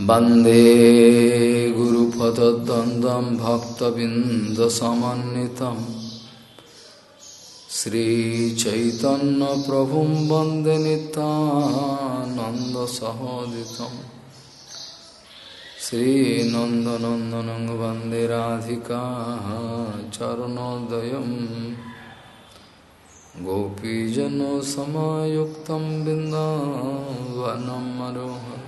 वंदे गुरुपदद्वन्द्वं भक्तबिन्दसमन्वितं श्रीचैतन्यप्रभुं वंदे नितानन्दसहोदितं श्रीनन्दनन्दनं वंदे राधिका चरणोदयं। गोपीजनसमायुक्तं बिन्दावनं मनोहर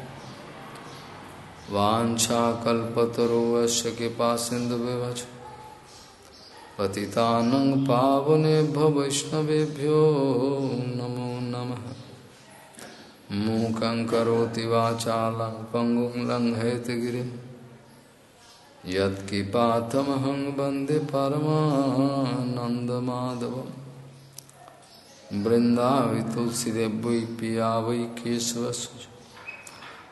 वाछाकल्पतरुवश्य कृपा सिंधु विवच पतितानं पावनेभ्य वैष्णवेभ्यो नमो नमः। मूकं करोति वाचालं पङ्गुं लङ्घयतगिरिं यत्किपातमहं वंदे तुलसीदेव वै पिया वै केशवस्य।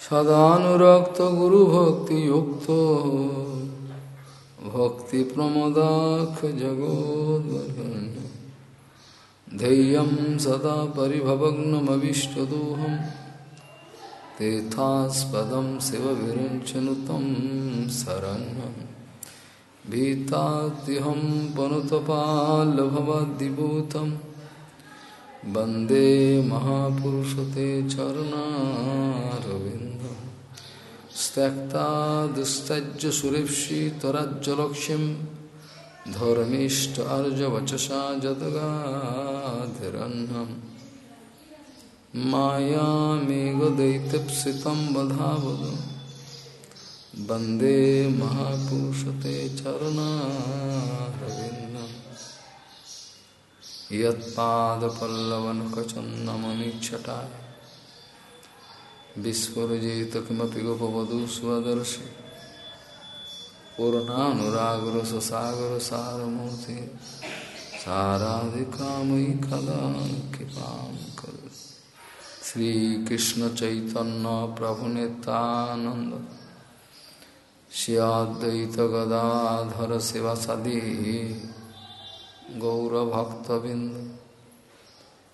सदानुरक्त गुरुभक्तियुक्त भक्तिप्रमदाख जगोद्वरुन् धैर्यं सदा परिभवग्नमविष्टदोहं। तीर्थास्पदं शिवविरञ्चनुतं शरण्यं। भीतात्यहं पनुतपाल्भवद्दिभूतं वंदे महापुरुषते चरणारविन्द। त्यक्ता दुस्तज्य सुरेप्सि त्वरज्जलक्ष्यं धर्मिष्ठार्जवचसा जदगाधिरह्नं मायामेघदैत्यप्सितं वधावद वंदे महापुरुषते चरणारविन्दं यत्पादपल्लवनखचन्दमनिच्छटाय विस्फुजित किमपि गोपवधू स्वदर्शि पूर्णानुरागरससागर सारमूर्ति साराधिकामयि कदा कृपां करो श्रीकृष्ण चैतन्य प्रभु श्याद्वैत गदाधर शिवा सदी गौरभक्तबिंद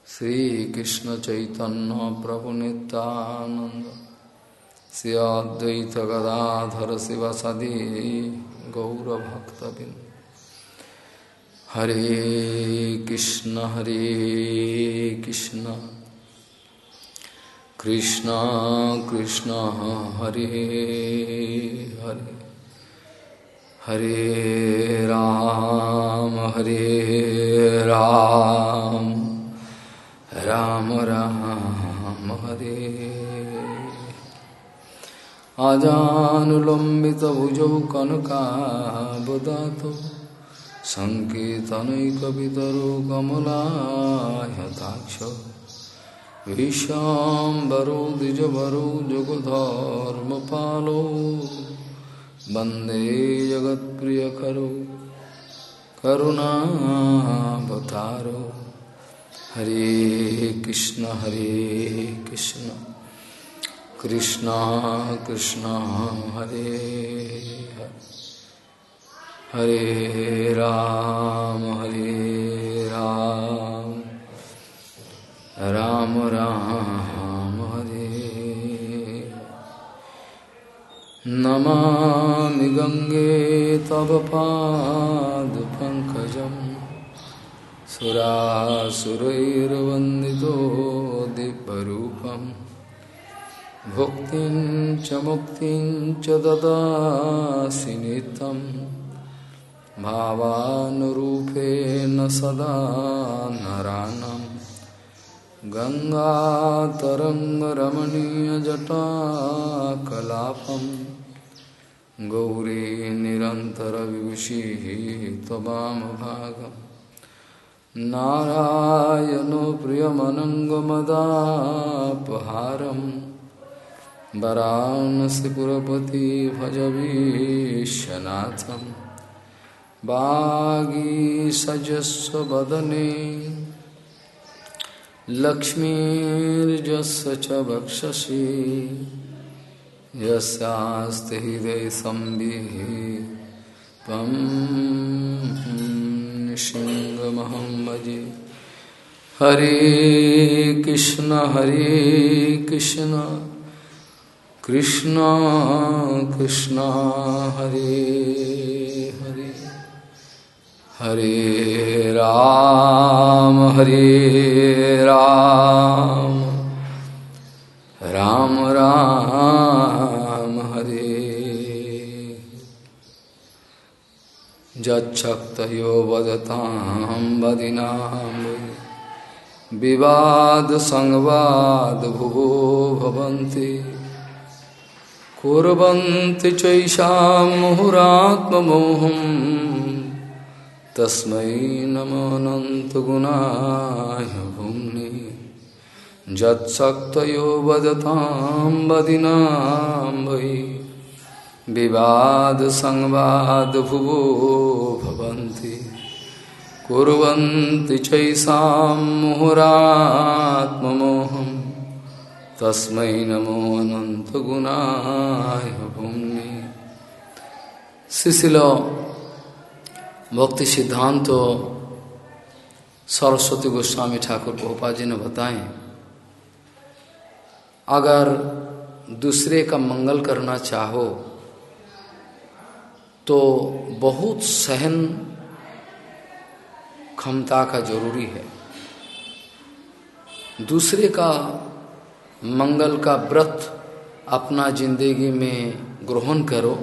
श्रीकृष्ण चैतन्य प्रभु नित्यानंद श्रियाद्वैत गदाधर शिव सदी गौरभक्तबिंद हरे कृष्ण हरे कृष्ण। कृष्ण कृष्ण, हरे हरे। हरे राम हरे राम। राम राम हरे आजानुलम्बितभुजौ कनकाबदातो सङ्केतनैकवितरो कमलायताक्ष। विशाम्बरो द्विजभरो जुगधर्मपालो वंदे जगत्प्रियकरो करुणावतारो। हरे कृष्ण हरे कृष्ण। कृष्ण कृष्ण, हरे हरे राम हरे राम। राम राम, हरे। नमामि गङ्गे तव पादपङ्कजम् सुरासुरैर्वन्दितो दिव्यरूपं भुक्तिं च मुक्तिं च ददासि नित्यं भावानुरूपेण सदा नरानं गङ्गातरङ्गरमणीयजटाकलापं गौरी निरन्तरविभूषिः नारायणो प्रियमनङ्गमदापहारं वरानसीपुरपति भज विश्वनाथं वागीसजस्व वदने लक्ष्मीर्जस्य च यस्यास्ति हृदय संविहितं सिंहमहं भजे हरे कृष्ण हरे कृष्ण कृष्ण कृष्ण, हरे हरे। हरे राम हरे राम। राम राम। जक्षक्तयो वदतां विवाद संवाद भुवो कुर्वन्ति चैषां मुहुरात्ममोहम् तस्मै नमोऽनन्तगुणाय भुम्नि यत्शक्तयो वदतां वदिनां वै। विवादसंवादभुवो भवन्ति। कुर्वन्ति चैषां मुहुरात्ममोहं, तस्मै नमो अनन्तगुणाय भुम्नि शिशिलो भक्ति सिद्धांत सरस्वती गोस्वामी ठाकुर गोपा जी ने बताए, अगर दूसरे का मंगल करना चाहो तो बहुत सहन क्षमता का ज़रूरी है। दूसरे का मंगल का व्रत अपना ज़िंदगी में ग्रहण करो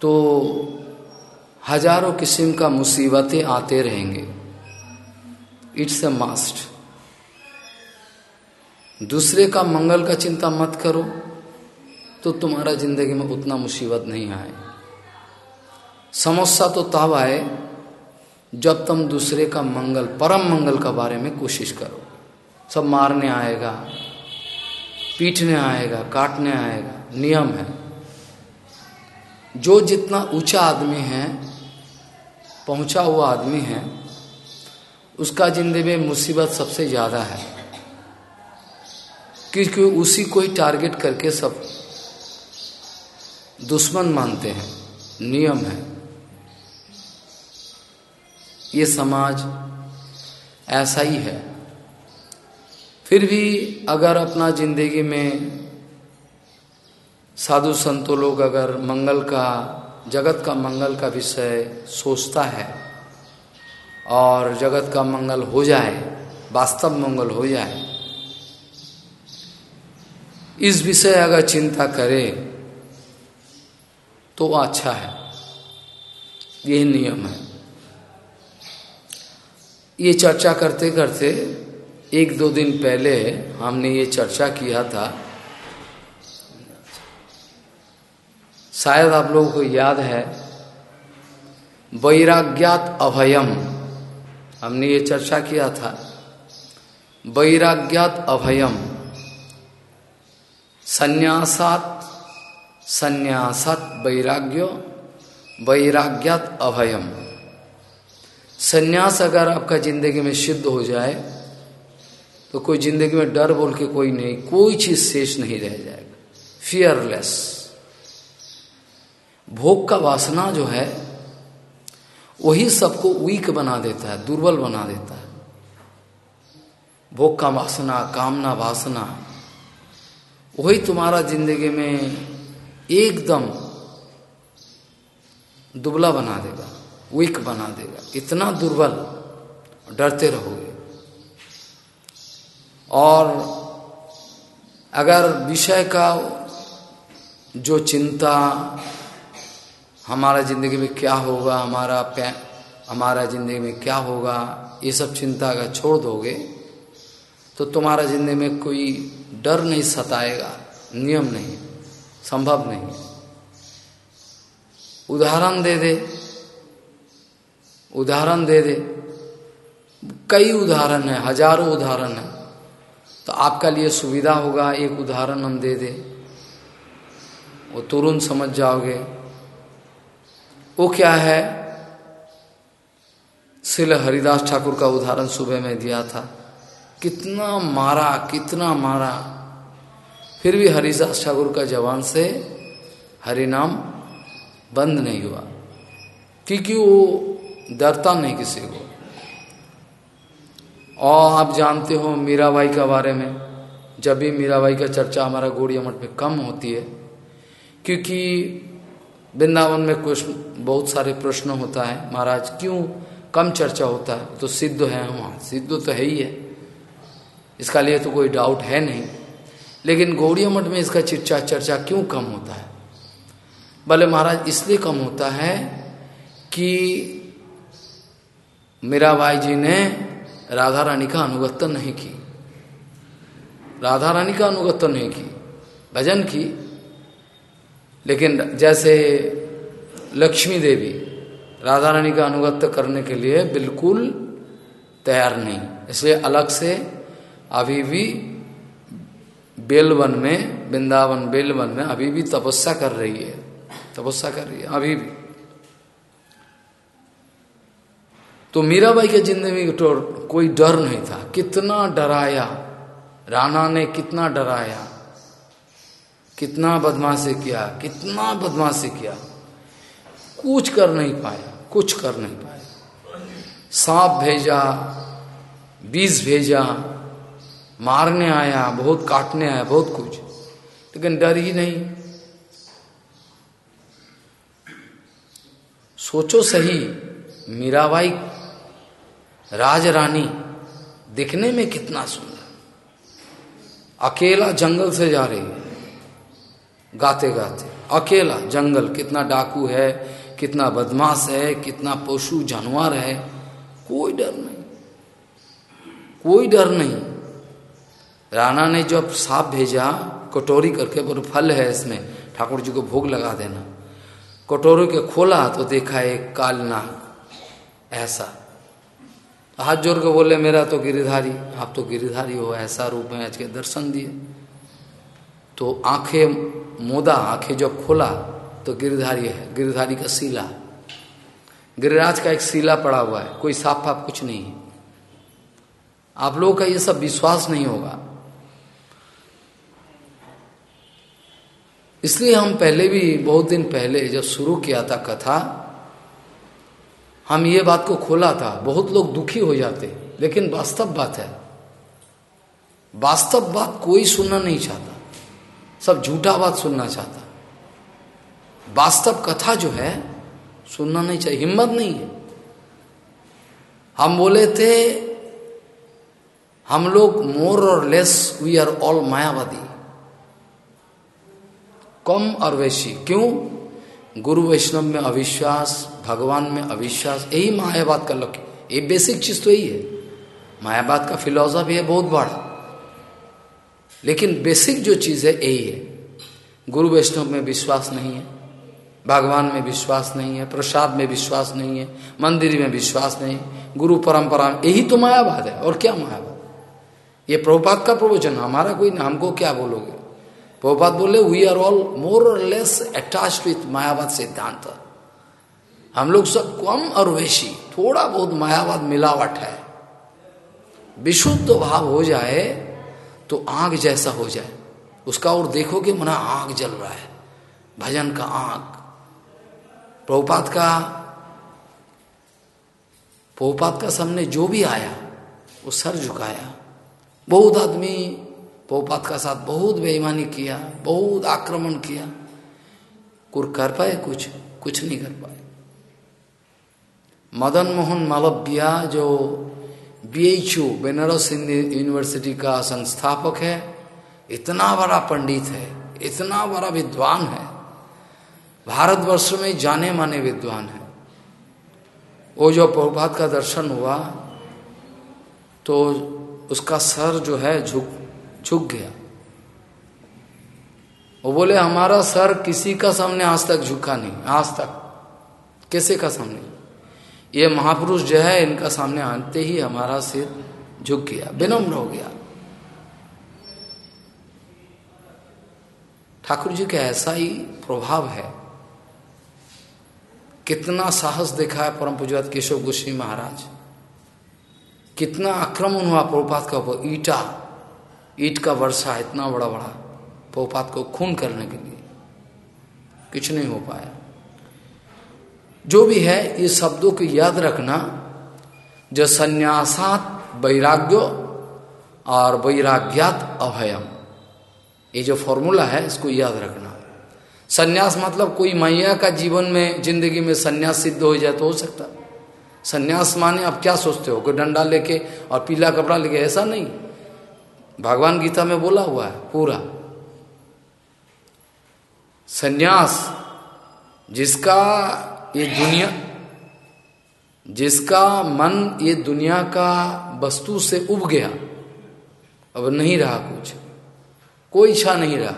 तो हज़ारों किस्म का मुसीबतें आते रहेंगे। It's a must. दूसरे का मंगल का चिंता मत करो। तो तुम्हारा ज़िंदगी में उतना मुसीबत नहीं आए। समस्या तो तब आए जब तुम दूसरे का मंगल, परम मंगल का बारे में कोशिश करो। सब मारने आएगा, पीटने आएगा, काटने आएगा, नियम है। जो जितना ऊँचा आदमी है, पहुँचा हुआ आदमी है, उसका ज़िंदगी में मुसीबत सबसे ज़्यादा है। क्योंकि उसी को ही टारगेट करके सब दुश्मन मानते हैं, नियम है। ये समाज ऐसा ही है। फिर भी अगर अपना ज़िंदगी में साधु संतों लोग अगर मंगल का, जगत का मंगल का विषय सोचता है और जगत का मंगल हो जाए, वास्तव मंगल हो जाए, इस विषय अगर चिंता करे तो अच्छा है। यही नियम है। ये चर्चा करते करते एक दो दिन पहले हमने ये चर्चा किया था। शायद आप लोगों को याद है, वैराग्यात अभयम। हमने ये चर्चा किया था। वैराग्यात अभयम। संन्यासात संन्यासात वैराग्य, वैराग्यात अभयम। संन्यास अगर आपका ज़िंदगी में सिद्ध हो जाए तो कोई ज़िंदगी में डर बोल के कोई नहीं, कोई चीज़ शेष नहीं रह जाएगा। फियरलेस भोग का वासना जो है, वही सबको वीक बना देता है, दुर्बल बना देता है। भोग का वासना, कामना वासना, वही तुम्हारा ज़िंदगी में एकदम दुबला बना देगा वीक बना देगा। इतना दुर्बल, डरते रहोगे। और अगर विषय का जो चिंता हमारा ज़िंदगी में क्या होगा, हमारा हमारा ज़िंदगी में क्या होगा, ये सब चिंता अगर छोड़ दोगे तो तुम्हारा ज़िंदगी में कोई डर नहीं सताएगा, नियम नहीं। संभव नहीं। उदाहरण दे दे। उदाहरण दे दे। कई उदाहरण है, हज़ारों उदाहरण है। तो आपका लिए सुविधा होगा, एक उदाहरण हम दे दे। वो तुरंत समझ जाओगे। वो क्या है? शिल हरिदास ठाकुर का उदाहरण सुबह में दिया था। कितना मारा कितना मारा। फिर भी हरिदास ठाकुर का जवान से हरिनाम बंद नहीं हुआ, क्योंकि वो डरता नहीं किसी को। और आप जानते हो मीराबाई के बारे में, जब भी मीराबाई का चर्चा हमारा गोड़िया मठ में कम होती है, क्योंकि वृंदावन में कुछ बहुत सारे प्रश्न होता है, महाराज, क्यों कम चर्चा होता है? तो सिद्ध है वहाँ सिद्ध तो है ही है। इसका लिए तो कोई डाउट है नहीं। लेकिन गौड़िया मठ में इसका चर्चा चर्चा क्यों कम होता है? भले महाराज, इसलिए कम होता है कि मीरा भाई जी ने राधा रानी का अनुगत्य नहीं की। राधा रानी का अनुगत्य नहीं की, भजन की। लेकिन जैसे लक्ष्मी देवी राधा रानी का अनुगत्य करने के लिए बिल्कुल तैयार नहीं, इसलिए अलग से अभी भी बेलवन में, वृंदावन बेलवन में अभी भी तपस्या कर रही है। तपस्या कर रही है, अभी भी। तो मीराबाई के ज़िंदगी तो कोई डर नहीं था। कितना डराया, राणा ने कितना डराया, कितना बदमाशी किया, कितना बदमाशी किया। कुछ कर नहीं पाया, कुछ कर नहीं पाया। सांप भेजा, बीज भेजा मारने आया, बहुत काटने आया, बहुत कुछ। लेकिन डर ही नहीं। सोचो सही, मीराबाई राज रानी दिखने में कितना सुंदर। अकेला जंगल से जा रही है। गाते गाते, अकेला जंगल, कितना डाकू है, कितना बदमाश है, कितना पशु, जानवर है, कोई डर नहीं। कोई डर नहीं। राणा ने जब सांप भेजा, कटोरी करके, बोले, फल है इसमें, ठाकुर जी को भोग लगा देना। कटोरी के खोला तो देखा एक काल नाग, ऐसा। हाथ जोड़ के बोले, मेरा तो गिरिधारी, आप तो गिरिधारी हो, ऐसा रूप में आज के दर्शन दिए। तो आँखें, मोदा आँखें जब खोला तो गिरिधारी है, गिरिधारी का सीला। गिरिराज का एक सीला पड़ा हुआ है, कोई साफ़ फाप कुछ नहीं है। आप लोगों का ये सब विश्वास नहीं होगा। इसलिए हम पहले भी बहुत दिन पहले जब शुरू किया था कथा, हम ये बात को खोला था, बहुत लोग दुखी हो जाते, लेकिन वास्तव बात है। वास्तव बात कोई सुनना नहीं चाहता, सब झूठा बात सुनना चाहता। वास्तव कथा जो है, सुनना नहीं चाहिए, हिम्मत नहीं है। हम बोले थे, हम लोग more or less we are all मायावादी। कम और वैसी। क्यों? गुरु वैष्णव में अविश्वास, भगवान में अविश्वास, यही मायावाद का लक्ष्य। ये बेसिक चीज़ तो यही है। मायावाद का फिलोसफी है बहुत बड़ा। लेकिन बेसिक जो चीज़ है, यही है। गुरु वैष्णव में विश्वास नहीं है। भगवान में विश्वास नहीं है। प्रसाद में विश्वास नहीं है। मंदिर में विश्वास नहीं गुरु परंपरा यही तो मायावाद है। और क्या मायावाद? ये प्रभुपात का प्रवचन, हमारा कोई हमको क्या बोलोगे? प्रभुपात बोले we are all more or less attach with मायावाद सिद्धांत हम लोग सब कम और वैशी थोड़ा बहुत मायावाद मिलावट है। विशुद्ध भाव हो जाए तो आग जैसा हो जाए। उसका और देखोगे मना आग जल रहा है, भजन का आग। प्रभुपात का प्रभुपात का सामने जो भी आया, वो सर झुकाया। बहुत आदमी प्रभुपात का साथ बहुत बेईमानी किया, बहुत आक्रमण किया। कुर कर पाए कुछ कुछ नहीं कर पाए। मदन मोहन मालव्या जो B H U Benares university का संस्थापक है, इतना बड़ा पंडित है, इतना बड़ा विद्वान है। भारतवर्ष में जाने माने विद्वान है। वो जो प्रभात का दर्शन हुआ तो उसका सर जो है झुक झुक गया। वो बोले, हमारा सर किसी का सामने आज तक झुका नहीं, आज तक। कैसे का सामने ये महापुरुष जो है, इनका सामने आते ही हमारा सिर झुक गया, विनम्र हो गया। ठाकुर जी का ऐसा ही प्रभाव है। कितना साहस देखा है परम पूजवाद केशव गोस्वी महाराज। कितना आक्रमण हुआ प्रभुपात का ऊपर, ईटा। ईट का वर्षा इतना बड़ा बड़ा प्रभुपात को खून करने के लिए कुछ नहीं हो पाया। जो भी है, ये शब्दों को याद रखना, जो संन्यासात वैराग्यो और वैराग्यात अभयम। ये जो फॉर्मूला है, इसको याद रखना। सन्यास मतलब कोई मैया का जीवन में, ज़िंदगी में सन्यास सिद्ध हो जाए तो हो सकता। सन्यास माने आप क्या सोचते हो? कोई डंडा लेके और पीला कपड़ा लेके, ऐसा नहीं। भगवान गीता में बोला हुआ है, पूरा। संन्यास, जिसका ये दुनिया, जिसका मन ये दुनिया का वस्तु से उब गया, अब नहीं रहा कुछ। कोई इच्छा नहीं रहा।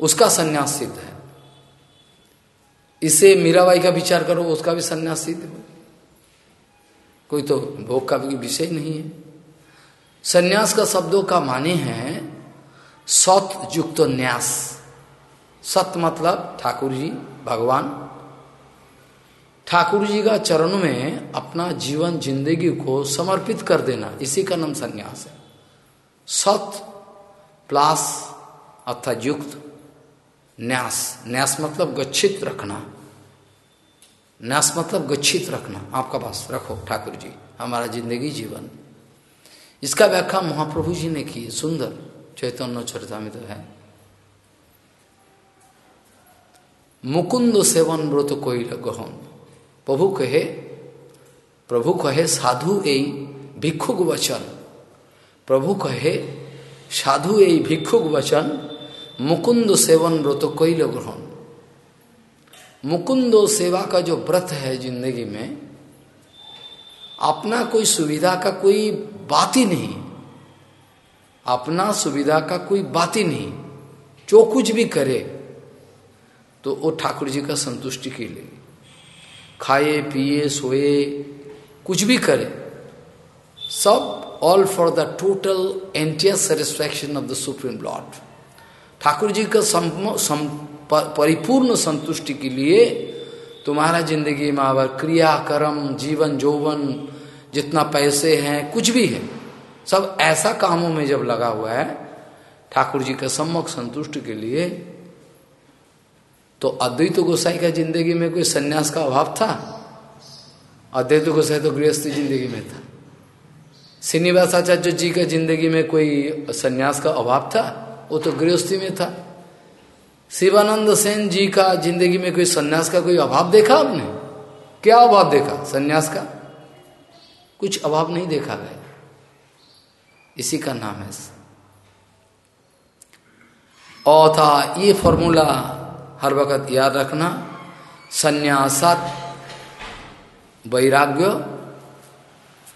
उसका संन्यास सिद्ध है। इसे मीराबाई का विचार करो, उसका भी संन्यास सिद्ध हो। कोई तो भोग का भी विषय नहीं है। सन्यास का शब्दों का माने हैं, सत युक्त न्यास। सत मतलब ठाकुर जी, भगवान। ठाकुर जी का चरण में अपना जीवन, ज़िंदगी को समर्पित कर देना, इसी का नाम सन्यास है। सत प्लस अर्थात युक्त न्यास। न्यास मतलब गच्छित रखना। न्यास मतलब गच्छित रखना। आपका पास रखो ठाकुर जी, हमारा ज़िंदगी जीवन। इसका व्याख्या महाप्रभु जी ने की, सुंदर, चैतन्य चरिता में तो है। मुकुंद सेवन व्रत कोई गहन। प्रभु कहे प्रभु कहे, साधु ए भिक्षुक वचन। प्रभु कहे, साधु ए भिक्षुक वचन, मुकुंद सेवन व्रत कैल ग्रहण मुकुंद सेवा का जो व्रत है ज़िंदगी में, अपना कोई सुविधा का कोई बात ही नहीं। अपना सुविधा का कोई बात ही नहीं। जो कुछ भी करे तो वो ठाकुर जी का संतुष्टि के लिए। खाए, पिए, सोए, कुछ भी करे, सब all for the total entire satisfaction of the supreme lord Thakur ji का परिपूर्ण संतुष्टि के लिए तुम्हारा ज़िंदगी में अगर क्रिया, कर्म, जीवन, जौवन जितना पैसे हैं, कुछ भी है। सब ऐसा कामों में जब लगा हुआ है, ठाकुर जी का सम्मुख संतुष्ट के लिए तो अद्वैत गोसाई का ज़िंदगी में कोई सन्यास का अभाव था? अद्वैत गोसाई तो गृहस्थी ज़िंदगी में था। श्रीनिवासाचार्य जी का ज़िंदगी में कोई सन्यास का अभाव था? वो तो गृहस्थी में था। शिवानंद सेन जी का ज़िंदगी में कोई सन्यास का कोई अभाव देखा आपने? क्या अभाव देखा? सन्यास का? कुछ अभाव नहीं देखा गया। इसी का नाम है। और था ये फॉर्मूला हर वक्त याद रखना। संन्यासात वैराग्य,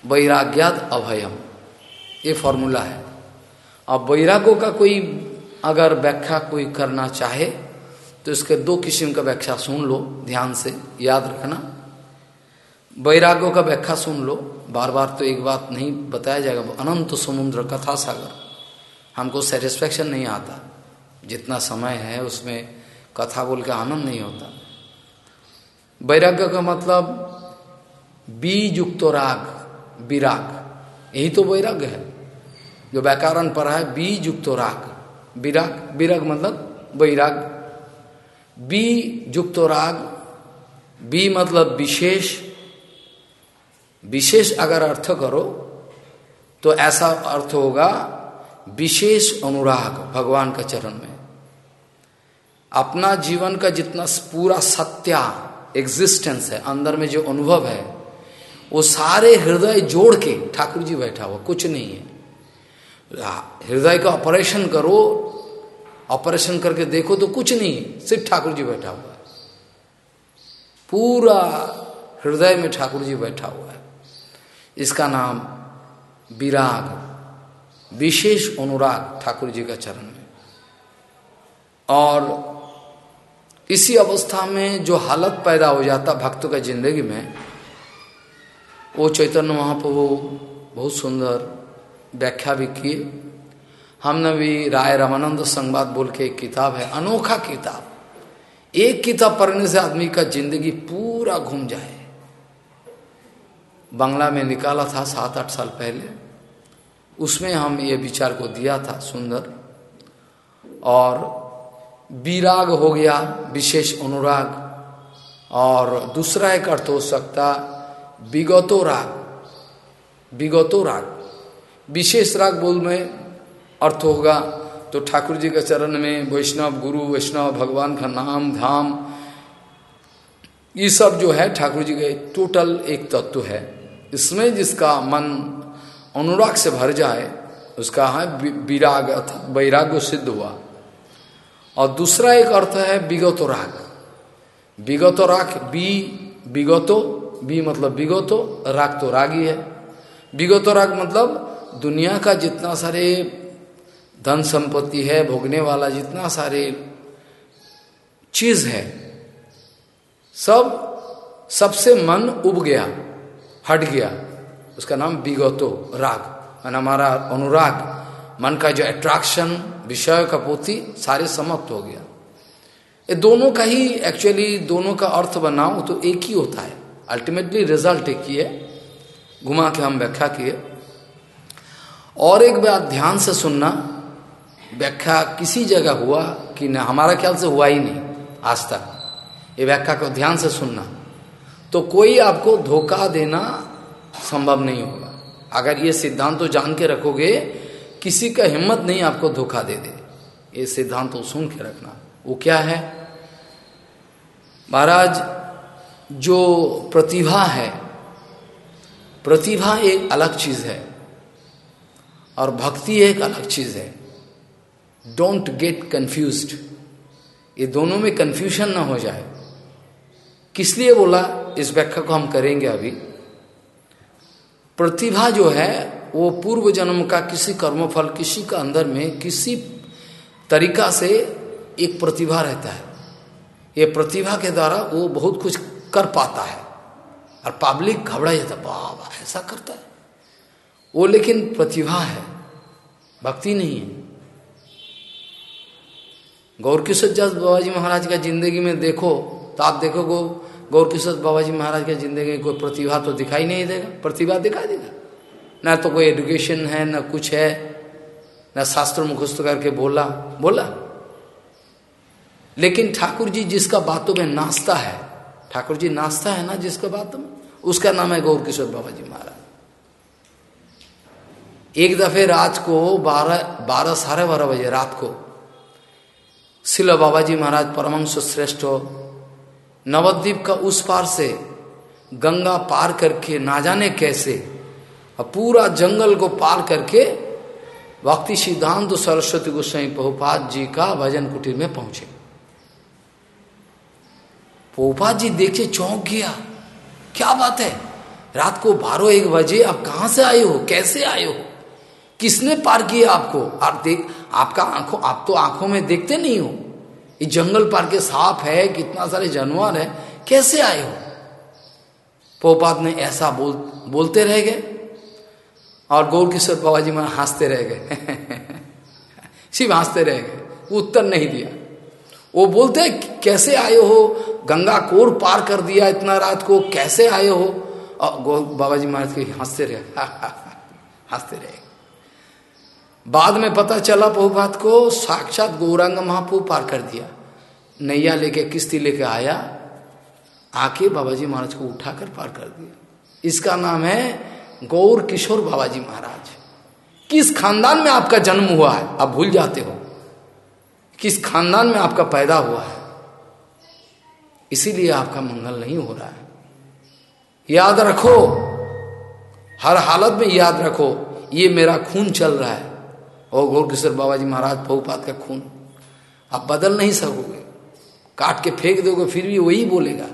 वैराग्यात अभयम। ये फॉर्मूला है। अब वैराग्यों का कोई अगर व्याख्या कोई करना चाहे तो इसके दो किस्म का व्याख्या सुन लो, ध्यान से याद रखना। वैराग्यों का व्याख्या सुन लो। बार बार तो एक बात नहीं बताया जाएगा अनंत समुद्र कथा सागर। हमको सेटिस्फेक्शन नहीं आता। जितना समय है, उसमें कथा बोल के आनंद नहीं होता। वैराग्य का मतलब बीजुक्त राग, विराग। यही तो वैराग्य है। जो व्याकरण पर है बीज युक्त राग। विराग विराग मतलब वैराग। बी युक्त राग, बी मतलब विशेष विशेष अगर अर्थ करो तो ऐसा अर्थ होगा, विशेष अनुराग भगवान का चरण में। अपना जीवन का जितना पूरा सत्या एग्जिस्टेंस है, अंदर में जो अनुभव है, वो सारे हृदय जोड़ के ठाकुर जी बैठा हुआ, कुछ नहीं है। हृदय का ऑपरेशन करो ऑपरेशन करके देखो तो कुछ नहीं सिर्फ़ ठाकुर जी बैठा हुआ है। पूरा हृदय में ठाकुर जी बैठा हुआ है। इसका नाम विराग, विशेष अनुराग ठाकुर जी का चरण में और इसी अवस्था में जो हालत पैदा हो जाता भक्त का ज़िंदगी में, वो चैतन्य महाप्रभु बहुत सुंदर व्याख्या भी किए। हमने भी राय रामानंद संवाद बोल के एक किताब है, अनोखा किताब। एक किताब पढ़ने से आदमी का ज़िंदगी पूरा घूम जाए। बांग्ला में निकाला था सात आठ साल पहले। उसमें हम ये विचार को दिया था, सुंदर। और विराग हो गया, विशेष अनुराग। और दूसरा एक अर्थ हो सकता, विगतो राग। विगतो राग। विशेष राग बोल में अर्थ होगा तो ठाकुर जी के चरण में वैष्णव गुरु, वैष्णव भगवान का नाम, धाम, ये सब जो है ठाकुर जी के टोटल एक तत्व है। इसमें जिसका मन अनुराग से भर जाए, उसका है विराग अर्थात वैराग्य सिद्ध हुआ। और दूसरा एक अर्थ है विगतो राग। विगतो राग बी विगतो बी मतलब विगतो, राग तो रागी है। विगतो राग मतलब दुनिया का जितना सारे धन संपत्ति है, भोगने वाला जितना सारे चीज़ है, सब, सबसे मन उब गया। हट गया। उसका नाम विगतो, राग। मान हमारा अनुराग, मन का जो अट्रैक्शन विषय का पोथी सारे समाप्त हो गया। ये दोनों का ही एक्चुअली दोनों का अर्थ बनाओ तो एक ही होता है। अल्टीमेटली रिज़ल्ट एक ही है। घुमा के हम व्याख्या किए। और एक बात ध्यान से सुनना, व्याख्या किसी जगह हुआ कि न, हमारा ख्याल से हुआ ही नहीं, आज तक। ये व्याख्या को ध्यान से सुनना। तो कोई आपको धोखा देना संभव नहीं होगा। अगर ये सिद्धांत तो जान के रखोगे, किसी का हिम्मत नहीं आपको धोखा दे दे। ये सिद्धांत तो सुन के रखना। वो क्या है? महाराज, जो प्रतिभा है, प्रतिभा एक अलग चीज़ है और भक्ति एक अलग चीज़ है। डोंट गेट कंफ्यूज्ड ये दोनों में कंफ्यूजन ना हो जाए। किस लिए बोला? इस व्याख्या को हम करेंगे अभी। प्रतिभा जो है, वो पूर्व जन्म का किसी कर्मफल, किसी का अंदर में किसी तरीका से एक प्रतिभा रहता है। ये प्रतिभा के द्वारा वो बहुत कुछ कर पाता है। और पब्लिक घबरा जाता बाबा, ऐसा करता है? वो लेकिन प्रतिभा है, भक्ति नहीं है। गौर किशोर दास बाबा जी महाराज का ज़िंदगी में देखो तो आप देखोगे गौर किशोर बाबा जी महाराज के ज़िंदगी में कोई प्रतिभा तो दिखाई नहीं देगा। प्रतिभा दिखाई देगा। ना तो कोई एडुकेशन है, ना कुछ है, ना शास्त्र मुखस्त करके बोला। बोला। लेकिन ठाकुर जी जिसका बातों में नाश्ता है ठाकुर जी नाश्ता है ना जिसका बातों में? उसका नाम है गौरकिशोर बाबा जी महाराज। एक दफे रात को बारह बारह साढ़े बारह बजे रात को, शिल बाबा जी महाराज परमंश श्रेष्ठ नवद्वीप का उस पार से, गंगा पार करके ना जाने कैसे, और पूरा जंगल को पार करके भक्ति सिद्धांत सरस्वती गोस्वाई बहुपात जी का भजन कुटीर में पहुँचे। पोपा जी देखे चौंक गया। क्या बात है? रात को बारह एक बजे आप कहाँ से आए हो? कैसे आए हो? किसने पार किया आपको? आप देख, आपका आँखों, आप तो आँखों में देखते नहीं हो। ये जंगल पार के सांप है, कितना सारे जानवर है, कैसे आए हो? पोपात ने ऐसा बोल, बोलते रह गए और गौर किशोर बाबा जी मैं हँसते रह गए। सिर्फ़ हँसते रह गए, उत्तर नहीं दिया। वो बोलते, कैसे आए हो? गंगा कोर पार कर दिया इतना रात को, कैसे आए हो? और गौ बाबा जी महाराज के हँसते रहे। हँसते रहे। बाद में पता चला बहुपात को साक्षात गौरांग महापू पार कर दिया। नैया लेके किस्ती लेके आया, आके बाबा जी महाराज को उठाकर पार कर दिया। इसका नाम है गौर किशोर बाबा जी महाराज। किस खानदान में आपका जन्म हुआ है? आप भूल जाते हो। किस खानदान में आपका पैदा हुआ है? इसीलिए आपका मंगल नहीं हो रहा है। याद रखो, हर हालत में याद रखो, ये मेरा खून चल रहा है। और गौर किशोर बाबा जी महाराज बहुपात का खून। आप बदल नहीं सकोगे। काट के फेंक दोगे, फिर भी वही बोलेगा।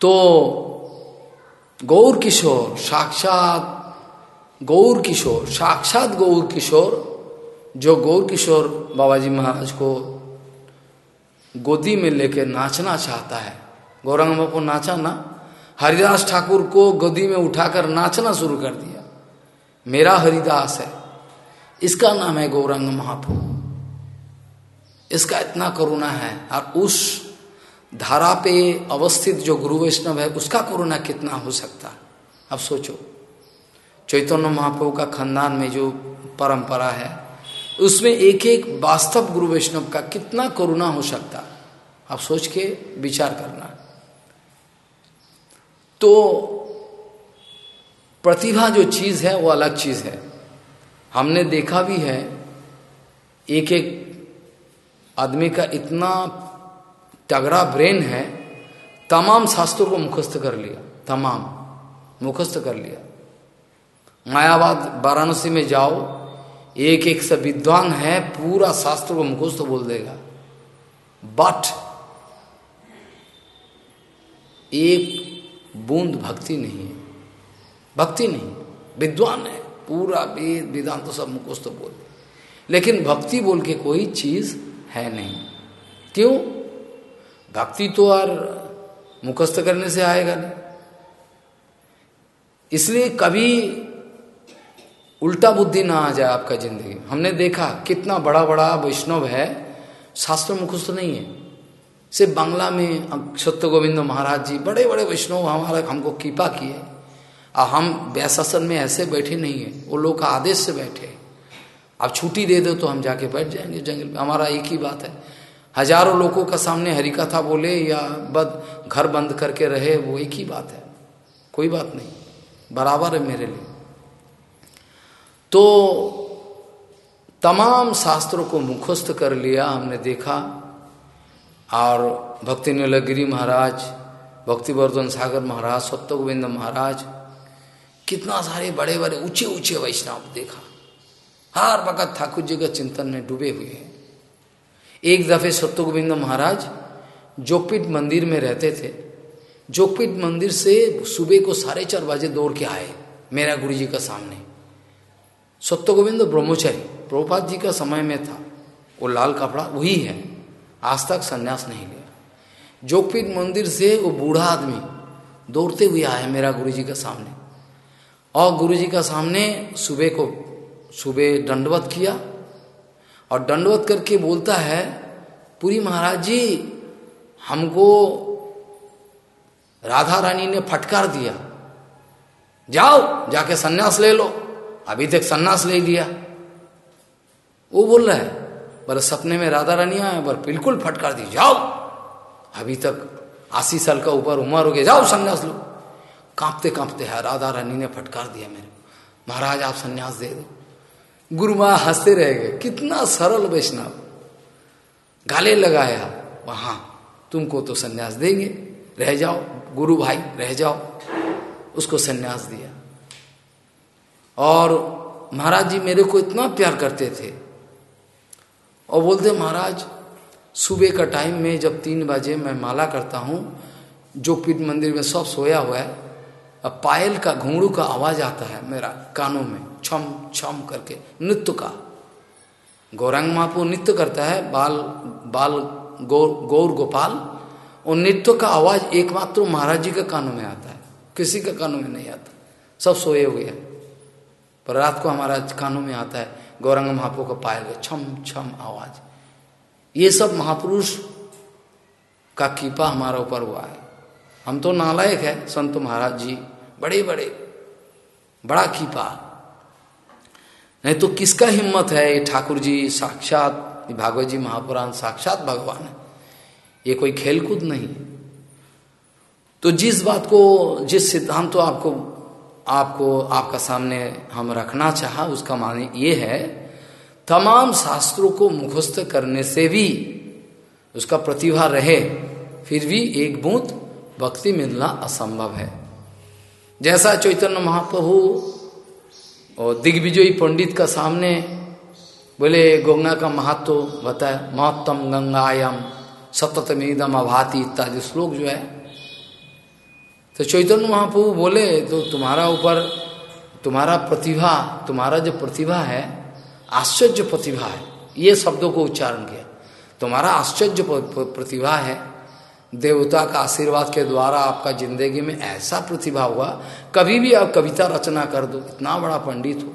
तो गौर किशोर, साक्षात गौर किशोर, साक्षात गौर किशोर, जो गौर किशोर बाबा जी महाराज को गोदी में लेके नाचना चाहता है। गौरंग को नाचा ना। हरिदास ठाकुर को गोदी में उठाकर नाचना शुरू कर दिया। मेरा हरिदास है। इसका नाम है गौरंग महाप्रभु इसका इतना करुणा है और उस धारा पे अवस्थित जो गुरु वैष्णव है, उसका करुणा कितना हो सकता अब सोचो। चैतन्य महाप्रभु का खानदान में जो परंपरा है, उसमें एक एक वास्तव गुरु वैष्णव का कितना करुणा हो सकता आप सोच के विचार करना। तो प्रतिभा जो चीज़ है, वो अलग चीज़ है। हमने देखा भी है एक एक आदमी का इतना तगड़ा ब्रेन है, तमाम शास्त्रों को मुखस्त कर लिया, तमाम मुखस्त कर लिया। मायावाद वाराणसी में जाओ एक एक से विद्वान है, पूरा शास्त्र को मुखस्त बोल देगा। बट एक बूंद भक्ति नहीं है। भक्ति नहीं, विद्वान है, पूरा वेद, वेदांत तो सब मुखस्त बोल लेकिन भक्ति बोल के कोई चीज़ है नहीं। क्यों? भक्ति तो और मुखस्त करने से आएगा नहीं। इसलिए कभी उल्टा बुद्धि ना आ जाए आपका ज़िंदगी। हमने देखा कितना बड़ा बड़ा वैष्णव है, शास्त्र मुखस्त नहीं है। सिर्फ़ बांग्ला में सत्य गोविंद महाराज जी बड़े बड़े वैष्णव हमारा हमको कृपा किए। और हम व्यासन में ऐसे बैठे नहीं है, वो लोग का आदेश से बैठे अब छुट्टी दे दो तो हम जाके बैठ जाएँगे जंगल में। हमारा एक ही बात है। हज़ारों लोगों का सामने हरिकथा बोले या बद घर बंद करके रहे, वो एक ही बात है। कोई बात नहीं। बराबर है मेरे लिए। तो तमाम शास्त्रों को मुखस्त कर लिया, हमने देखा। और भक्ति नीलगिरी महाराज, भक्तिवर्धन सागर महाराज सत्य गोविंद महाराज कितना सारे बड़े बड़े ऊँचे ऊँचे वैष्णव देखा। हर वक्त ठाकुर जी का चिंतन में डूबे हुए हैं। एक दफे सत्य गोविंद महाराज जोगपीठ मंदिर में रहते थे। जोगपीठ मंदिर से सुबह को साढ़े चार बजे दौड़ के आए मेरा गुरु जी का सामने। सत्य गोविंद ब्रह्मचारी प्रभुपाद जी का समय में था। वो लाल कपड़ा, वही है। आज तक संन्यास नहीं लिया। जोगपीठ मंदिर से वो बूढ़ा आदमी दौड़ते हुए आया मेरा गुरु जी के सामने। और गुरु जी का सामने सुबह को, सुबह दंडवत किया। और दंडवत करके बोलता है, पूरी महाराज जी, हमको राधा रानी ने फटकार दिया। जाओ, जाके सन्यास ले लो। अभी तक सन्यास ले लिया। वो बोल रहा है पर सपने में राधा रानी आए पर बिल्कुल फटकार दी। जाओ, अभी तक अस्सी साल का ऊपर उम्र हो गया। जाओ, सन्यास लो। कांपते कांपते है राधा रानी ने फटकार दिया मेरे को। महाराज, आप सन्यास दे दो। गुरु माँ हँसते रह गए। कितना सरल वैष्णव। गाले लगाया, वहाँ, तुमको तो सन्यास देंगे। रह जाओ, गुरु भाई, रह जाओ। उसको सन्यास दिया। और महाराज जी मेरे को इतना प्यार करते थे। और बोलते, महाराज, सुबह का टाइम में जब तीन बजे मैं माला करता हूँ, जो पीठ मंदिर में सब सोया हुआ है अब पायल का घुंगड़ू का आवाज़ आता है मेरा कानों में, छम छम करके, नृत्य का। गौरांग महापु नृत्य करता है, बाल बाल गौर गौर गोपाल, और नृत्य का आवाज़ एकमात्र महाराज जी के कानों में आता है, किसी के कानों में नहीं आता। सब सोए हुए हैं। पर रात को हमारा कानों में आता है, गौरंग महापो का पायल छम छम आवाज़। ये सब महापुरुष का कीपा हमारा ऊपर हुआ है। हम तो नालायक है, संत महाराज जी। बड़े बड़े बड़ा कीपा नहीं तो किसका हिम्मत है? ये ठाकुर जी साक्षात भागवत जी महापुराण साक्षात भगवान है। ये कोई खेलकूद नहीं। तो जिस बात को, जिस सिद्धांत तो आपको आपको, आपका सामने हम रखना चाहा, उसका माने ये है, तमाम शास्त्रों को मुखस्त करने से भी उसका प्रतिभा रहे, फिर भी एक बूंद भक्ति मिलना असंभव है। जैसा चैतन्य महाप्रभु और दिग्विजयी पंडित का सामने बोले गंगा का महत्व बताए महत्तम गंगायम, सततमेदम अभाति इत्यादि श्लोक जो है। तो चैतन्य महाप्रभु बोले तो तुम्हारा ऊपर तुम्हारा प्रतिभा, तुम्हारा जो प्रतिभा है, आश्चर्य प्रतिभा है। ये शब्दों को उच्चारण किया। तुम्हारा आश्चर्य प्रतिभा है देवता का आशीर्वाद के द्वारा आपका ज़िंदगी में ऐसा प्रतिभा हुआ, कभी भी आप कविता रचना कर दो, इतना बड़ा पंडित हो।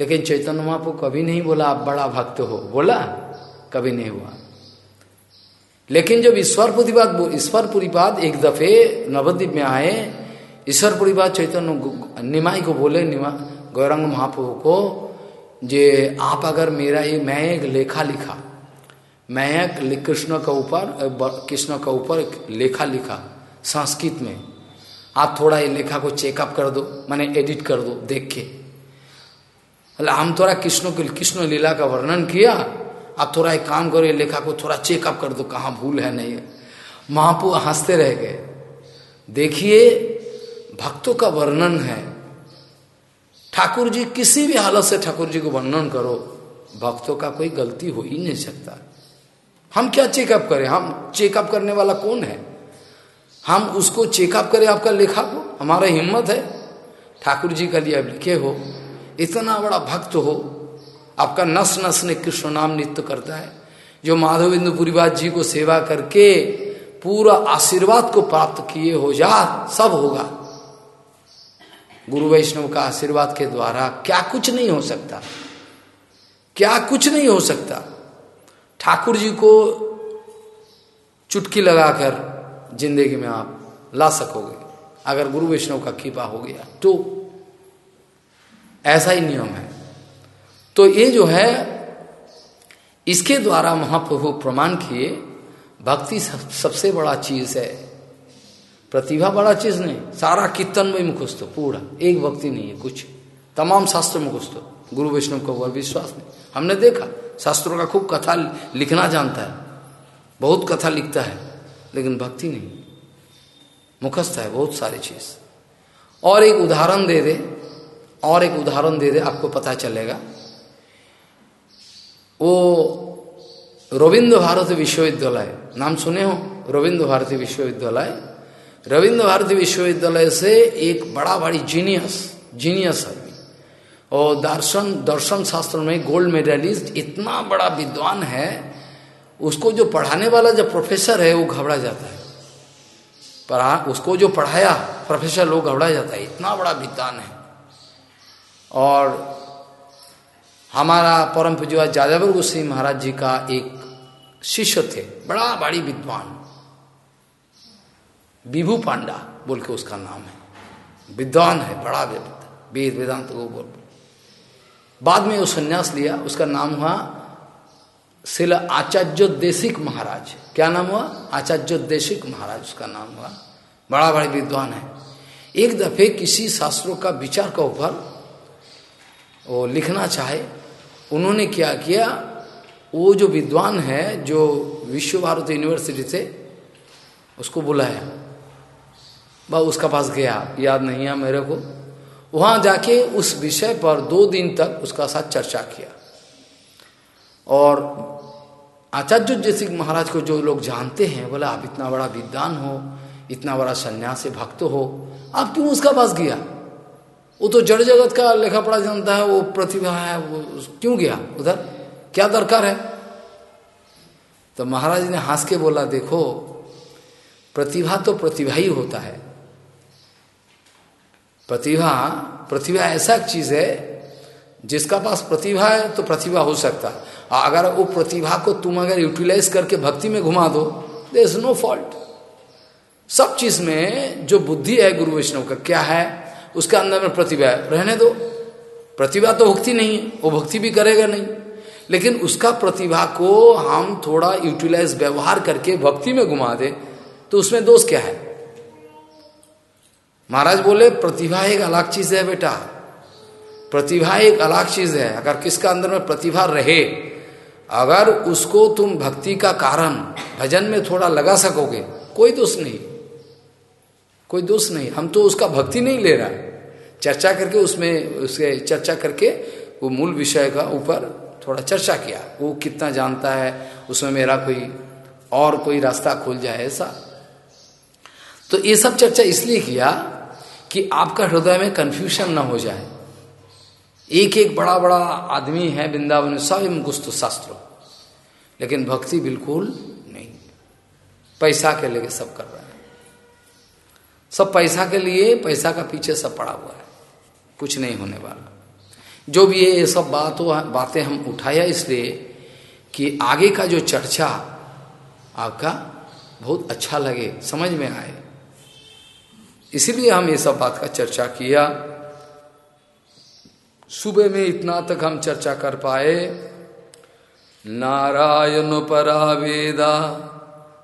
लेकिन चैतन्य महापो कभी नहीं बोला, आप बड़ा भक्त हो। बोला, कभी नहीं हुआ। लेकिन जब ईश्वर प्रतिपाद ईश्वर परिपाद एक दफे नवद्वीप में आए, ईश्वर परिपाद चैतन्य निमाई को बोले, निमा गौरंग महाप्रभु को, जे आप अगर मेरा ये मैं एक लेखा लिखा मैं कृष्ण का ऊपर कृष्ण का ऊपर लेखा लिखा, संस्कृत में। आप थोड़ा ये लेखा को चेकअप कर दो, मैंने एडिट कर दो, देख के। हम थोड़ा कृष्ण के, कृष्ण लीला का वर्णन किया, आप थोड़ा एक काम करो, ये लेखा को थोड़ा चेकअप कर दो, कहाँ भूल है, नहीं है। महापू, हँसते रह गए। देखिए, भक्तों का वर्णन है। ठाकुर जी, किसी भी हालत से ठाकुर जी को वर्णन करो, भक्तों का कोई गलती हो ही नहीं सकता। हम क्या चेकअप करें? हम चेकअप करने वाला कौन है? हम उसको चेकअप करें आपका लेखा को? हमारा हिम्मत है। ठाकुर जी का लिए लिखे हो। इतना बड़ा भक्त हो। आपका नस नस ने कृष्ण नाम नित्य करता है। जो माधविंदु पुरीवाद जी को सेवा करके पूरा आशीर्वाद को प्राप्त किए हो जा, सब होगा। गुरु वैष्णव का आशीर्वाद के द्वारा क्या कुछ नहीं हो सकता। क्या कुछ नहीं हो सकता। ठाकुर जी को चुटकी लगाकर ज़िंदगी में आप ला सकोगे। अगर गुरु वैष्णव का कृपा हो गया तो ऐसा ही नियम है। तो ये जो है इसके द्वारा महाप्रभु प्रमाण किए भक्ति सब, सबसे बड़ा चीज़ है। प्रतिभा बड़ा चीज़ नहीं सारा कीर्तन में मुखस्त पूरा। एक भक्ति नहीं है कुछ। तमाम शास्त्र मुखस्त गुरु वैष्णव को विश्वास नहीं। हमने देखा शास्त्रों का खूब कथा लिखना जानता है। बहुत कथा लिखता है, लेकिन भक्ति नहीं। मुखस्थ है बहुत सारी चीज़। और एक उदाहरण दे दे, और एक उदाहरण दे दे, आपको पता चलेगा। वो रविंद्र भारती विश्वविद्यालय, नाम सुने हो? रविंद्र भारती विश्वविद्यालय। रविंद्र भारती विश्वविद्यालय से एक बड़ा बड़ी जीनियस जीनियस है। और दर्शन दर्शन शास्त्र में गोल्ड मेडलिस्ट इतना बड़ा विद्वान है, उसको जो पढ़ाने वाला जो प्रोफेसर है, वो घबरा जाता है। पढ़ा उसको जो पढ़ाया प्रोफेसर लोग घबरा जाता है। इतना बड़ा विद्वान है। और हमारा परम पूजवा जादवर गोस्वी महाराज जी का एक शिष्य थे, बड़ा बड़ी विद्वान। विभू पांडा बोल के उसका नाम है। विद्वान है, बड़ा वेद वेदांत को बोल बाद में वो संन्यास लिया, उसका नाम हुआ शिल आचार्योदेशिक महाराज। क्या नाम हुआ? आचार्योदेशिक महाराज उसका नाम हुआ। बड़ा बड़ा विद्वान है। एक दफे किसी शास्त्रों का विचार का ऊपर वो लिखना चाहे, उन्होंने क्या किया? वो जो विद्वान है, जो विश्व भारत यूनिवर्सिटी से, उसको बुलाया। वह उसका पास गया। याद नहीं है मेरे को। वहाँ जाके उस विषय पर दो दिन तक उसका साथ चर्चा किया। और आचार्य जैसे महाराज को जो लोग जानते हैं, बोले, आप इतना बड़ा विद्वान हो, इतना बड़ा सन्यासी, भक्त हो, आप क्यों उसका पास गया? वो तो जड़ जगत का लेखा पढ़ा जानता है, वो प्रतिभा है, वो क्यों गया उधर? क्या दरकार है? तो महाराज ने हंस के बोला, देखो, प्रतिभा तो प्रतिभा ही होता है प्रतिभा प्रतिभा ऐसा एक चीज़ है, जिसका पास प्रतिभा है तो प्रतिभा हो सकता है। अगर वो प्रतिभा को तुम अगर यूटिलाइज करके भक्ति में घुमा दो दे इज़ नो फॉल्ट सब चीज़ में जो बुद्धि है गुरु वैष्णव का, क्या है? उसके अंदर में प्रतिभा रहने दो। प्रतिभा तो भक्ति नहीं है, वो भक्ति भी करेगा नहीं। लेकिन उसका प्रतिभा को हम थोड़ा यूटिलाइज व्यवहार करके भक्ति में घुमा दे तो उसमें दोष क्या है? महाराज बोले, प्रतिभा एक अलग चीज़ है बेटा। प्रतिभा एक अलग चीज़ है। अगर किसका अंदर में प्रतिभा रहे, अगर उसको तुम भक्ति का कारण, भजन में थोड़ा लगा सकोगे, कोई दोष नहीं। कोई दोष नहीं। हम तो उसका भक्ति नहीं ले रहा। चर्चा करके उसमें, उसके चर्चा करके वो मूल विषय का ऊपर थोड़ा चर्चा किया। वो कितना जानता है, उसमें मेरा कोई और कोई रास्ता खुल जाए ऐसा। तो ये सब चर्चा इसलिए किया कि आपका हृदय में कंफ्यूजन ना हो जाए। एक एक बड़ा बड़ा आदमी है वृंदावन में, सब गुस्त शास्त्र। लेकिन भक्ति बिल्कुल नहीं। पैसा के लिए सब कर रहे हैं। सब पैसा के लिए, पैसा का पीछे सब पड़ा हुआ है। कुछ नहीं होने वाला। जो भी ये सब बात, बातें हम उठाया इसलिए कि आगे का जो चर्चा आपका बहुत अच्छा लगे, समझ में आए। इसीलिए हम ये सब बात का चर्चा किया। सुबह में इतना तक हम चर्चा कर पाए। नारायण परावेदा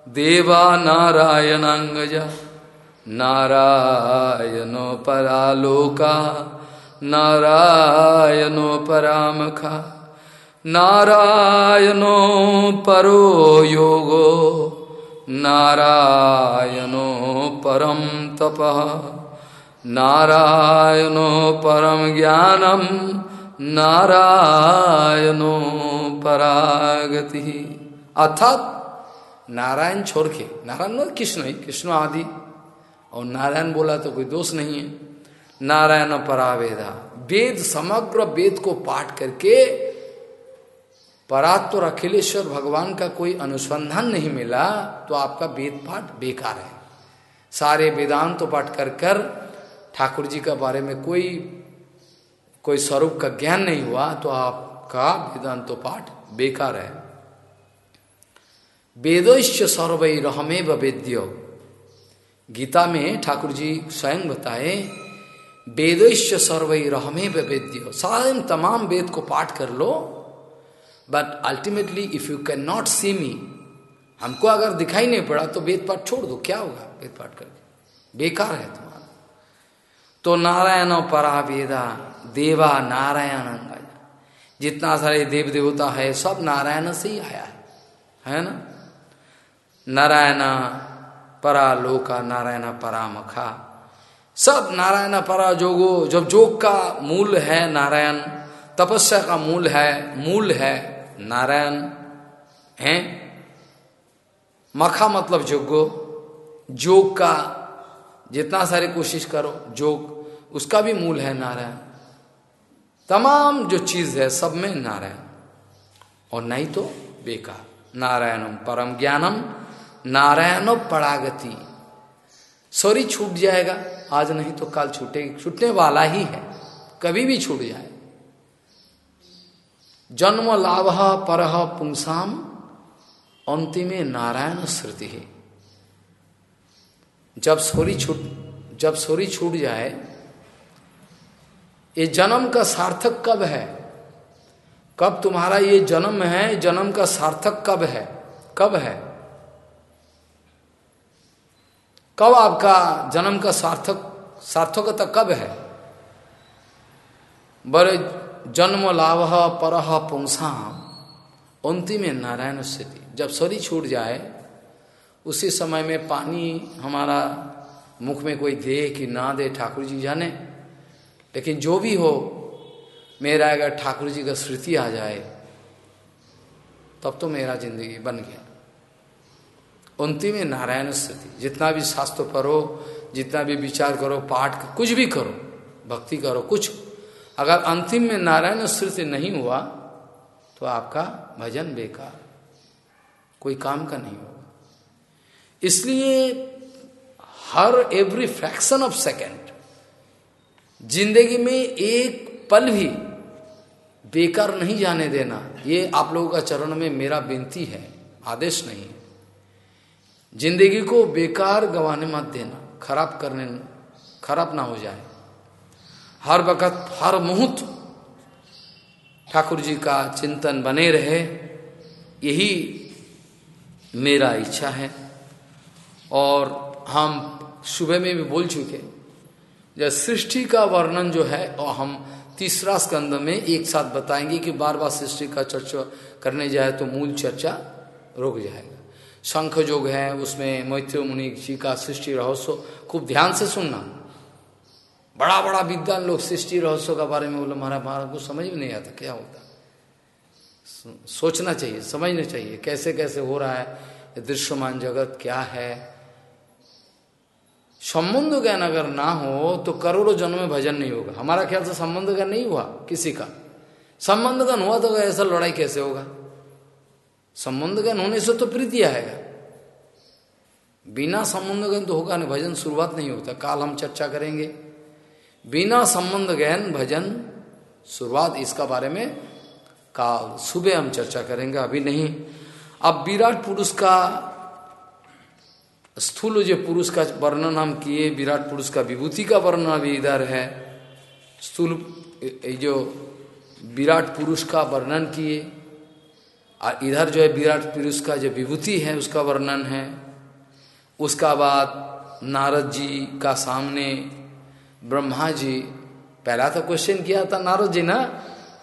देवा नारायण नारायणांगजा, नारायणो परालोका, नारायणो परामखा, नारायणो परो योगो। नारायणो परम तपः। नारायणो परम ज्ञानम। नारायणो परागति। अर्थात नारायण छोड़ के, नारायण कृष्ण ही, कृष्ण आदि। और नारायण बोला तो कोई दोष नहीं है। नारायण परावेदा। वेद, समग्र वेद को पाठ करके परात्वर अखिलेश्वर भगवान का कोई अनुसंधान नहीं मिला तो आपका वेद पाठ बेकार है। सारे वेदांत तो पाठ कर कर ठाकुर जी का बारे में कोई कोई स्वरूप का ज्ञान नहीं हुआ तो आपका वेदांत तो पाठ बेकार है। वेदोश्च सर्वई रहमे वेद्य। गीता में ठाकुर जी स्वयं बताए, वेदोश्च सर्वई रहमे वेद्य। सारे तमाम वेद को पाठ कर लो but ultimately if you can not see me हमको अगर दिखाई नहीं पड़ा तो वेद पाठ छोड़ दो। क्या होगा वेद पाठ करके? बेकार है तुम्हारा। तो नारायण परा वेदा देवा नारायण जितना सारे देव देवता है, सब नारायण से ही आया है। है ना? नारायण परा लोका नारायण परामखा। सब नारायण परा जोगो जब जोग का मूल है नारायण, तपस्या का मूल है मूल है। नारायण है? मखा मतलब जोगो। जोग का जितना सारे कोशिश करो, जोग, उसका भी मूल है नारायण। तमाम जो चीज़ है, सब में नारायण। और नहीं तो बेकार। नारायणम परम ज्ञानम, नारायण पड़ागति सॉरी, छूट जाएगा। आज नहीं तो कल छूटे छूटने वाला ही है। कभी भी छूट जाए। जन्म लाभ पर पुंसाम। अंतिमे नारायण श्रुति। है जब सोरी छूट, जब सोरी छूट जाए, ये जन्म का सार्थक कब है? कब तुम्हारा ये जन्म है, जन्म का सार्थक कब है? कब है? कब आपका जन्म का सार्थक, सार्थकता कब है? बड़े जन्म लाभ पर पुंसा अंतिम नारायण स्थिति। जब शरीर छूट जाए, उसी समय में पानी हमारा मुख में कोई दे कि ना दे, ठाकुर जी जाने। लेकिन जो भी हो, मेरा अगर ठाकुर जी का स्मृति आ जाए, तब तो मेरा ज़िंदगी बन गया। अंतिम नारायण स्थिति। जितना भी शास्त्र पढ़ो, जितना भी विचार करो, पाठ, कुछ भी करो, भक्ति करो, कुछ अगर अंतिम में नारायण स्थिति नहीं हुआ तो आपका भजन बेकार। कोई काम का नहीं होगा। इसलिए हर एवरी फ्रैक्शन ऑफ़ सेकेंड ज़िंदगी में एक पल भी बेकार नहीं जाने देना, ये आप लोगों का चरण में मेरा विनती है, आदेश नहीं है। ज़िंदगी को बेकार गंवाने मत देना, खराब करने, खराब ना हो जाए। हर वक्त, हर मुहूर्त ठाकुर जी का चिंतन बने रहे, यही मेरा इच्छा है। और हम सुबह में भी बोल चुके, जब सृष्टि का वर्णन जो है, और हम तीसरा स्कंद में एक साथ बताएँगे कि बार बार सृष्टि का चर्चा करने जाए तो मूल चर्चा रुक जाएगा। शंख जोग है, उसमें मैत्र मुनि जी का सृष्टि रहस्य खूब ध्यान से सुनना। बड़ा बड़ा विद्वान लोग, सृष्टि रहस्यों का बारे में बोले महाराज महाराज को समझ में नहीं आता, क्या होता? सोचना चाहिए, समझना चाहिए, कैसे कैसे हो रहा है दृश्यमान जगत क्या है? संबंध ज्ञान अगर ना हो तो करोड़ों जन्म में भजन नहीं होगा। हमारा ख्याल से संबंध ज्ञान नहीं हुआ किसी का। संबंध ज्ञान हुआ तो ऐसा लड़ाई कैसे होगा? संबंध ज्ञान होने से तो प्रीति आएगा। बिना संबंध ज्ञान तो होगा नहीं, भजन शुरुआत नहीं होता। काल हम चर्चा करेंगे बिना संबंध ज्ञान भजन, शुरुआत इसका बारे में का सुबह हम चर्चा करेंगे, अभी नहीं। अब विराट पुरुष का, स्थूल जो पुरुष का वर्णन हम किए, विराट पुरुष का विभूति का वर्णन अभी इधर है। स्थूल जो विराट पुरुष का वर्णन किए और इधर जो है विराट पुरुष का जो विभूति है, उसका वर्णन है। उसका बाद नारद जी का सामने ब्रह्मा जी पहला तो क्वेश्चन किया था नारद जी ना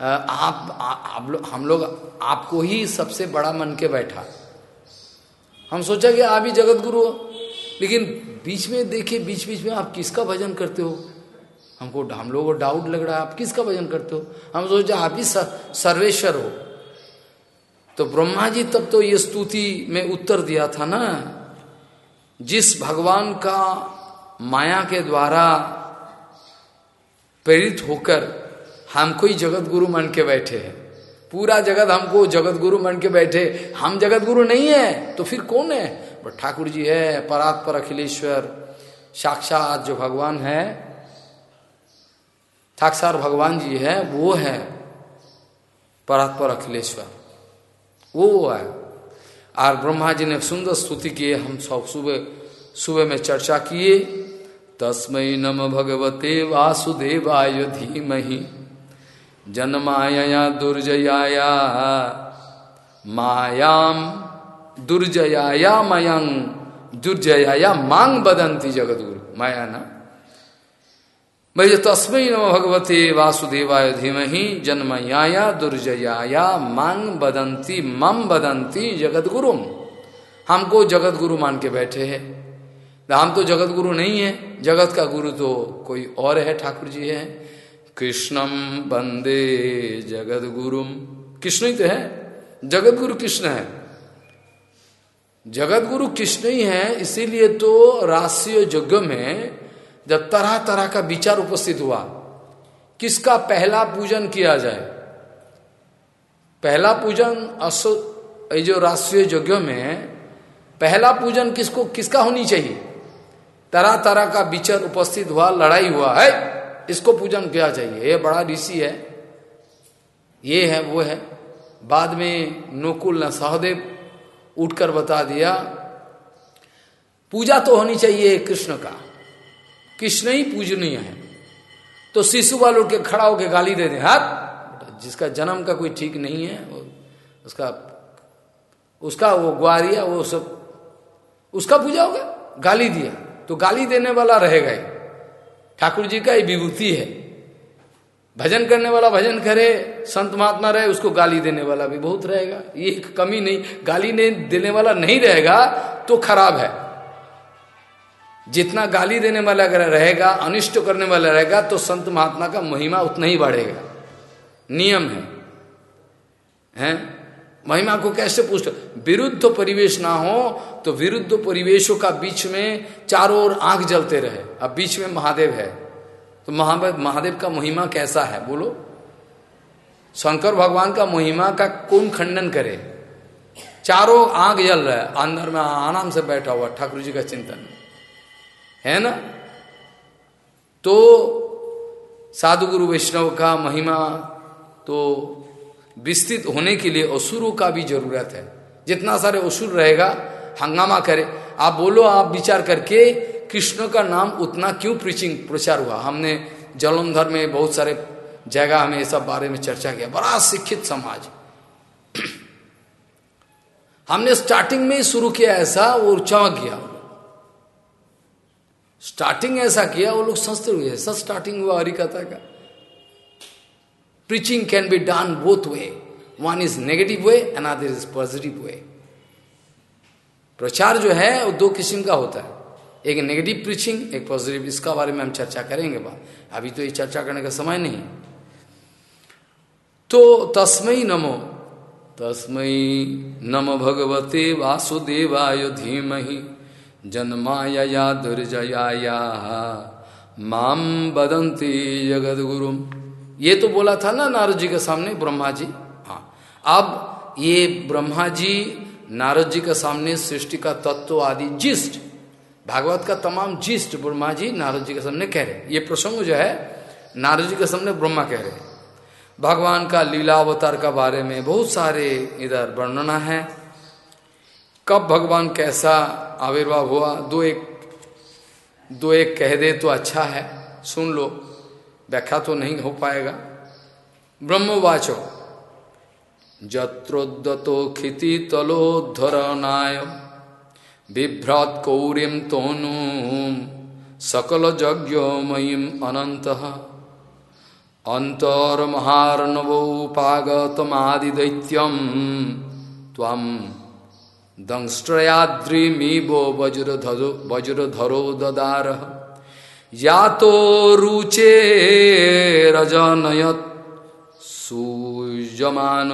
आप, आप लो, हम लोग आपको ही सबसे बड़ा मन के बैठा। हम सोचा कि आप ही जगत गुरु हो। लेकिन बीच में देखिए बीच बीच में आप किसका भजन करते हो? हमको हम लोगों को डाउट लग रहा है आप किसका भजन करते हो? हम सोचा आप ही सर्वेश्वर हो। तो ब्रह्मा जी तब तो ये स्तुति में उत्तर दिया था ना जिस भगवान का माया के द्वारा प्रेरित होकर हमको ही जगत गुरु मान के बैठे हैं। पूरा जगत हमको जगत गुरु मान के बैठे हम जगत गुरु नहीं है तो फिर कौन है? ठाकुर जी है, परात पर अखिलेश्वर। साक्षात जो भगवान है, साक्षात भगवान जी है, वो है परात पर अखिलेश्वर। वो है। और ब्रह्मा जी ने सुंदर स्तुति किए, हम सब सुबह सुबह में चर्चा किए। तस्मय नम भगवते वासुदेवाय धीमही। जन्माया दुर्जयाया मायाम दुर्जयाया मयंग दुर्जयाया मांग बदंती जगत गुरु माया ना? भाई तस्मय नम भगवते वासुदेवाय धीमहि, जन्मयाया दुर्जयाया मांग बदंती मम बदंती जगत गुरु हमको जगत गुरु मान के बैठे हैं। हम तो जगत गुरु नहीं है। जगत का गुरु तो कोई और है, ठाकुर जी है। कृष्णम बंदे जगत गुरुम कृष्ण ही तो है। जगत गुरु कृष्ण है। जगत गुरु कृष्ण ही है, इसीलिए तो राष्ट्रीय यज्ञ में जब तरह तरह का विचार उपस्थित हुआ, किसका पहला पूजन किया जाए? पहला पूजन असो जो राष्ट्रीय यज्ञ में पहला पूजन किसको किसका होनी चाहिए? तरह तरह का विचर उपस्थित हुआ, लड़ाई हुआ, है। इसको पूजन किया चाहिए ये बड़ा ऋषि है। ये है, वो है। बाद में नोकुल न सहदेव उठकर बता दिया, पूजा तो होनी चाहिए कृष्ण का। कृष्ण ही पूजनीय है। तो शिशु वालों के खड़ा होकर गाली दे दे। हाथ जिसका जन्म का कोई ठीक नहीं है, वो उसका उसका वो ग्वारिया, वो सब, उसका पूजा हो गया। गाली दिया। तो गाली देने वाला रहेगा ही। ठाकुर जी का ये विभूति है। भजन करने वाला भजन करे, संत महात्मा रहे, उसको गाली देने वाला भी बहुत रहेगा। ये कमी नहीं, गाली नहीं देने वाला नहीं रहेगा तो खराब है। जितना गाली देने वाला अगर रहेगा, अनिष्ट करने वाला रहेगा तो संत महात्मा का महिमा उतना ही बढ़ेगा। नियम है। हैं? महिमा को कैसे पूछ विरुद्ध परिवेश ना हो तो विरुद्ध परिवेशों का बीच में चारों ओर आँख जलते रहे। अब बीच में महादेव है। तो महादेव महादेव का महिमा कैसा है? बोलो। शंकर भगवान का महिमा का कौन खंडन करे? चारों आँख जल रहा है। अंदर में आराम से बैठा हुआ ठाकुर जी का चिंतन। है ना? तो साधु गुरु वैष्णव का महिमा तो विस्तृत होने के लिए असुरों का भी ज़रूरत है। जितना सारे असुर रहेगा, हंगामा करे। आप बोलो, आप विचार करके कृष्ण का नाम उतना क्यों प्रीचिंग प्रचार हुआ? हमने जलंधर में बहुत सारे जगह हमें ये सब बारे में चर्चा किया। बड़ा शिक्षित समाज। हमने स्टार्टिंग में ही शुरू किया ऐसा, वो चमक गया। स्टार्टिंग ऐसा किया, वो लोग संस्थ हुए। ऐसा स्टार्टिंग हुआ हरिकथा का। Preaching can be done both way. One is negative way, another is positive way. प्रचार जो है वो दो किस्म का होता है एक नेगेटिव प्रीचिंग एक पॉजिटिव इसका बारे में हम चर्चा करेंगे बात अभी तो ये चर्चा करने का समय नहीं तो तस्मय नमो तस्मय नम भगवते वासुदेवाय धीमहि जन्माया दुर्जया माम बदंती जगद गुरुम ये तो बोला था ना नारद जी के सामने ब्रह्मा जी हाँ। अब ये ब्रह्मा जी नारद जी के सामने सृष्टि का तत्व आदि जिस्ट भागवत का तमाम जिस्ट ब्रह्मा जी नारद जी के सामने कह रहे ये प्रसंग जो है, नारद जी के सामने ब्रह्मा कह रहे भगवान का लीला अवतार का बारे में बहुत सारे इधर वर्णना है। कब भगवान कैसा आविर्भाव हुआ? दो एक दो एक कह दे तो अच्छा है। सुन लो। व्याख्या तो नहीं हो पाएगा। ब्रह्मवाचो। जत्रोदतो खिति तलोधरनाय बिभ्रात कौरिम तोनु सकल यज्ञमयीम अनंत अन्तर्महार्णवोपागतमादिदैत्यं त्वं दंष्ट्रयाद्रिमीवो वज्रधरो वज्रधरो ददारः यातो रुचे रजनयत्। सुजमान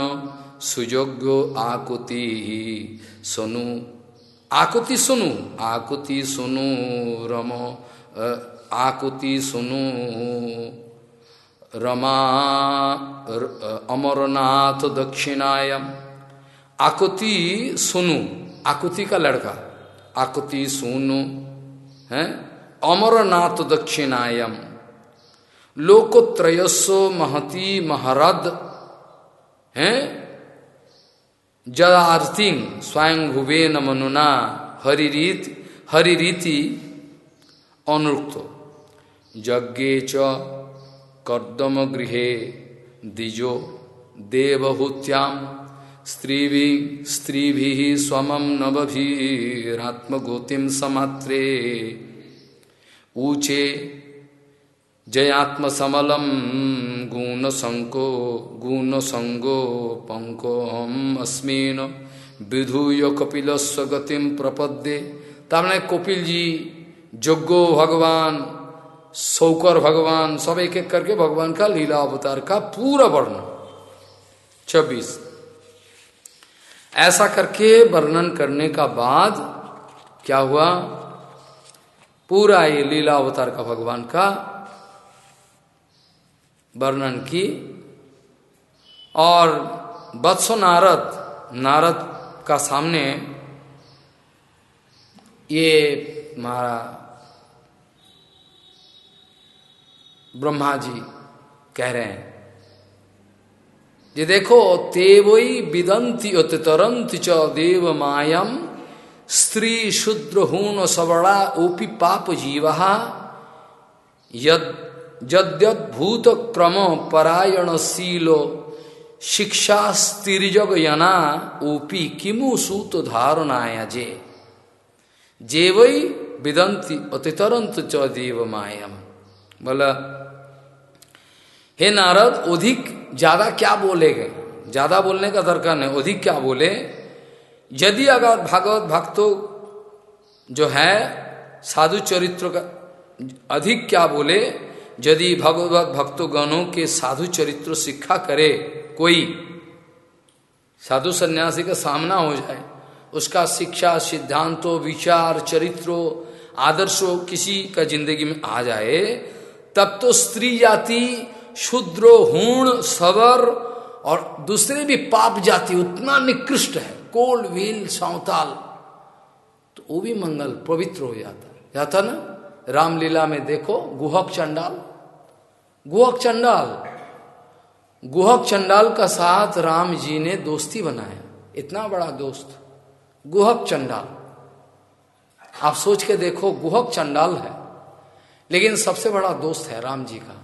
सुयोग्य आकुति, सुनु। आकुति सुनु आकुति सुनु रम आकुति सुनु रमा अमरनाथ दक्षिणायम। आकुति सुनु, आकुति का लड़का, आकुति सुनु, है? अमरनाथ दक्षिणायम लोकोत्रयस्व महती महरद, है? जदार्थिंग स्वयं भुवेन मनुना, हरिरीत, हरिरीति अनुक्त यज्ञे च कर्दम गृह दिजो देवहूत्याम स्त्री स्वम नवभीरात्मगोतिम समात्रे। ऊचे, जयात्म समलम, गुण संको, गुण संगो, पंको हम अस्मीन विधूय कपिल स्वगतिम प्रपद्ये। तमने कपिल जी जोगो भगवान, सौकर भगवान, सब एक एक करके भगवान का लीला अवतार का पूरा वर्णन। छब्बीस। ऐसा करके वर्णन करने का बाद क्या हुआ? पूरा ये लीला अवतार का भगवान का वर्णन की। और बत्सो नारद नारद का सामने ये हमारा ब्रह्मा जी कह रहे हैं। ये देखो, तेवई विदंती तरंत च देव मायम स्त्री शुद्र हून सवड़ा ओपी पाप जीवा यद्यद्भूत क्रम परायण शीलो शिक्षा स्त्रीजग यना ओपी किमु सूत धारणाया जे। जेवई विदंती अतितरंत च देव मायम। बोला, हे नारद, अधिक ज़्यादा क्या बोलेगे? ज़्यादा बोलने का दरकार नहीं, अधिक क्या बोले? यदि अगर भागवत भक्तों जो है, साधु चरित्र का अधिक क्या बोले, यदि भगवत भक्तों गणों के साधु चरित्र शिक्षा करे कोई, साधु सन्यासी का सामना हो जाए, उसका शिक्षा, सिद्धांतों, विचार, चरित्रों, आदर्शों किसी का ज़िंदगी में आ जाए, तब तो स्त्री जाति, शुद्रो, हूण, सवर और दूसरे भी पाप जाति उतना निकृष्ट है। कोल्ड व्हील सौताल तो वो भी मंगल, पवित्र हो जाता है। जाता ना? रामलीला में देखो, गुहक चंडाल। गुहक चंडाल। गुहक चंडाल का साथ राम जी ने दोस्ती बनाया। इतना बड़ा दोस्त। गुहक चंडाल। आप सोच के देखो, गुहक चंडाल है। लेकिन सबसे बड़ा दोस्त है राम जी का।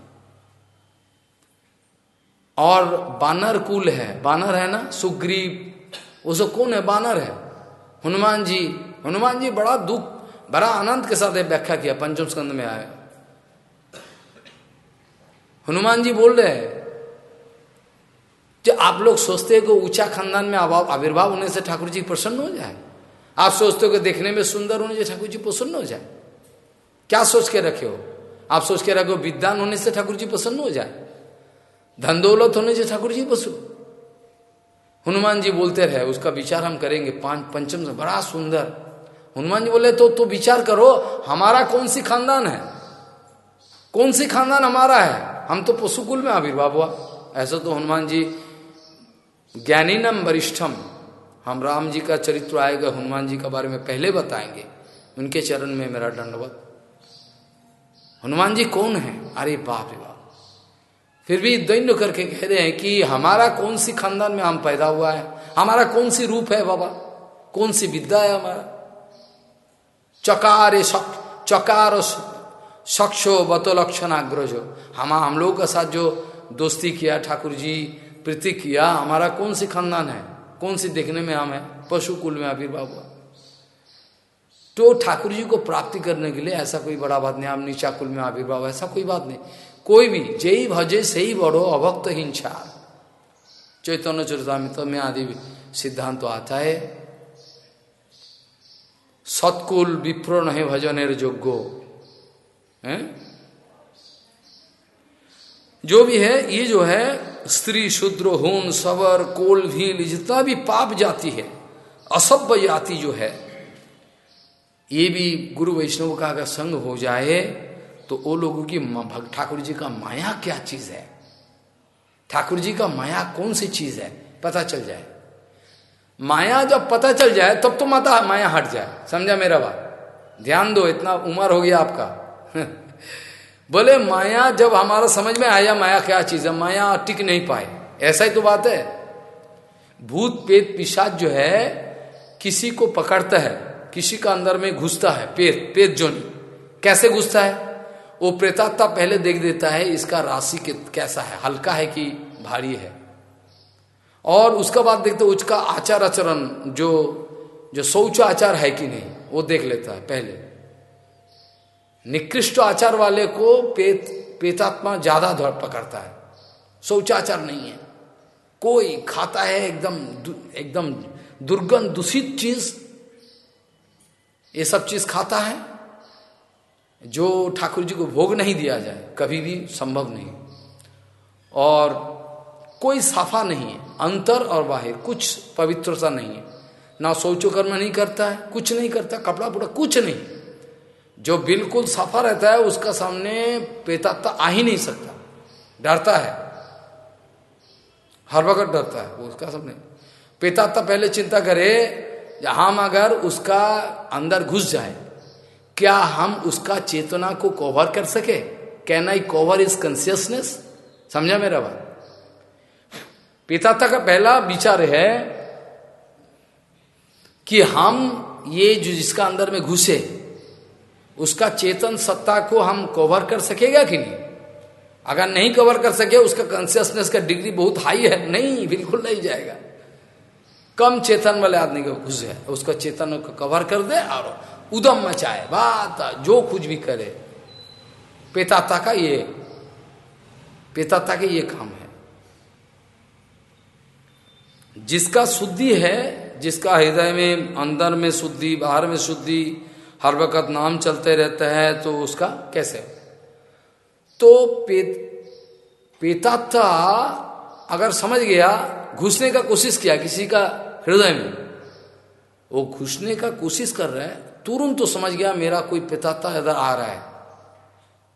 और बानर कुल है। बानर है ना? सुग्रीव। उसको कौन है? बानर है। हनुमान जी हनुमान जी बड़ा दुख, बड़ा आनंद के साथ व्याख्या किया, पंचम स्कंद में आए हनुमान जी बोल रहे हैं जो आप लोग सोचते हैं कि ऊँचा खानदान में आविर्भाव होने से ठाकुर जी प्रसन्न हो जाए। आप सोचते हो कि देखने में सुंदर होने से ठाकुर जी प्रसन्न हो जाए। क्या सोच के रखे हो? आप सोच के रखे हो विद्वान होने से ठाकुर जी प्रसन्न हो जाए। धन दौलत होने से ठाकुर जी पशु हनुमान जी बोलते रहे, उसका विचार हम करेंगे, पाँच पंचम से बड़ा सुंदर। हनुमान जी बोले तो तो विचार करो, हमारा कौन सी खानदान है? कौन सी खानदान हमारा है? हम तो पशुकुल में आविर्भाव हुआ। ऐसा तो हनुमान जी, ज्ञानीनम वरिष्ठम, हम राम जी का चरित्र आएगा हनुमान जी के बारे में पहले बताएँगे। उनके चरण में मेरा दंडवत। हनुमान जी कौन है? अरे बाप रे बाप। फिर भी दैन्य करके कह रहे हैं कि हमारा कौन सी खानदान में हम पैदा हुआ है? हमारा कौन सी रूप है बाबा? कौन सी विद्या है हमारा? चकार चकार सक्षो बतो लक्षण आग्रजो हम हम लोगों के साथ जो दोस्ती किया ठाकुर जी प्रीति किया, हमारा कौन सी खानदान है? कौन सी देखने में हम है? पशु कुल में आविर्भाव हुआ। तो ठाकुर जी को प्राप्ति करने के लिए ऐसा कोई बड़ा बात नहीं हम नीचा कुल में आविर्भाव, ऐसा कोई बात नहीं। कोई भी जय भजे से ही बड़ो अभक्त हिंसा। चैतन्य चरितमित में आदि सिद्धांत तो आता है। सत्कुल विप्र नहीं भजन जोग्यो है? जो भी है, ये जो है, स्त्री शूद्र होन सवर कोल भील जितना भी पाप जाति है, असभ्य जाति जो है, ये भी गुरु वैष्णव का अगर संग हो जाए तो वो लोगों की ठाकुर जी का माया क्या चीज़ है? ठाकुर जी का माया कौन सी चीज़ है? पता चल जाए। माया जब पता चल जाए, तब तो माता माया हट जाए। समझा मेरा बात? ध्यान दो, इतना उम्र हो गया आपका। बोले, माया जब हमारा समझ में आया माया क्या चीज़ है, माया टिक नहीं पाए। ऐसा ही तो बात है। भूत पेत पिशाच जो है, किसी को पकड़ता है, किसी का अंदर में घुसता है पेट पेट जोनी। कैसे घुसता है? वो प्रेतात्मा पहले देख देता है, इसका राशि कैसा है? हल्का है कि भारी है? और उसका बाद देखते उसका आचार आचरण, जो जो शौच आचार है कि नहीं, वो देख लेता है पहले। निकृष्ट आचार वाले को पेत पेतात्मा ज़्यादा धड़ पकड़ता है। शौचाचार नहीं है। कोई खाता है एकदम एकदम दुर्गंध, दूषित चीज़, ये सब चीज़ खाता है। जो ठाकुर जी को भोग नहीं दिया जाए, कभी भी संभव नहीं। और कोई साफा नहीं है, अंतर और बाहर, कुछ पवित्रता नहीं है। ना शौचोकर्म नहीं करता है, कुछ नहीं करता, कपड़ा पुड़ा कुछ नहीं। जो बिल्कुल सफ़ा रहता है, उसका सामने पेतात्ता आ ही नहीं सकता। डरता है। हर वक्त डरता है उसका सामने। पेतात्ता पहले चिंता करे हम अगर उसका अंदर घुस जाए। क्या हम उसका चेतना को कवर कर सके? Can I cover is consciousness समझा मेरा बात? पिताता का पहला विचार है कि हम ये जो जिसका अंदर में घुसे, उसका चेतन सत्ता को हम कवर कर सकेगा कि नहीं? अगर नहीं कवर कर सके, उसका कॉन्सियसनेस का डिग्री बहुत हाई है। नहीं, बिल्कुल नहीं जाएगा। कम चेतन वाले आदमी को घुस है उसका चेतन को कवर कर दे और उदम मचाए, बात, जो कुछ भी करे। पेताता का ये पेताता के ये काम है। जिसका शुद्धि है, जिसका हृदय में, अंदर में शुद्धि, बाहर में शुद्धि, हर वक्त नाम चलते रहता है तो उसका कैसे? तो पेत पेताता अगर समझ गया, घुसने का कोशिश किया किसी का हृदय में, वो घुसने का कोशिश कर रहा है तुरंत तो समझ गया मेरा कोई पिताता इधर आ रहा है।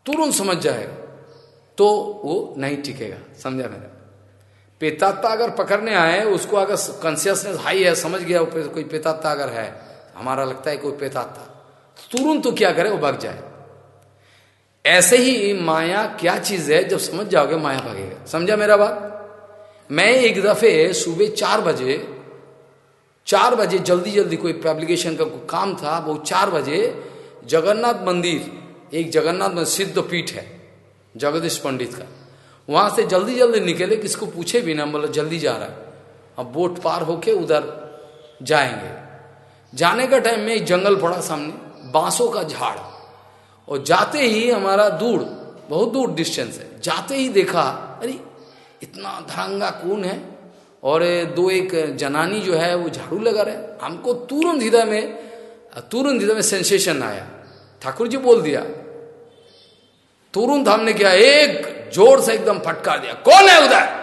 तुरंत समझ जाएगा तो वो नहीं टिकेगा, समझा मेरा? पेतात्ता अगर पकड़ने आए, उसको अगर कॉन्सियसनेस हाई है, समझ गया कोई पेतात्ता अगर है, हमारा लगता है कोई पेतात्ता तुरंत तो क्या करे, वो भाग जाए। ऐसे ही माया क्या चीज़ है, जब समझ जाओगे, माया भागेगा। समझा मेरा बात? मैं एक दफे सुबह चार बजे चार बजे, जल्दी जल्दी कोई पब्लिकेशन का कोई काम था, वो चार बजे जगन्नाथ मंदिर, एक जगन्नाथ मंदिर सिद्ध पीठ है, जगदीश पंडित का। वहाँ से जल्दी जल्दी निकले, किसको पूछे भी ना बोला जल्दी जा रहा है। अब बोट पार होके उधर जाएँगे। जाने का टाइम में एक जंगल पड़ा सामने, बांसों का झाड़। और जाते ही हमारा दूर, बहुत दूर डिस्टेंस है, जाते ही देखा, अरे, इतना धरंगा कौन है? और दो एक जनानी जो है, वो झाड़ू लगा रहे। हमको तुरंत हृदय में, तुरंत हृदय में सेंसेशन आया। ठाकुर जी बोल दिया, तुरंत हमने किया, एक ज़ोर से एकदम फटकार दिया। कौन है उधर?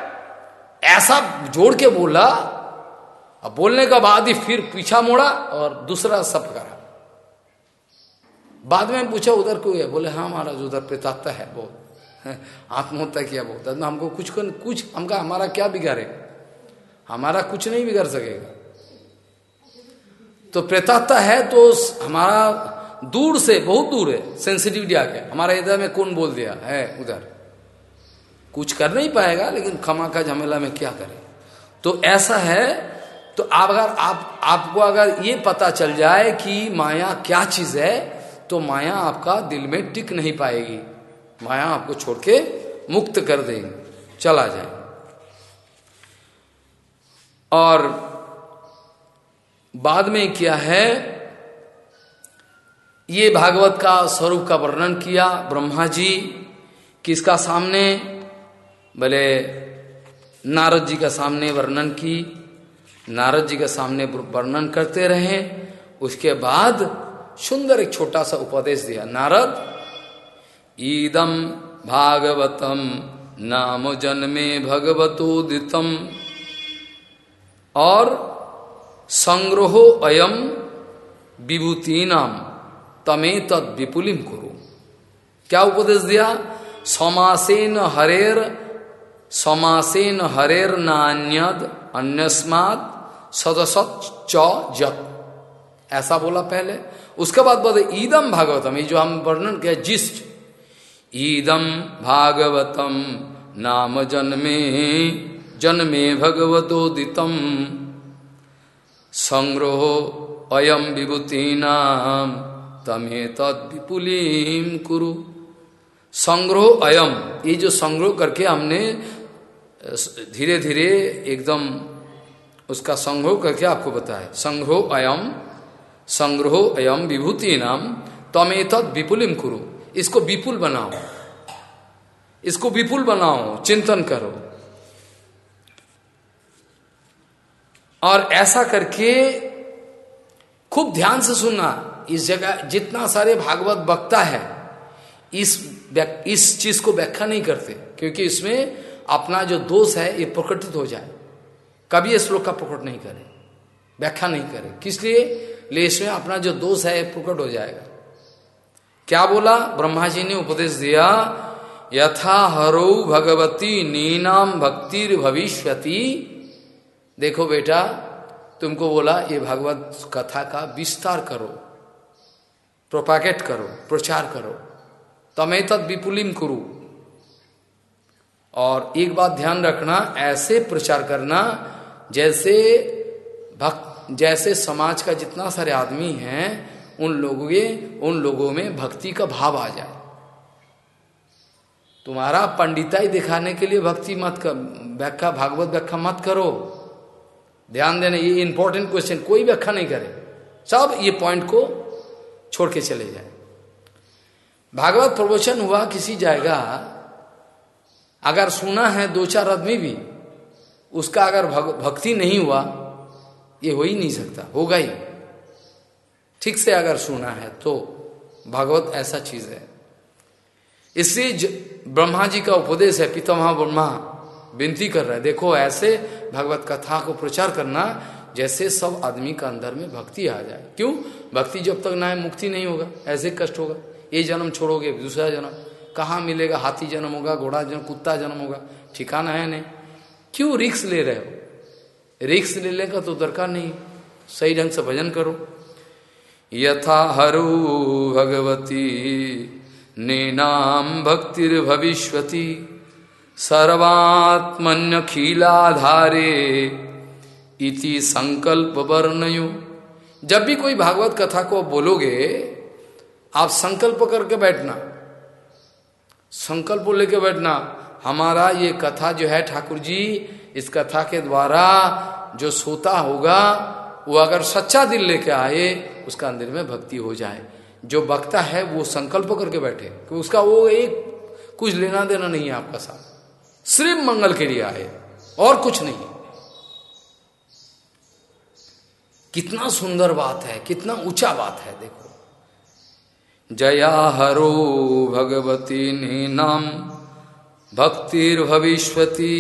ऐसा जोड़ के बोला, अब बोलने का बाद ही फिर पीछा मोड़ा और दूसरा सब करा। बाद में पूछा, उधर कोई है? बोले हाँ महाराज, उधर प्रेतात्ता है, बहुत। आत्महत्या किया बहुत। हमको कुछ कुछ हमका, हमारा क्या बिगाड़े? हमारा कुछ नहीं बिगड़ सकेगा। तो प्रेतात्ता है तो हमारा दूर से, बहुत दूर है सेंसिटिविटी आके। हमारे इधर में कौन बोल दिया? है, उधर। कुछ कर नहीं पाएगा, लेकिन खमा का झमेला में क्या करे? तो ऐसा है तो आप अगर, आप, आपको अगर ये पता चल जाए कि माया क्या चीज़ है तो माया आपका दिल में टिक नहीं पाएगी। माया आपको छोड़ के मुक्त कर देंगे। चला जाए। और बाद में क्या है? ये भागवत का स्वरूप का वर्णन किया ब्रह्मा जी, किसका सामने? भले नारद जी का सामने वर्णन की, नारद जी के सामने वर्णन करते रहे, उसके बाद सुंदर एक छोटा सा उपदेश दिया, नारद ईदम भागवतम नाम जन्मे भगवतोदितम और संग्रहो अयम विभूति नाम तमे तद विपुलिम करो। क्या उपदेश दिया? समासेन हरेर समासेन हरेर नान्यद अन्यस्मात सदसत च जत। ऐसा बोला पहले। उसके बाद बोले ईदम भागवतम, ये जो हम वर्णन किया जिस्ट ईदम भागवतम, नाम जन्मे जन्मे भगवतोदितम संग्रह अयम विभूति नाम तमे तद विपुलीम कुरु। संग्रह अयम ये जो संग्रह करके हमने धीरे धीरे एकदम उसका संग्रह करके आपको बताया। संग्रह अयम संग्रह अयम विभूति नाम तमे तद विपुलिम कुरु। इसको विपुल बनाओ। इसको विपुल बनाओ, चिंतन करो। और ऐसा करके खूब ध्यान से सुनना, इस जगह जितना सारे भागवत वक्ता है, इस इस चीज़ को व्याख्या नहीं करते, क्योंकि इसमें अपना जो दोष है, ये प्रकटित हो जाए। कभी इस श्लोक का प्रकट नहीं करे, व्याख्या नहीं करे। किस लिए? इसमें अपना जो दोष है प्रकट हो जाएगा। क्या बोला? ब्रह्मा जी ने उपदेश दिया, यथा हरो भगवती नीनाम भक्तिर भविष्यति। देखो बेटा, तुमको बोला, ये भगवत कथा का विस्तार करो प्रोपाकेट करो, प्रचार करो। तमें तद विपुलिम करू। और एक बात ध्यान रखना, ऐसे प्रचार करना, जैसे भक्त, जैसे समाज का जितना सारे आदमी हैं, उन लोगों के, उन लोगों में भक्ति का भाव आ जाए। तुम्हारा पंडिताई दिखाने के लिए भक्ति मत कर, व्याख्या, भागवत व्याख्या मत करो। ध्यान देना, ये इंपॉर्टेंट क्वेश्चन कोई व्याख्या नहीं करे। सब ये पॉइंट को छोड़ के चले जाए। भागवत प्रवचन हुआ किसी जाएगा, अगर सुना है दो चार आदमी भी, उसका अगर भक्ति नहीं हुआ, ये हो ही नहीं सकता, होगा ही। ठीक से अगर सुना है तो भागवत ऐसा चीज़ है। इसलिए ब्रह्मा जी का उपदेश है, पितामह ब्रह्मा विनती कर रहा है, देखो ऐसे भगवत कथा को प्रचार करना जैसे सब आदमी का अंदर में भक्ति आ जाए। क्यों? भक्ति जब तक ना है, मुक्ति नहीं होगा, ऐसे कष्ट होगा। ये जन्म छोड़ोगे, दूसरा जन्म। कहाँ मिलेगा? हाथी जन्म होगा, घोड़ा जन्म, कुत्ता जन्म होगा। ठिकाना है नहीं। क्यों रिक्स ले रहे हो? रिक्स ले लेगा तो दरकार नहीं। सही ढंग से भजन करो। यथा हरु भगवती नेनाम भक्तिर्भविष्यति सर्वात्मन्यखिलाधारे इति संकल्प वर्णयो जब भी कोई भागवत कथा को बोलोगे, आप संकल्प करके बैठना। संकल्प लेके बैठना। हमारा ये कथा जो है ठाकुर जी, इस कथा के द्वारा जो सोता होगा, वो अगर सच्चा दिल लेके आए, उसका अंदर में भक्ति हो जाए। जो वक्ता है, वो संकल्प करके बैठे, कि उसका वो एक कुछ लेना देना नहीं है आपका साथ। सिर्फ़ मंगल के लिए आए, और कुछ नहीं। कितना सुंदर बात है, कितना ऊँचा बात है, देखो। जया हरो भगवती नाम भक्तिर्भविष्यति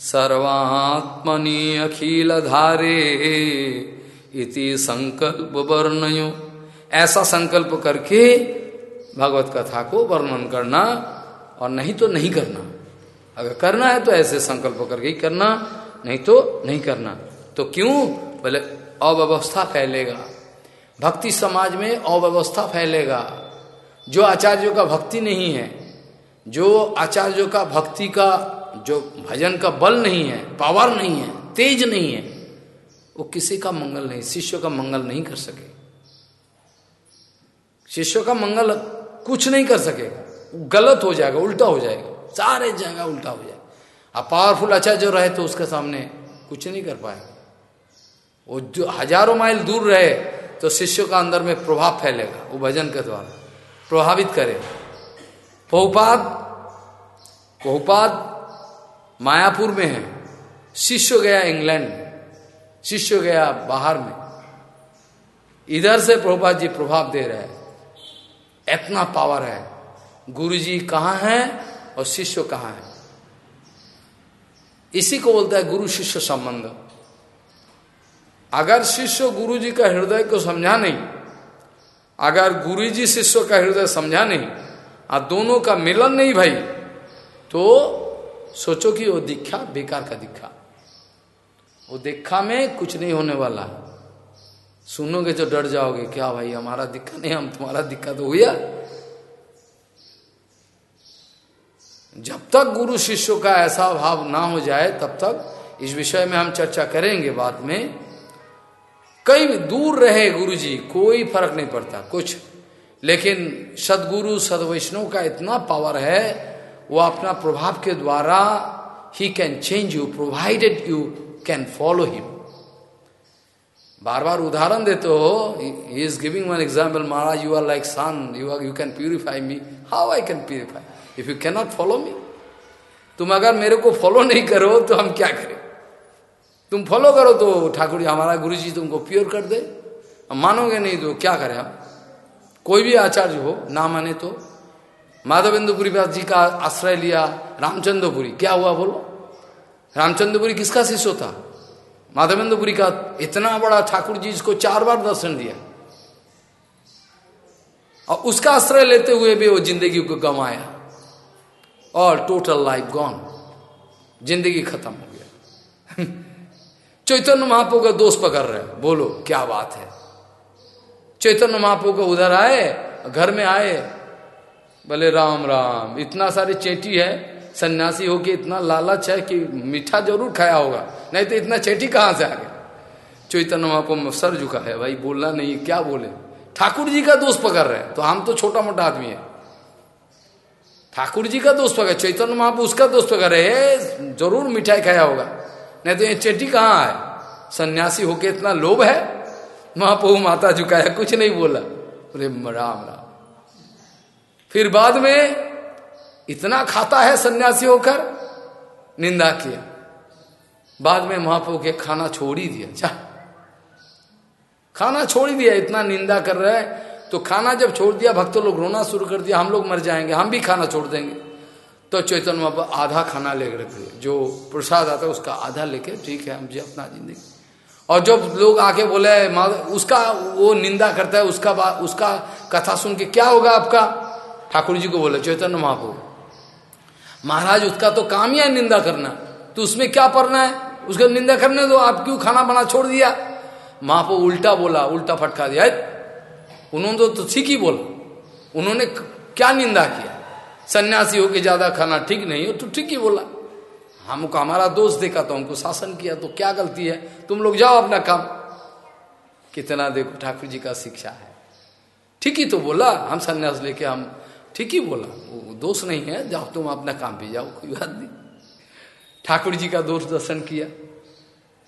सर्वात्मनि अखिल धारे, इति संकल्प वर्णयो। ऐसा संकल्प करके भगवत कथा को वर्णन करना और नहीं तो नहीं करना। अगर करना है तो ऐसे संकल्प करके ही करना, नहीं तो नहीं करना। तो क्यों? बोले, अव्यवस्था फैलेगा। भक्ति समाज में अव्यवस्था फैलेगा। जो आचार्यों का भक्ति नहीं है, जो आचार्यों का भक्ति का, जो भजन का बल नहीं है, पावर नहीं है, तेज नहीं है, वो किसी का मंगल नहीं, शिष्य का मंगल नहीं कर सके। शिष्य का मंगल कुछ नहीं कर सकेगा गलत हो जाएगा, उल्टा हो जाएगा। सारे जगह उल्टा हो जाएगा। अब पावरफुल अच्छा जो रहे तो उसके सामने कुछ नहीं कर पाएगा। वो जो हज़ारों माइल दूर रहे तो शिष्य का अंदर में प्रभाव फैलेगा, वो भजन के द्वारा प्रभावित करे बहुपाद बहुपाद मायापुर में है। शिष्य गया इंग्लैंड में शिष्य गया बाहर में। इधर से प्रभुपाद जी प्रभाव दे रहे हैं। इतना पावर है। गुरु जी कहाँ है और शिष्य कहाँ है? इसी को बोलता है गुरु शिष्य संबंध। अगर शिष्य गुरु जी का हृदय को समझा नहीं, अगर गुरु जी शिष्य का हृदय समझा नहीं और दोनों का मिलन नहीं भाई तो सोचो कि वो दीक्षा बेकार का दीक्षा। वो दीक्षा में कुछ नहीं होने वाला। सुनोगे तो डर जाओगे, क्या भाई, हमारा दिक्कत नहीं, हम तुम्हारा दिक्कत हो गया जब तक गुरु शिष्य का ऐसा भाव ना हो जाए, तब तक इस विषय में हम चर्चा करेंगे बाद में। कई दूर रहे गुरु जी कोई फ़र्क नहीं पड़ता, कुछ। लेकिन सदगुरु, सदवैष्णव का इतना पावर है, वो अपना प्रभाव के द्वारा ही can change you provided you can follow him बार बार उदाहरण देते हो ही is giving one example Maharaj you are like son you are you can purify me how I can purify if you cannot follow me तुम अगर मेरे को follow नहीं करो तो हम क्या करें? तुम फॉलो करो तो ठाकुर जी, हमारा गुरु जी तुमको प्योर कर दे। हम मानोगे नहीं तो क्या करें हम? कोई भी आचार्य हो, ना माने तो। माधवेंद्रपुरी व्यास जी का आश्रय लिया, रामचंद्रपुरी। क्या हुआ बोलो? रामचंद्रपुरी किसका शिष्य था? माधवेंद्रपुरी का इतना बड़ा ठाकुर जी इसको चार बार दर्शन दिया। और उसका आश्रय लेते हुए भी वो ज़िंदगी को गंवाया। और टोटल लाइफ गॉन ज़िंदगी खत्म हो गया। चैतन्य महापो का दोष पकड़ रहे बोलो, क्या बात है? चैतन्य महापो का उधर आए, घर में आए। बोले, राम राम। इतना सारी चेटी है, सन्यासी हो के इतना लालच है कि मीठा ज़रूर खाया होगा। नहीं तो इतना चेटी कहाँ से आ गया? चैतन्य महापो सर झुका है, भाई बोलना नहीं, क्या बोले? ठाकुर जी का दोष पकड़ रहे तो हम तो छोटा मोटा आदमी है। ठाकुर जी का दोस्त पकड़ चैतन्य महापो उसका दोस्त पकड़ रहे ज़रूर मिठाई खाया होगा। नहीं तो ये चेटी कहाँ है? सन्यासी होके इतना लोभ है? महाप्रभु माता झुकाया, कुछ नहीं बोला। बोले राम राम। फिर बाद में इतना खाता है सन्यासी होकर, निंदा किया। बाद में महाप्रभु के खाना छोड़ ही दिया। जा। खाना छोड़ ही दिया, इतना निंदा कर रहे हैं। तो खाना जब छोड़ दिया, भक्तों लोग रोना शुरू कर दिया, हम लोग मर जाएँगे, हम भी खाना छोड़ देंगे। तो चैतन्य बाबा आधा खाना ले रखे जो प्रसाद आता है उसका आधा लेके, ठीक है, हम जी अपना ज़िंदगी। और जब लोग आके बोले उसका वो निंदा करता है, उसका उसका कथा सुन के क्या होगा आपका? ठाकुर जी को बोले, चैतन्य महाप्रभु महाराज, उसका तो काम ही है निंदा करना। तो उसमें क्या पढ़ना है? उसका निंदा करने दो, आप क्यों खाना बना छोड़ दिया? महाप्रभु उल्टा बोला, उल्टा फटका दिया उन्होंने तो ठीक ही बोला। उन्होंने क्या निंदा किया? सन्यासी हो के ज़्यादा खाना ठीक नहीं हो तो ठीक ही बोला। हमको हमारा दोस्त देखा तो हमको शासन किया तो क्या गलती है? तुम लोग जाओ अपना काम। कितना देखो, ठाकुर जी का शिक्षा है। ठीक ही तो बोला, हम सन्यास लेके हम ठीक ही बोला। वो दोष नहीं है, जाओ तुम अपना काम पे जाओ, कोई बात नहीं। ठाकुर जी का दोष दर्शन किया।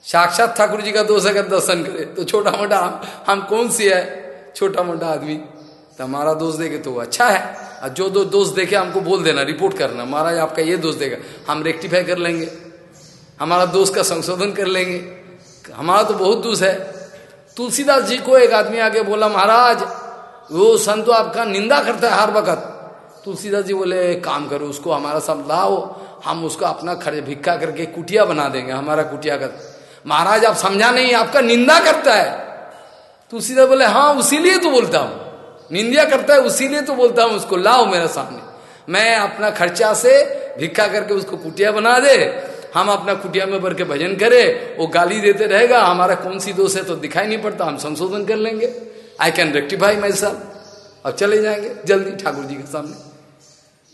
साक्षात ठाकुर जी का दोष अगर दर्शन करे तो छोटा मोटा हम हम कौन सी है? छोटा मोटा आदमी। तो हमारा दोष देखे तो अच्छा है। और जो दो दोष देखे, हमको बोल देना रिपोर्ट करना। महाराज आपका ये दोष देगा, हम रेक्टिफाई कर लेंगे। हमारा दोष का संशोधन कर लेंगे। हमारा तो बहुत दोष है। तुलसीदास जी को एक आदमी आके बोला, महाराज, वो संत आपका निंदा करता है हर वक्त। तुलसीदास जी बोले, काम करो उसको, हमारा सब लाओ। हम उसको अपना खड़े भिक्खा करके कुटिया बना देंगे, हमारा कुटिया का महाराज, आप समझा नहीं, आपका निंदा करता है। तुलसीदास बोले हाँ उसीलिए तो बोलता हूँ। निंदिया करता है, उसीलिए तो बोलता हूँ, उसको लाओ मेरे सामने। मैं अपना खर्चा से भिक्खा करके उसको कुटिया बना दे, हम अपना कुटिया में भर के भजन करे, वो गाली देते रहेगा, हमारा कौन सी दोष है तो दिखाई नहीं पड़ता, हम संशोधन कर लेंगे। I can rectify myself और चले जाएँगे, जल्दी ठाकुर जी के सामने।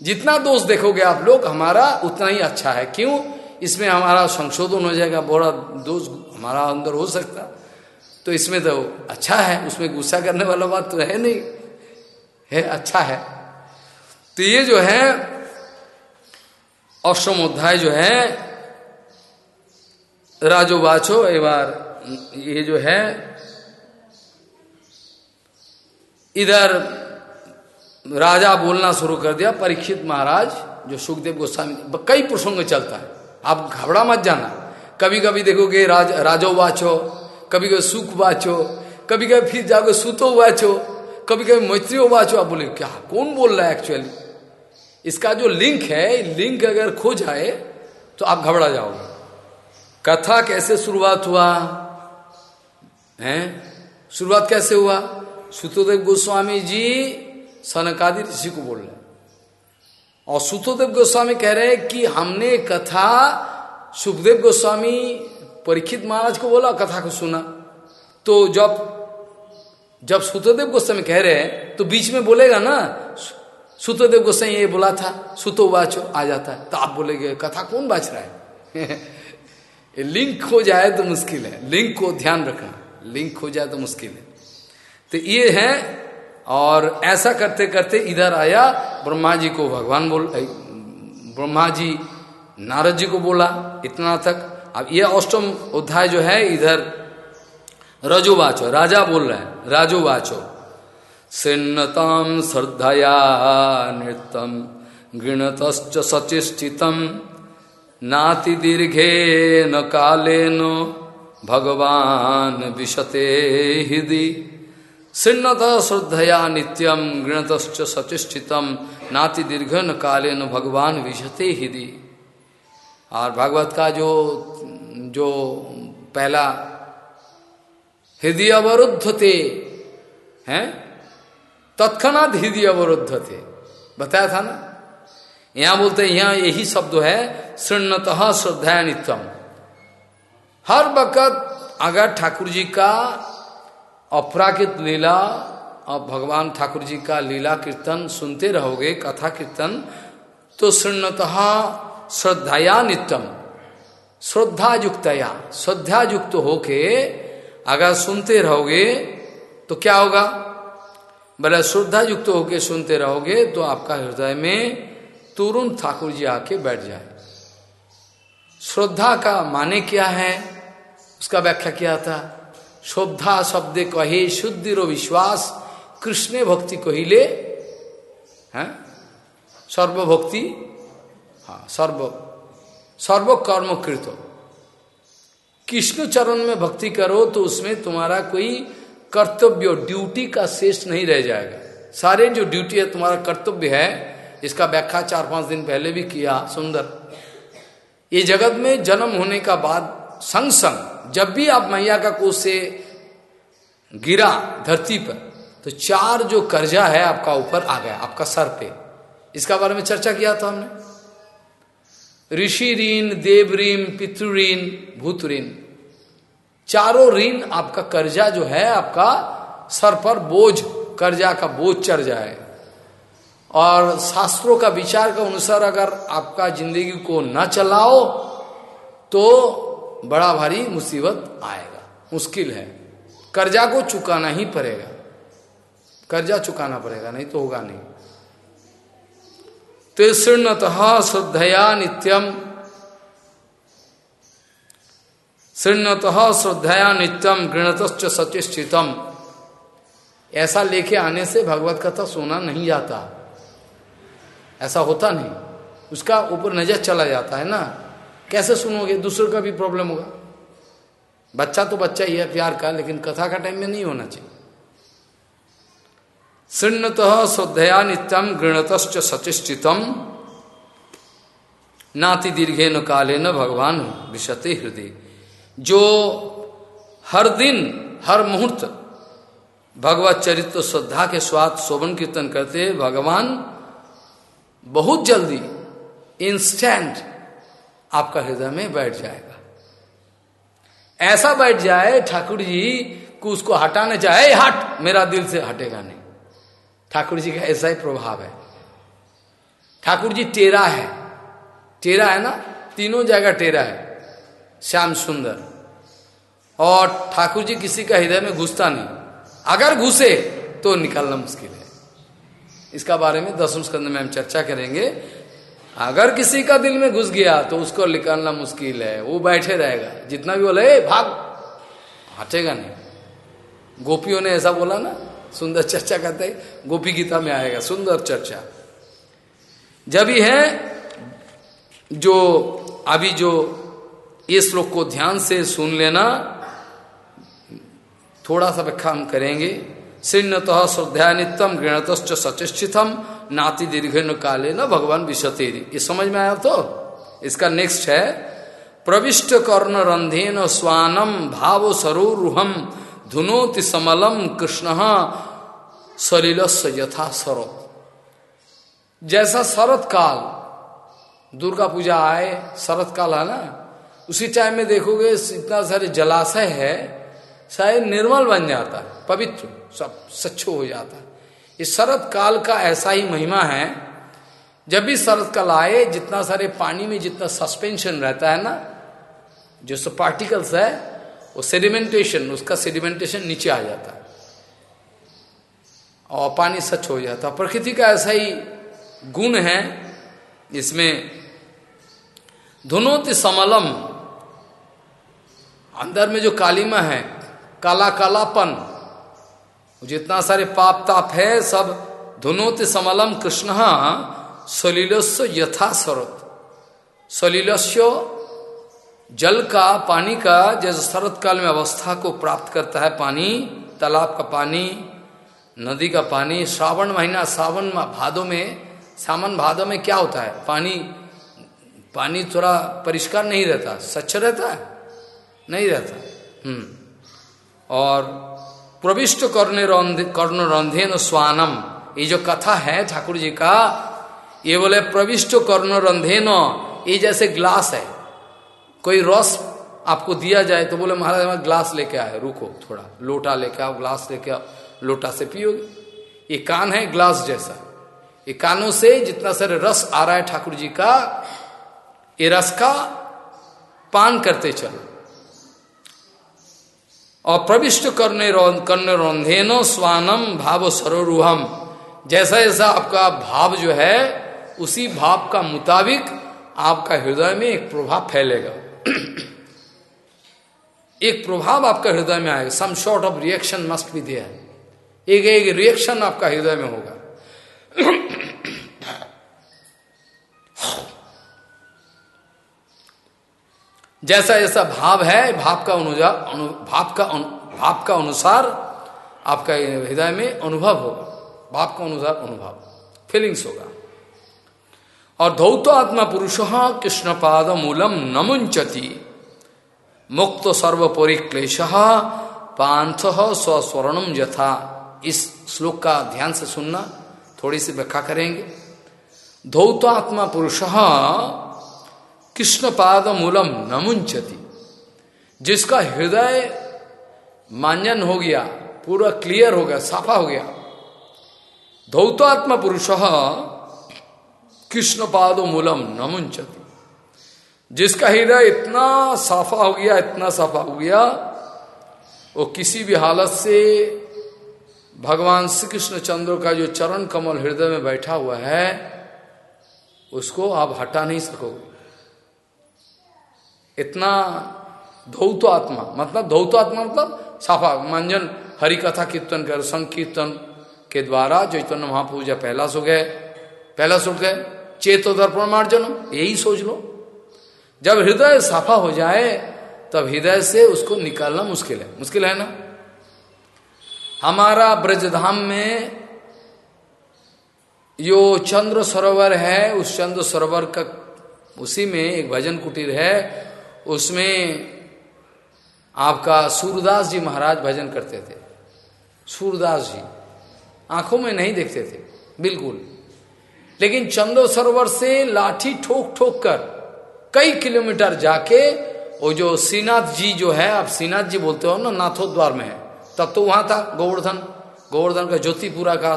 जितना दोष देखोगे आप लोग, हमारा उतना ही अच्छा है। क्यों? इसमें हमारा संशोधन हो जाएगा, बड़ा दोष हमारा अंदर हो सकता। तो इसमें तो अच्छा है, उसमें गुस्सा करने वाला बात तो है नहीं। है अच्छा है। तो ये जो है, अष्टम अध्याय जो है राजो बाचो एक बार ये जो है, इधर राजा बोलना शुरू कर दिया, परीक्षित महाराज, जो सुखदेव गोस्वामी कई प्रसंग चलता है। आप घबरा मत जाना। कभी कभी देखोगे राज राजो वाचो कभी कभी सुख वाचो कभी कभी फिर जाओगे सुतो वाचो कभी कभी मैत्रियो वाचो। आप बोले, क्या, कौन बोल रहा है एक्चुअली इसका जो लिंक है लिंक अगर खो जाए तो आप घबरा जाओगे। कथा कैसे शुरुआत हुआ? है? शुरुआत कैसे हुआ? सुतोदेव गोस्वामी जी सनकादि ऋषि को बोल रहे और सुतोदेव गोस्वामी कह रहे हैं कि हमने कथा सुखदेव गोस्वामी परीक्षित महाराज को बोला, कथा को सुना। तो जब जब सुतोदेव गोस्वामी कह रहे हैं तो बीच में बोलेगा ना, सुतोदेव गोस्वामी ये बोला था, सुतो बाचो आ जाता है। तो आप बोलेगे, कथा कौन बाच रहा है? लिंक हो जाए तो मुश्किल है। लिंक को ध्यान रखना। लिंक हो जाए तो मुश्किल है। तो ये है, और ऐसा करते करते इधर आया ब्रह्मा जी को भगवान बोल ब्रह्मा जी नारद जी को बोला, इतना तक। अब ये अष्टम अध्याय जो है, इधर रजोवाचो राजा बोल रहे हैं राजोवाचो सिन्नताम श्रद्धया नृतम गृणत सचिष्ठितम नाति दीर्घे न काले न भगवान विशते हृदय सिन्नत श्रद्धया नित्यम गृणत सचिष्ठितम नाति दीर्घ न काले न भगवान विशते हृदय और भागवत का जो जो पहला हृदय अवरुद्ध थे हैं? तत्क्षणात हृदय अवरुद्ध थे बताया था ना? यहाँ बोलते हैं, यहाँ यही शब्द है श्रृणत श्रद्धा नित्यम हर वक्त अगर ठाकुर जी का अपराकित लीला और भगवान ठाकुर जी का लीला कीर्तन सुनते रहोगे, कथा कीर्तन तो श्रृणत श्रद्धाया नित्यम। श्रद्धा युक्तया श्रद्धा युक्त होके अगर सुनते रहोगे तो क्या होगा? बोले श्रद्धा युक्त होके सुनते रहोगे तो आपका हृदय में तुरंत ठाकुर जी आके बैठ जाए। श्रद्धा का माने क्या है? उसका व्याख्या किया था? श्रद्धा शब्द कहे शुद्धि रो विश्वास, कृष्ण भक्ति कहिले, हैं? सर्वभक्ति सर्व सर्व कर्म कृत कृष्ण चरण में भक्ति करो तो उसमें तुम्हारा कोई कर्तव्य ड्यूटी का शेष नहीं रह जाएगा। सारे जो ड्यूटी है, तुम्हारा कर्तव्य है, इसका व्याख्या चार पाँच दिन पहले भी किया, सुंदर। ये जगत में जन्म होने का बाद संग संग, जब भी आप मैया का कोष से गिरा धरती पर तो चार जो कर्जा है आपका ऊपर आ गया, आपका सर पे। इसका बारे में चर्चा किया था हमने। ऋषि ऋण देव ऋण पितृ ऋण भूत ऋण चारों ऋण आपका कर्जा जो है, आपका सर पर बोझ, कर्जा का बोझ चढ़ जाए। और शास्त्रों का विचार के अनुसार अगर आपका ज़िंदगी को न चलाओ तो बड़ा भारी मुसीबत आएगा। मुश्किल है। कर्जा को चुकाना ही पड़ेगा। कर्जा चुकाना पड़ेगा, नहीं तो होगा नहीं। तो श्रद्धया नित्यम। शृणत श्रद्धया नित्यम गृणत सचिष्ठितम ऐसा लेके आने से भगवत कथा सोना नहीं जाता। ऐसा होता नहीं। उसका ऊपर नज़र चला जाता है ना। कैसे सुनोगे? दूसरे का भी प्रॉब्लम होगा। बच्चा तो बच्चा ही है, प्यार का, लेकिन कथा का टाइम में नहीं होना चाहिए। शृणत श्रद्धया नित्यम गृणत सचिष्ठितम नाति दीर्घे न काले न भगवान विशते हृदय जो हर दिन, हर मुहूर्त भगवत चरित्र श्रद्धा के स्वाद शोभन कीर्तन करते भगवान बहुत जल्दी इंस्टेंट आपका हृदय में बैठ जाएगा। ऐसा बैठ जाए ठाकुर जी, को उसको हटाने चाहे हट, मेरा दिल से हटेगा नहीं। ठाकुर जी का ऐसा ही प्रभाव है। ठाकुर जी टेरा है। टेरा है ना? तीनों जगह टेरा है। श्याम सुंदर। और ठाकुर जी किसी का हृदय में घुसता नहीं। अगर घुसे तो निकालना मुश्किल है। इसका बारे में दसम स्कंद में हम चर्चा करेंगे। अगर किसी का दिल में घुस गया तो उसको निकालना मुश्किल है। वो बैठे रहेगा। जितना भी बोले भाग। हटेगा नहीं। गोपियों ने ऐसा बोला ना सुंदर चर्चा करते हैं। गोपी गीता में आएगा, सुंदर चर्चा। जब ही है जो, अभी जो ये श्लोक को ध्यान से सुन लेना, थोड़ा सा व्याख्या हम करेंगे। श्रीनत श्रद्धा नित्यम गृणत सचिष्ठितम नाति दीर्घ काले न भगवान विशतेरी ये समझ में आया तो? इसका नेक्स्ट है, प्रविष्ट कर्ण रंधेन स्वानम भाव सरोरुहम धुनोति समलम कृष्ण सलिल यथा शरत जैसा शरत काल, दुर्गा पूजा आए, शरत काल है ना? उसी टाइम में देखोगे इतना सारे जलाशय है, शायद निर्मल बन जाता है, पवित्र, सब सच्चो हो जाता है। इस शरत काल का ऐसा ही महिमा है, जब भी शरत काल आए, जितना सारे पानी में जितना सस्पेंशन रहता है ना, जो सब पार्टिकल्स है वो सेडिमेंटेशन उसका सेडिमेंटेशन नीचे आ जाता और पानी सच हो जाता प्रकृति का ऐसा ही गुण है इसमें धुनोत समलम, अंदर में जो कालीमा है काला कालापन जितना सारे पाप ताप है, सब धुनोत समलम कृष्ण सलीलस्व यथा शरत सलीलस्व जल का, पानी का, जैसे शरत काल में अवस्था को प्राप्त करता है पानी, तालाब का पानी, नदी का पानी, श्रावण महीना सावन भादों में सावन भादों में क्या होता है? पानी पानी थोड़ा परिष्कार नहीं रहता, स्वच्छ रहता है? नहीं रहता। हम्म। और प्रविष्ट कर्ण कर्ण रंधेन स्वानम। ये जो कथा है ठाकुर जी का, ये बोले प्रविष्ट कर्ण रंधेन ये जैसे ग्लास है। कोई रस आपको दिया जाए तो बोले, महाराज, हमारा ग्लास लेके आए, रुको थोड़ा, लोटा लेके आओ, ग्लास लेके आओ, लोटा से पियोगे। ये कान है ग्लास जैसा। ये कानों से जितना सारे रस आ रहा है ठाकुर जी का, ये रस का पान करते चलो। और प्रविष्ट करने करने रोंधेनो स्वानम भाव सरोरुहम। जैसा जैसा आपका भाव जो है, उसी भाव का मुताबिक आपका हृदय में एक प्रभाव फैलेगा। एक प्रभाव आपका हृदय में आएगा। Some short of reaction must be there एक एक रिएक्शन आपका हृदय में होगा। जैसा जैसा भाव है, भाव का अनुसार भाव का भाव का अनुसार आपका हृदय में अनुभव होगा। भाव का अनुसार अनुभव। फीलिंग्स होगा। और धौत आत्मा पुरुष कृष्ण पाद मूलम नमुंचती मुक्त सर्व परिक्लेश पांथ स्वस्वर्णम यथा। इस श्लोक का ध्यान से सुनना, थोड़ी सी व्याख्या करेंगे। धौत आत्मा पुरुष कृष्ण पाद मूलम नमुंचती जिसका हृदय मान्यन हो गया, पूरा क्लियर हो गया, साफा हो गया। धौतात्मा पुरुष कृष्ण पाद मूलम नमुंचती जिसका हृदय इतना साफा हो गया, इतना साफा हो गया, वो किसी भी हालत से भगवान श्री कृष्ण चंद्र का जो चरण कमल हृदय में बैठा हुआ है, उसको आप हटा नहीं सकोगे। इतना धौत आत्मा मतलब धौत आत्मा मतलब साफा, मंजन हरि कथा कीर्तन कर, संकीर्तन के द्वारा जो चैतन्य महापूजा पहला सो गए पहला सो गए। चेतो दर्पण मार्जन यही सोच लो। जब हृदय साफा हो जाए, तब हृदय से उसको निकालना मुश्किल है। मुश्किल है ना? हमारा ब्रजधाम में जो चंद्र सरोवर है, उस चंद्र सरोवर का, उसी में एक भजन कुटीर है, उसमें आपका सूरदास जी महाराज भजन करते थे। सूरदास जी, आँखों में नहीं देखते थे, बिल्कुल। लेकिन चंदो सरोवर से लाठी ठोक ठोक कर कई किलोमीटर जाके वो जो श्रीनाथ जी जो है, आप श्रीनाथ जी बोलते हो ना, नाथोद्वार में है। तब तो वहाँ था गोवर्धन गोवर्धन का ज्योतिपुरा का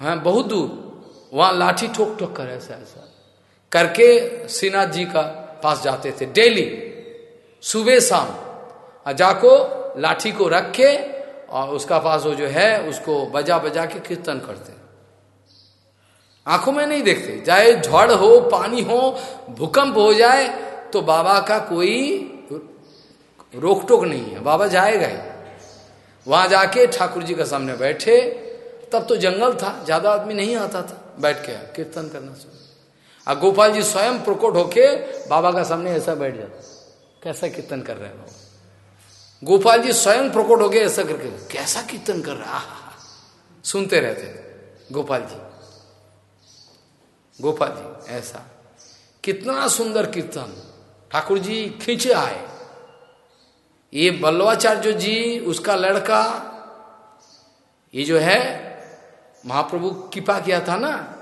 हाँ बहुत दूर। वहाँ लाठी ठोक ठोक कर ऐसा ऐसा। करके श्रीनाथ जी का पास जाते थे। डेली, सुबह शाम जाको लाठी को रख के और उसका पास वो जो है, उसको बजा बजा के कीर्तन करते। आँखों में नहीं देखते। चाहे झड़ हो, पानी हो, भूकंप हो जाए तो बाबा का कोई रोक टोक नहीं है। बाबा जाएगा ही। वहाँ जाके ठाकुर जी के सामने बैठे, तब तो जंगल था, ज़्यादा आदमी नहीं आता था। बैठ के कीर्तन करना शुरू और गोपाल जी स्वयं प्रकोट होके बाबा का सामने ऐसा बैठ जाता कैसा कीर्तन कर रहे हैं बाबा? गोपाल जी स्वयं प्रकट हो गए ऐसा करके, कैसा कीर्तन कर रहा सुनते रहते गोपाल जी। गोपाल जी, ऐसा। कितना सुंदर कीर्तन। ठाकुर जी खींचे आए। ये बल्लवाचार्य जी, उसका लड़का, ये जो है, महाप्रभु कृपा किया था ना?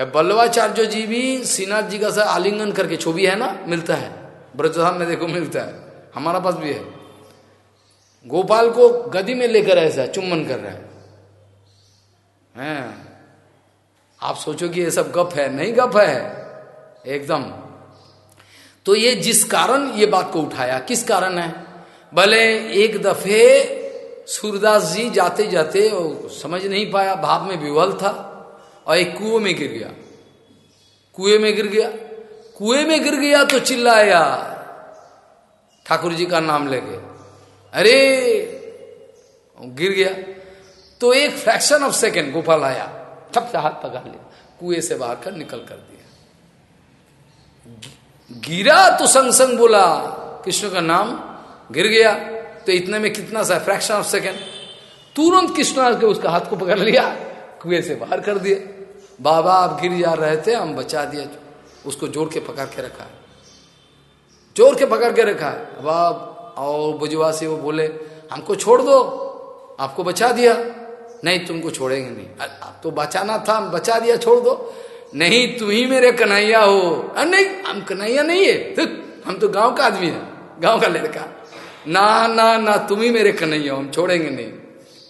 बल्लवाचार्य जी भी श्रीनाथ जी का सर आलिंगन करके छवि है ना, मिलता है। ब्रजधाम में देखो मिलता है। हमारा पास भी है। गोपाल को गदी में लेकर ऐसा चुम्बन कर रहा है। हैं। आप सोचो कि ये सब गप है, नहीं गप है? एकदम। तो ये जिस कारण ये बात को उठाया, किस कारण है? भले एक दफे सूरदास जी जाते जाते वो समझ नहीं पाया, भाव में विवल था और एक कुएँ में गिर गया। कुएँ में गिर गया। कुएँ में गिर गया तो चिल्लाया, ठाकुर जी का नाम लेके। अरे, गिर गया। तो एक फ्रैक्शन ऑफ़ सेकेंड गोपाल आया। ठप से हाथ पकड़ लिया। कुएँ से बाहर कर निकल कर दिया। गिरा तो संग संग बोला, कृष्ण का नाम गिर गया तो इतने में कितना सा फ्रैक्शन ऑफ़ सेकेंड तुरंत कृष्ण आके उसका हाथ को पकड़ लिया, कुएँ से बाहर कर दिया। बाबा, आप गिर जा रहे थे, हम बचा दिया। उसको जोड़ के पकड़ के रखा। जोड़ के पकड़ के रखा। अब और बुजुआ से वो बोले, हमको छोड़ दो, आपको बचा दिया। नहीं तुमको छोड़ेंगे नहीं। तो बचाना था बचा दिया छोड़ दो। नहीं तुम ही मेरे कन्हैया हो। अरे नहीं हम कन्हैया नहीं है। तो, हम तो गाँव का आदमी है गाँव का लड़का। ना ना ना तुम ही मेरे कन्हैया हो हम छोड़ेंगे नहीं।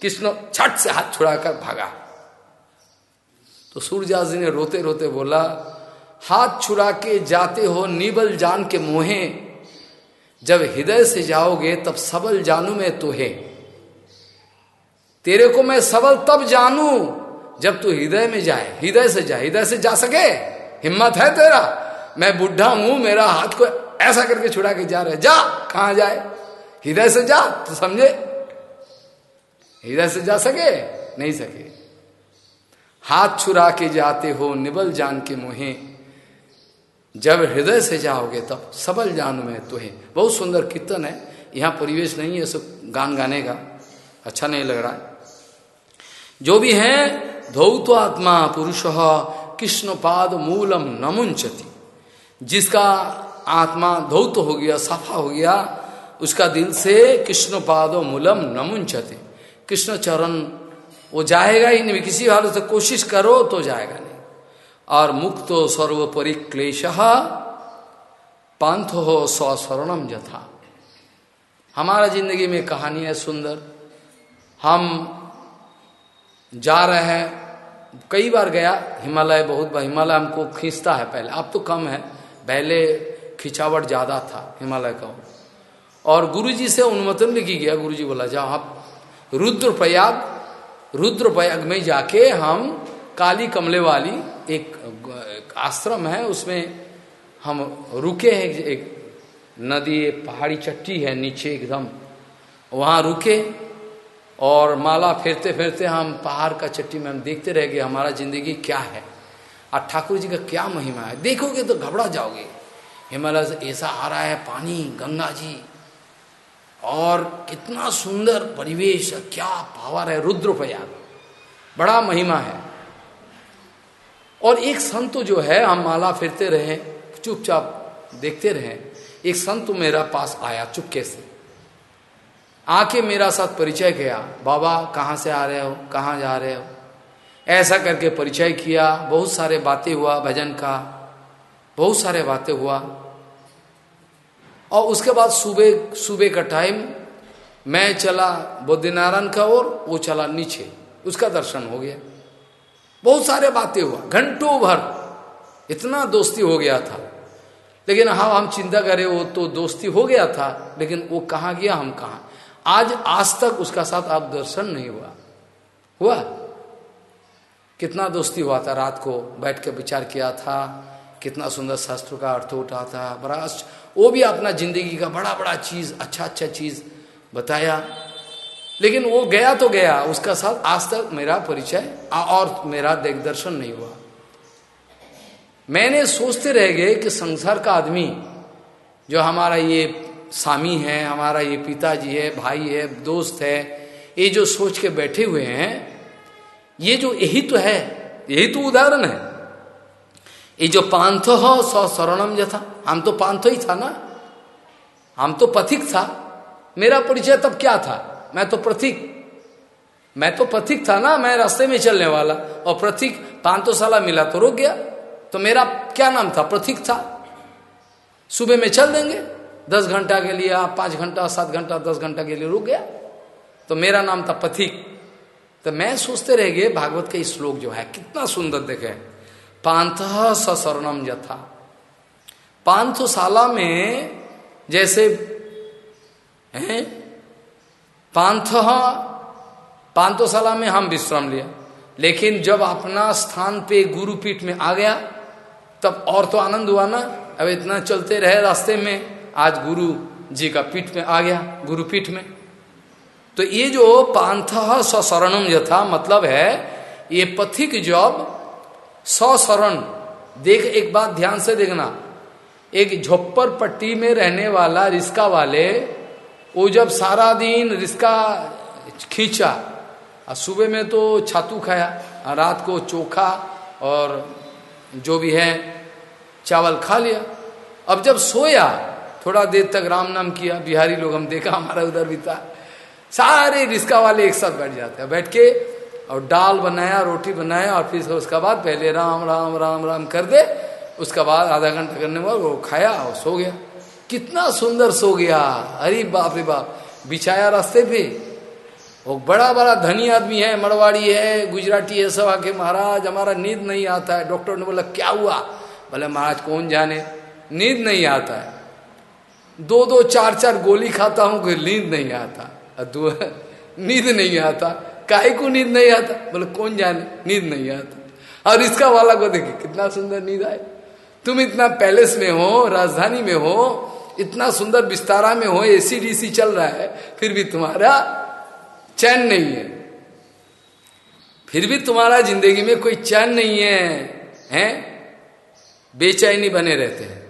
कृष्ण छठ से हाथ छुड़ाकर भागा। तो सूर्यदास जी ने रोते रोते बोला हाथ छुड़ा के जाते हो निबल जान के मोहे। जब हृदय से जाओगे तब सबल जानू मैं तो तेरे को मैं सबल तब जानू जब तू हृदय में जाए, हृदय से जाए, हृदय से जा सके। हिम्मत है तेरा। मैं बुढ़ा हूँ, मेरा हाथ को ऐसा करके छुड़ा के जा रहे जा, कहा जाए? हृदय से जा तो समझे? हृदय से जा सके? नहीं सके। हाथ छुरा के जाते हो, निबल जान के मुहे। जब हृदय से जाओगे, तब सबल जान में तो है बहुत सुंदर कीर्तन है। यहाँ परिवेश नहीं है, सब गान गाने का। अच्छा नहीं लग रहा है। जो भी है, धौत आत्मा पुरुष कृष्ण पाद मूलम नमुंचति। जिसका आत्मा धौत हो गया, सफ़ा हो गया, उसका दिल से कृष्ण पाद मूलम नमुंचति। कृष्ण चरण, वो जाएगा ही नहीं। किसी हालत से कोशिश करो तो जाएगा नहीं। और मुक्तो सर्व परिक्लेश पंथ हो स्वस्वर्णम जथा हमारा ज़िंदगी में कहानी है सुंदर। हम जा रहे हैं। कई बार गया, हिमालय बहुत बार, हिमालय हमको खींचता है पहले। अब तो कम है। पहले खिंचावट ज़्यादा था हिमालय का। और गुरुजी से अनुमोदन लिखी गया। गुरुजी बोला, जाओ, आप रुद्रप्रयाग रुद्रप्रयाग में जाके हम काली कमले वाली एक आश्रम है, उसमें हम रुके हैं। एक नदी पहाड़ी चट्टी है नीचे एकदम। वहाँ रुके और माला फेरते फेरते हम पहाड़ का चट्टी में हम देखते रह गए, हमारा ज़िंदगी क्या है? और ठाकुर जी का क्या महिमा है? देखोगे तो घबरा जाओगे। हिमालय से ऐसा आ रहा है, पानी, गंगा जी। और कितना सुंदर परिवेश क्या पावर है रुद्र रुद्रप्रयाग। बड़ा महिमा है। और एक संत जो है, हम माला फिरते रहे, चुपचाप देखते रहे। एक संत मेरा पास आया, चुपके से। आके मेरा साथ परिचय किया, बाबा, कहाँ से आ रहे हो? कहाँ जा रहे हो? ऐसा करके परिचय किया, बहुत सारे बातें हुआ, भजन का, बहुत सारे बातें हुआ। और उसके बाद सुबह सुबह का टाइम मैं चला बुद्धिनारायण का ओर, वो चला नीचे। उसका दर्शन हो गया। बहुत सारे बातें हुआ, घंटों भर। इतना दोस्ती हो गया था। लेकिन हाँ हम चिंता करें, वो तो दोस्ती हो गया था, लेकिन वो कहाँ गया, हम कहा? आज आज तक उसका साथ आप दर्शन नहीं हुआ। हुआ? कितना दोस्ती हुआ था रात को, बैठ के विचार किया था, कितना सुंदर शास्त्र का अर्थ उठा था, बड़ा वो भी अपना ज़िंदगी का बड़ा बड़ा चीज़ अच्छा अच्छा चीज़ बताया। लेकिन वो गया तो गया, उसका साथ आज तक मेरा परिचय और मेरा देख दर्शन नहीं हुआ। मैंने सोचते रह गए कि संसार का आदमी, जो हमारा ये स्वामी है, हमारा ये पिताजी है, भाई है, दोस्त है, ये जो सोच के बैठे हुए हैं, ये जो यही तो है, यही तो उदाहरण है। ये जो पांथो हो, सौ शरणम जथा हम तो पांथो ही था ना। हम तो पथिक था। मेरा परिचय तब क्या था? मैं तो प्रतीक। मैं तो प्रतीक था ना, मैं रास्ते में चलने वाला। और प्रतीक पांतो साला मिला तो रुक गया। तो मेरा क्या नाम था? प्रतीक था। सुबह में चल देंगे। दस घंटा के लिए आप पाँच घंटा, सात घंटा, दस घंटा के लिए रुक गया। तो मेरा नाम था पथिक। तो मैं सोचते रह गए, भागवत का श्लोक जो है, कितना सुंदर देखे। पांथ सरणम जथा पांथशाला में जैसे, हैं? पांथ, पांथशाला में हम विश्राम लिया लेकिन जब अपना स्थान पे गुरुपीठ में आ गया, तब और तो आनंद हुआ ना। अब इतना चलते रहे रास्ते में। आज गुरु जी का पीठ में आ गया गुरुपीठ में। तो ये जो पांथ सशरणम यथा मतलब है, ये पथिक जब सशरण, देख एक बात ध्यान से देखना, एक झोप्पर पट्टी में रहने वाला रिस्का वाले, वो जब सारा दिन रिस्का खींचा और सुबह में तो छातू खाया रात को चोखा और जो भी है, चावल खा लिया। अब जब सोया थोड़ा देर तक राम नाम किया, बिहारी लोग हम देखा, हमारा उधर भी था। सारे रिस्का वाले एक साथ बैठ जाते हैं, बैठ के और दाल बनाया, रोटी बनाया और फिर उसका बाद पहले राम राम राम राम कर दे, उसका बाद आधा घंटा करने बाद वो खाया और सो गया। कितना सुंदर सो गया। अरे बाप रे बाप, बिछाया रास्ते पे। वो बड़ा बड़ा धनी आदमी है, मरवाड़ी है, गुजराती है सब आके, महाराज, हमारा नींद नहीं आता है। डॉक्टर ने बोला, क्या हुआ? बोले, महाराज, कौन जाने? नींद नहीं आता है। दो दो चार चार गोली खाता हूँ, कोई नींद नहीं आता। नींद नहीं आता। काहे को नींद नहीं आता? बोले, कौन जाने? नींद नहीं आता। और इसका वाला को देखे कितना सुंदर नींद आए। तुम इतना पैलेस में हो, राजधानी में हो, इतना सुंदर विस्तारा में हो एसी डीसी चल रहा है, फिर भी तुम्हारा चैन नहीं है। फिर भी तुम्हारा ज़िंदगी में कोई चैन नहीं है, हैं? बेचैनी बने रहते हैं।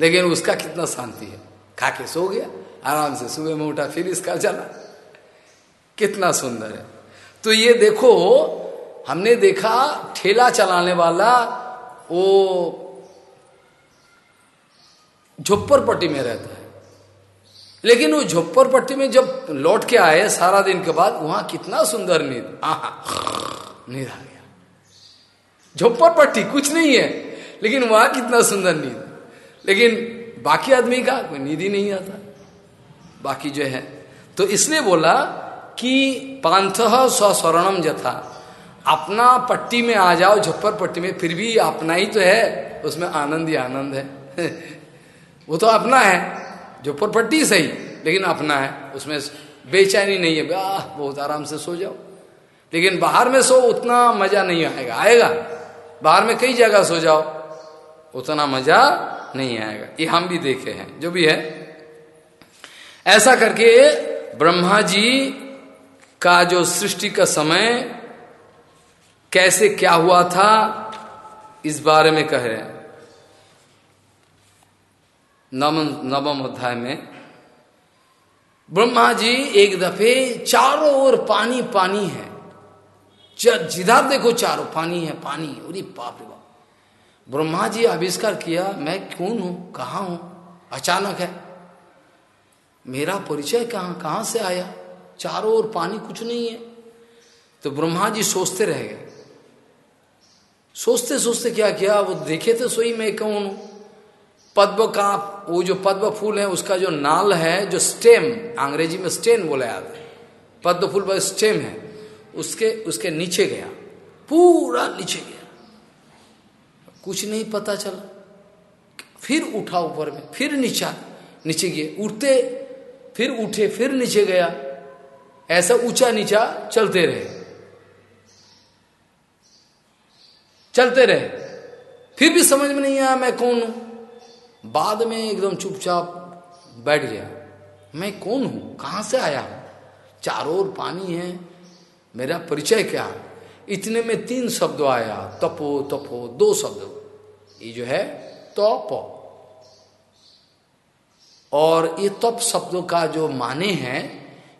लेकिन उसका कितना शांति है। खा के सो गया, आराम से सुबह में उठा, फिर इसका चला कितना सुंदर है। तो ये देखो, हमने देखा ठेला चलाने वाला, वो झुप्परपट्टी में रहता है। लेकिन वो झुप्परपट्टी में जब लौट के आए सारा दिन के बाद, वहाँ कितना सुंदर नींद, आहा, नींद आ गया। झुप्परपट्टी कुछ नहीं है, लेकिन वहाँ कितना सुंदर नींद। लेकिन बाकी आदमी का कोई नींद ही नहीं आता। बाकी जो है। तो इसलिए बोला कि पांथ स्वस्वर्णम जथा अपना पट्टी में आ जाओ, झप्पर पट्टी में, फिर भी अपना ही तो है, उसमें आनंद ही आनंद है। वो तो अपना है, झप्पर पट्टी सही, लेकिन अपना है, उसमें बेचैनी नहीं है आह, बहुत आराम से सो जाओ। लेकिन बाहर में सो, उतना मज़ा नहीं आएगा आएगा। बाहर में कई जगह सो जाओ, उतना मज़ा नहीं आएगा। ये हम भी देखे हैं, जो भी है। ऐसा करके ब्रह्मा जी का जो सृष्टि का समय, कैसे क्या हुआ था, इस बारे में कह रहे हैं। नवम नवम अध्याय में, ब्रह्मा जी एक दफे चारों ओर पानी पानी है। जिधर देखो चारों, पानी है, पानी अरे बाप रे ब्रह्मा जी आविष्कार किया, मैं कौन हूँ कहा हूँ? अचानक है। मेरा परिचय कहाँ कहाँ से आया? चारों ओर पानी कुछ नहीं है। तो ब्रह्मा जी सोचते रह गए। सोचते सोचते क्या किया? वो देखे तो सोई मैं कौन हूँ पद्म का, वो जो पद्म फूल है, उसका जो नाल है, जो स्टेम, अंग्रेज़ी में स्टेन बोला जाता है। पद्म फूल पर स्टेम है। उसके उसके नीचे गया। पूरा नीचे गया। कुछ नहीं पता चला। फिर उठा ऊपर में, फिर नीचा, नीचे गए। उठते, फिर उठे, फिर नीचे गया। ऐसा ऊँचा नीचा चलते रहे। चलते रहे। फिर भी समझ में नहीं आया मैं कौन हूँ। बाद में एकदम चुपचाप बैठ गया। मैं कौन हूँ? कहाँ से आया हूँ? चारों ओर पानी है। मेरा परिचय क्या? इतने में तीन शब्द आया। तपो तपो, दो शब्द। ये जो है, तप। और ये तप शब्दों का जो माने हैं,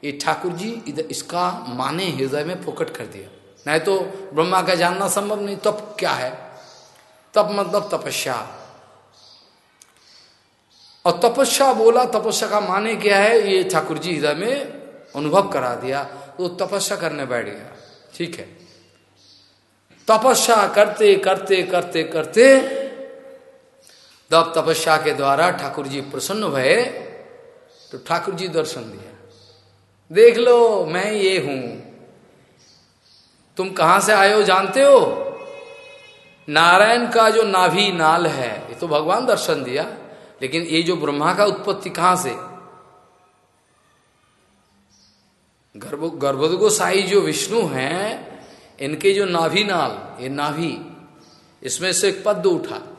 ये ठाकुर जी इधर इसका माने हृदय में फोकट कर दिया। नहीं तो ब्रह्मा का जानना संभव नहीं, तप क्या है? तप मतलब तपस्या। और तपस्या बोला, तपस्या का माने क्या है, ये ठाकुर जी हृदय में अनुभव करा दिया तो तपस्या करने बैठ गया। ठीक है। तपस्या करते करते करते करते तब तपस्या के द्वारा ठाकुर जी प्रसन्न भये तो ठाकुर जी दर्शन दिया देख लो, मैं ये हूँ। तुम कहाँ से आए हो जानते हो? नारायण का जो नाभि नाल है, ये तो भगवान दर्शन दिया, लेकिन ये जो ब्रह्मा का उत्पत्ति कहाँ से? गर्भ गर्भोद गोसाई जो विष्णु हैं, इनके जो नाभि नाल, ये नाभि, इसमें से एक पद्म उठा।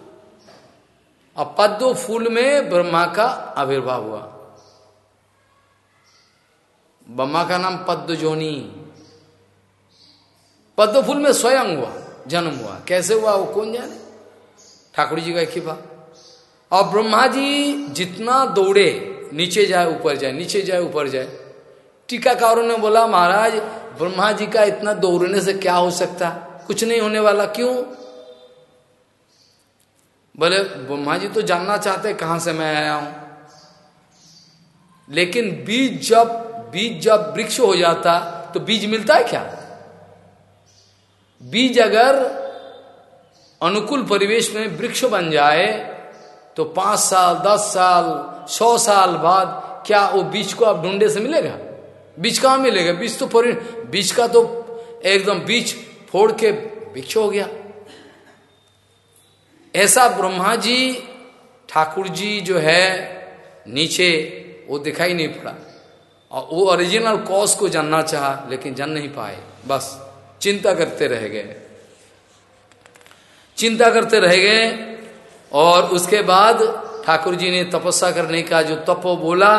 और पद्म फूल में ब्रह्मा का आविर्भाव हुआ। ब्रह्मा का नाम पद्म जोनी पद्म फूल में स्वयं हुआ, जन्म हुआ। कैसे हुआ, वो कौन जाने? ठाकुर जी का कृपा और ब्रह्मा जी जितना दौड़े, नीचे जाए, ऊपर जाए, नीचे जाए, ऊपर जाए, टीकाकारों ने बोला, महाराज, ब्रह्मा जी का इतना दौड़ने से क्या हो सकता? कुछ नहीं होने वाला, क्यों? बोले, ब्रह्मा जी तो जानना चाहते कहाँ से मैं आया हूँ। लेकिन बीज जब बीज जब वृक्ष हो जाता तो बीज मिलता है क्या? बीज अगर अनुकूल परिवेश में वृक्ष बन जाए तो पाँच साल, दस साल, सौ साल बाद क्या वो बीज को आप ढूंढे से मिलेगा? बीज कहाँ मिलेगा? बीज तो बीज का तो एकदम बीज फोड़ के वृक्ष हो गया। ऐसा ब्रह्मा जी ठाकुर जी जो है, नीचे वो दिखाई नहीं पड़ा। और वो ओरिजिनल कॉज को जानना चाहा, लेकिन जान नहीं पाए। बस, चिंता करते रह गए। चिंता करते रह गए, और उसके बाद ठाकुर जी ने तपस्या करने का जो तपो बोला,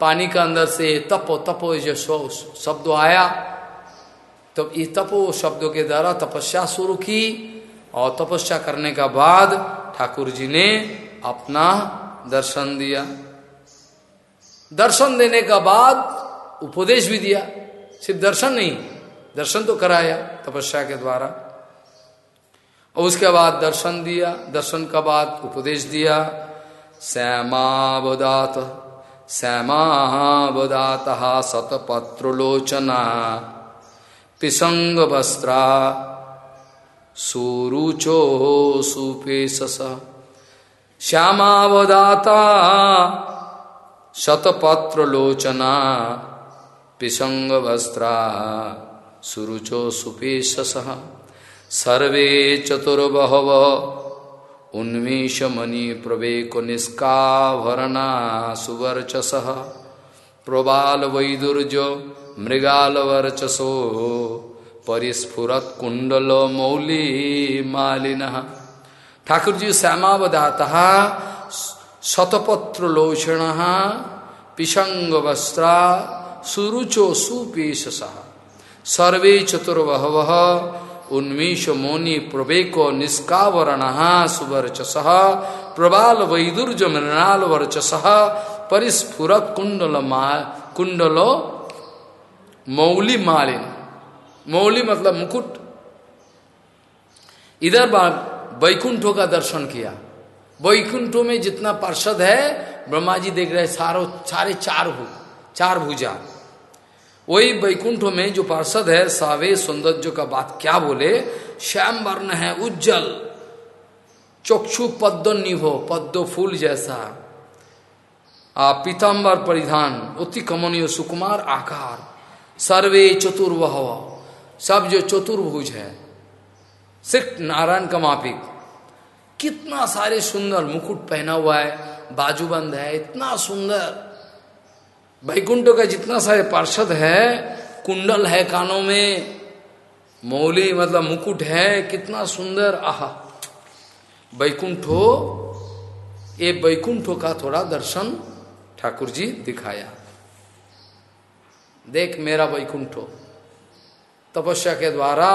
पानी का अंदर से तपो तपो जो शब्द आया तो ये तपो शब्दों के द्वारा तपस्या शुरू की। और तपस्या करने का बाद ठाकुर जी ने अपना दर्शन दिया। दर्शन देने का बाद उपदेश भी दिया। सिर्फ़ दर्शन नहीं, दर्शन तो कराया तपस्या के द्वारा। और उसके बाद दर्शन दिया, दर्शन का बाद उपदेश दिया। श्यामावदात श्यामावदात सतपत्रोलोचना पिसंग वस्त्रा सुरुचो सुपेश श्यामावदाता, शतपत्रोलोचना पिसंग वस्त्रा सुरुचो सुपेश सर्वे चतुर्बहव, उन्मेष मणि प्रवेक निष्काभरणा सुवर्चस। प्रबाल वैदुर्ज मृगाल वर्चसो। परिस्फुरत कुंडल मौली मालिन। ठाकुर जी श्यामावदाता शतपत्र लोचण पिशंग वस्त्रा सुरुचो सुपेश सर्वे चतुर्वहव, उन्मीष मोनि प्रवेको निष्कावरण, सुवर्चस। प्रबाल वैदुर्ज मृणाल वर्चस। परिस्फुरत कुंडल कुंडलो मौली मालिन। मौली मतलब मुकुट। इधर बार वैकुंठों का दर्शन किया। वैकुंठों में जितना पार्षद है, ब्रह्मा जी देख रहे सारो, सारे चार भू, चार भुजा। वही वैकुंठ में जो पार्षद है, सावे सौंदर्य का बात क्या बोले? श्याम वर्ण है उज्जवल। चक्षु पद्म निभो, पद्म फूल जैसा। आ, पीताम्बर परिधान, अति कमनीय सुकुमार आकार। सर्वे चतुर्वह सब जो चतुर्भुज है, सिर्फ़ नारायण का मापिक कितना सारे सुंदर मुकुट पहना हुआ है बाजूबंद है, इतना सुंदर। वैकुंठ का जितना सारे पार्षद है, कुंडल है कानों में, मौली मतलब मुकुट है, कितना सुंदर, आहा। वैकुंठो, ये वैकुंठो का थोड़ा दर्शन ठाकुर जी दिखाया। देख मेरा वैकुंठो। तपस्या के द्वारा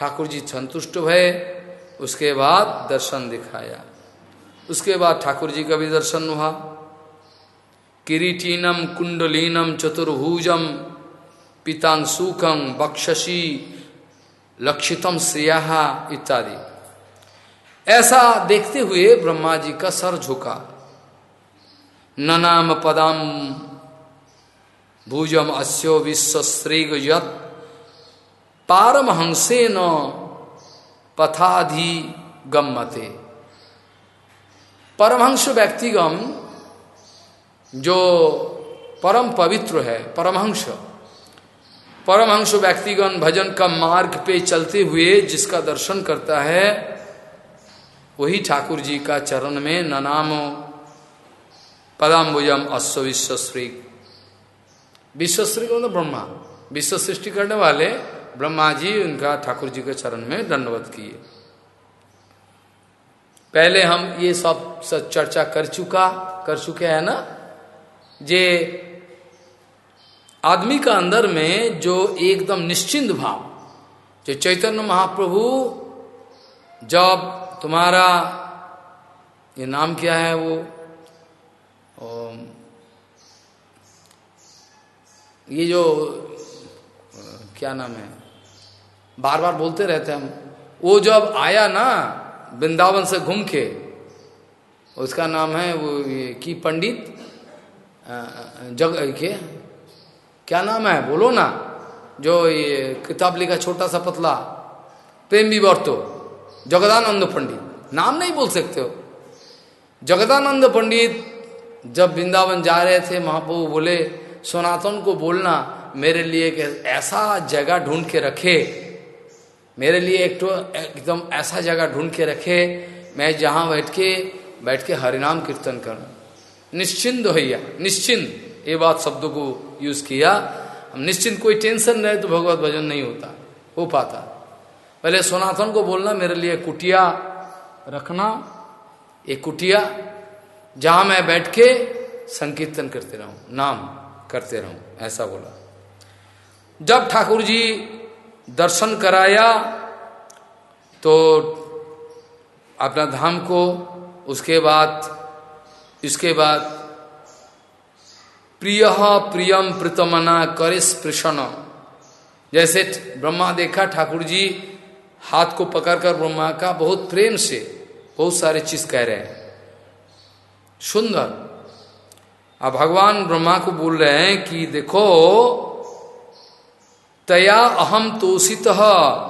ठाकुर जी संतुष्ट भय उसके बाद दर्शन दिखाया। उसके बाद ठाकुर जी का भी दर्शन हुआ। किरीटीनम, कुंडलीनम, चतुर्भुजम पितांशुकम बक्षसी, लक्षितम श्रेया इत्यादि। ऐसा देखते हुए ब्रह्मा जी का सर झुका। ननाम पदम, भुजम अस्यो विश्व श्रीग पारमहंसे न पथाधि गम्मते परमहंस व्यक्तिगम, जो परम पवित्र है, परमहंस। परमहंस व्यक्तिगण भजन का मार्ग पे चलते हुए जिसका दर्शन करता है, वही ठाकुर जी का चरण में ननामो पदाम्बुजम अश्व विश्वश्री। विश्वश्री को तो ब्रह्मा। विश्व सृष्टि करने वाले ब्रह्मा जी उनका ठाकुर जी के चरण में दंडवत किए। पहले हम ये सब चर्चा कर चुका, कर चुके हैं ना? जे आदमी का अंदर में जो एकदम निश्चिंत भाव, जो चैतन्य महाप्रभु जब तुम्हारा ये नाम क्या है वो? ये जो क्या नाम है? बार बार बोलते रहते हम। वो जब आया ना, वृंदावन से घूम के, उसका नाम है वो की पंडित जग, के, क्या नाम है? बोलो ना। जो ये किताब लिखा छोटा सा पतला, प्रेम विवर्तो, जगदानंद पंडित। नाम नहीं बोल सकते हो। जगदानंद पंडित जब वृंदावन जा रहे थे, महाप्रभु बोले, सनातन को बोलना मेरे लिए ऐसा जगह ढूंढ के रखे मेरे लिए एक तो एकदम ऐसा जगह ढूंढ के रखे, मैं जहाँ बैठ के बैठ के हरिनाम कीर्तन करूँ। निश्चिंत भैया निश्चिंत। ये बात शब्दों को यूज़ किया। हम निश्चिंत, कोई टेंशन रहे तो भगवत भजन नहीं होता, हो पाता। पहले सोनाथन को बोलना, मेरे लिए कुटिया रखना, एक कुटिया, जहाँ मैं बैठ के संकीर्तन करते रहूँ, नाम करते रहूँ, ऐसा बोला। जब ठाकुर जी दर्शन कराया तो अपना धाम को उसके बाद, इसके बाद प्रिय प्रियम प्रीतमना करे स्पृशन जैसे ब्रह्मा देखा, ठाकुर जी हाथ को पकड़कर ब्रह्मा का बहुत प्रेम से बहुत सारे चीज़ कह रहे हैं। सुंदर। अब भगवान ब्रह्मा को बोल रहे हैं कि देखो तया अहम तोषित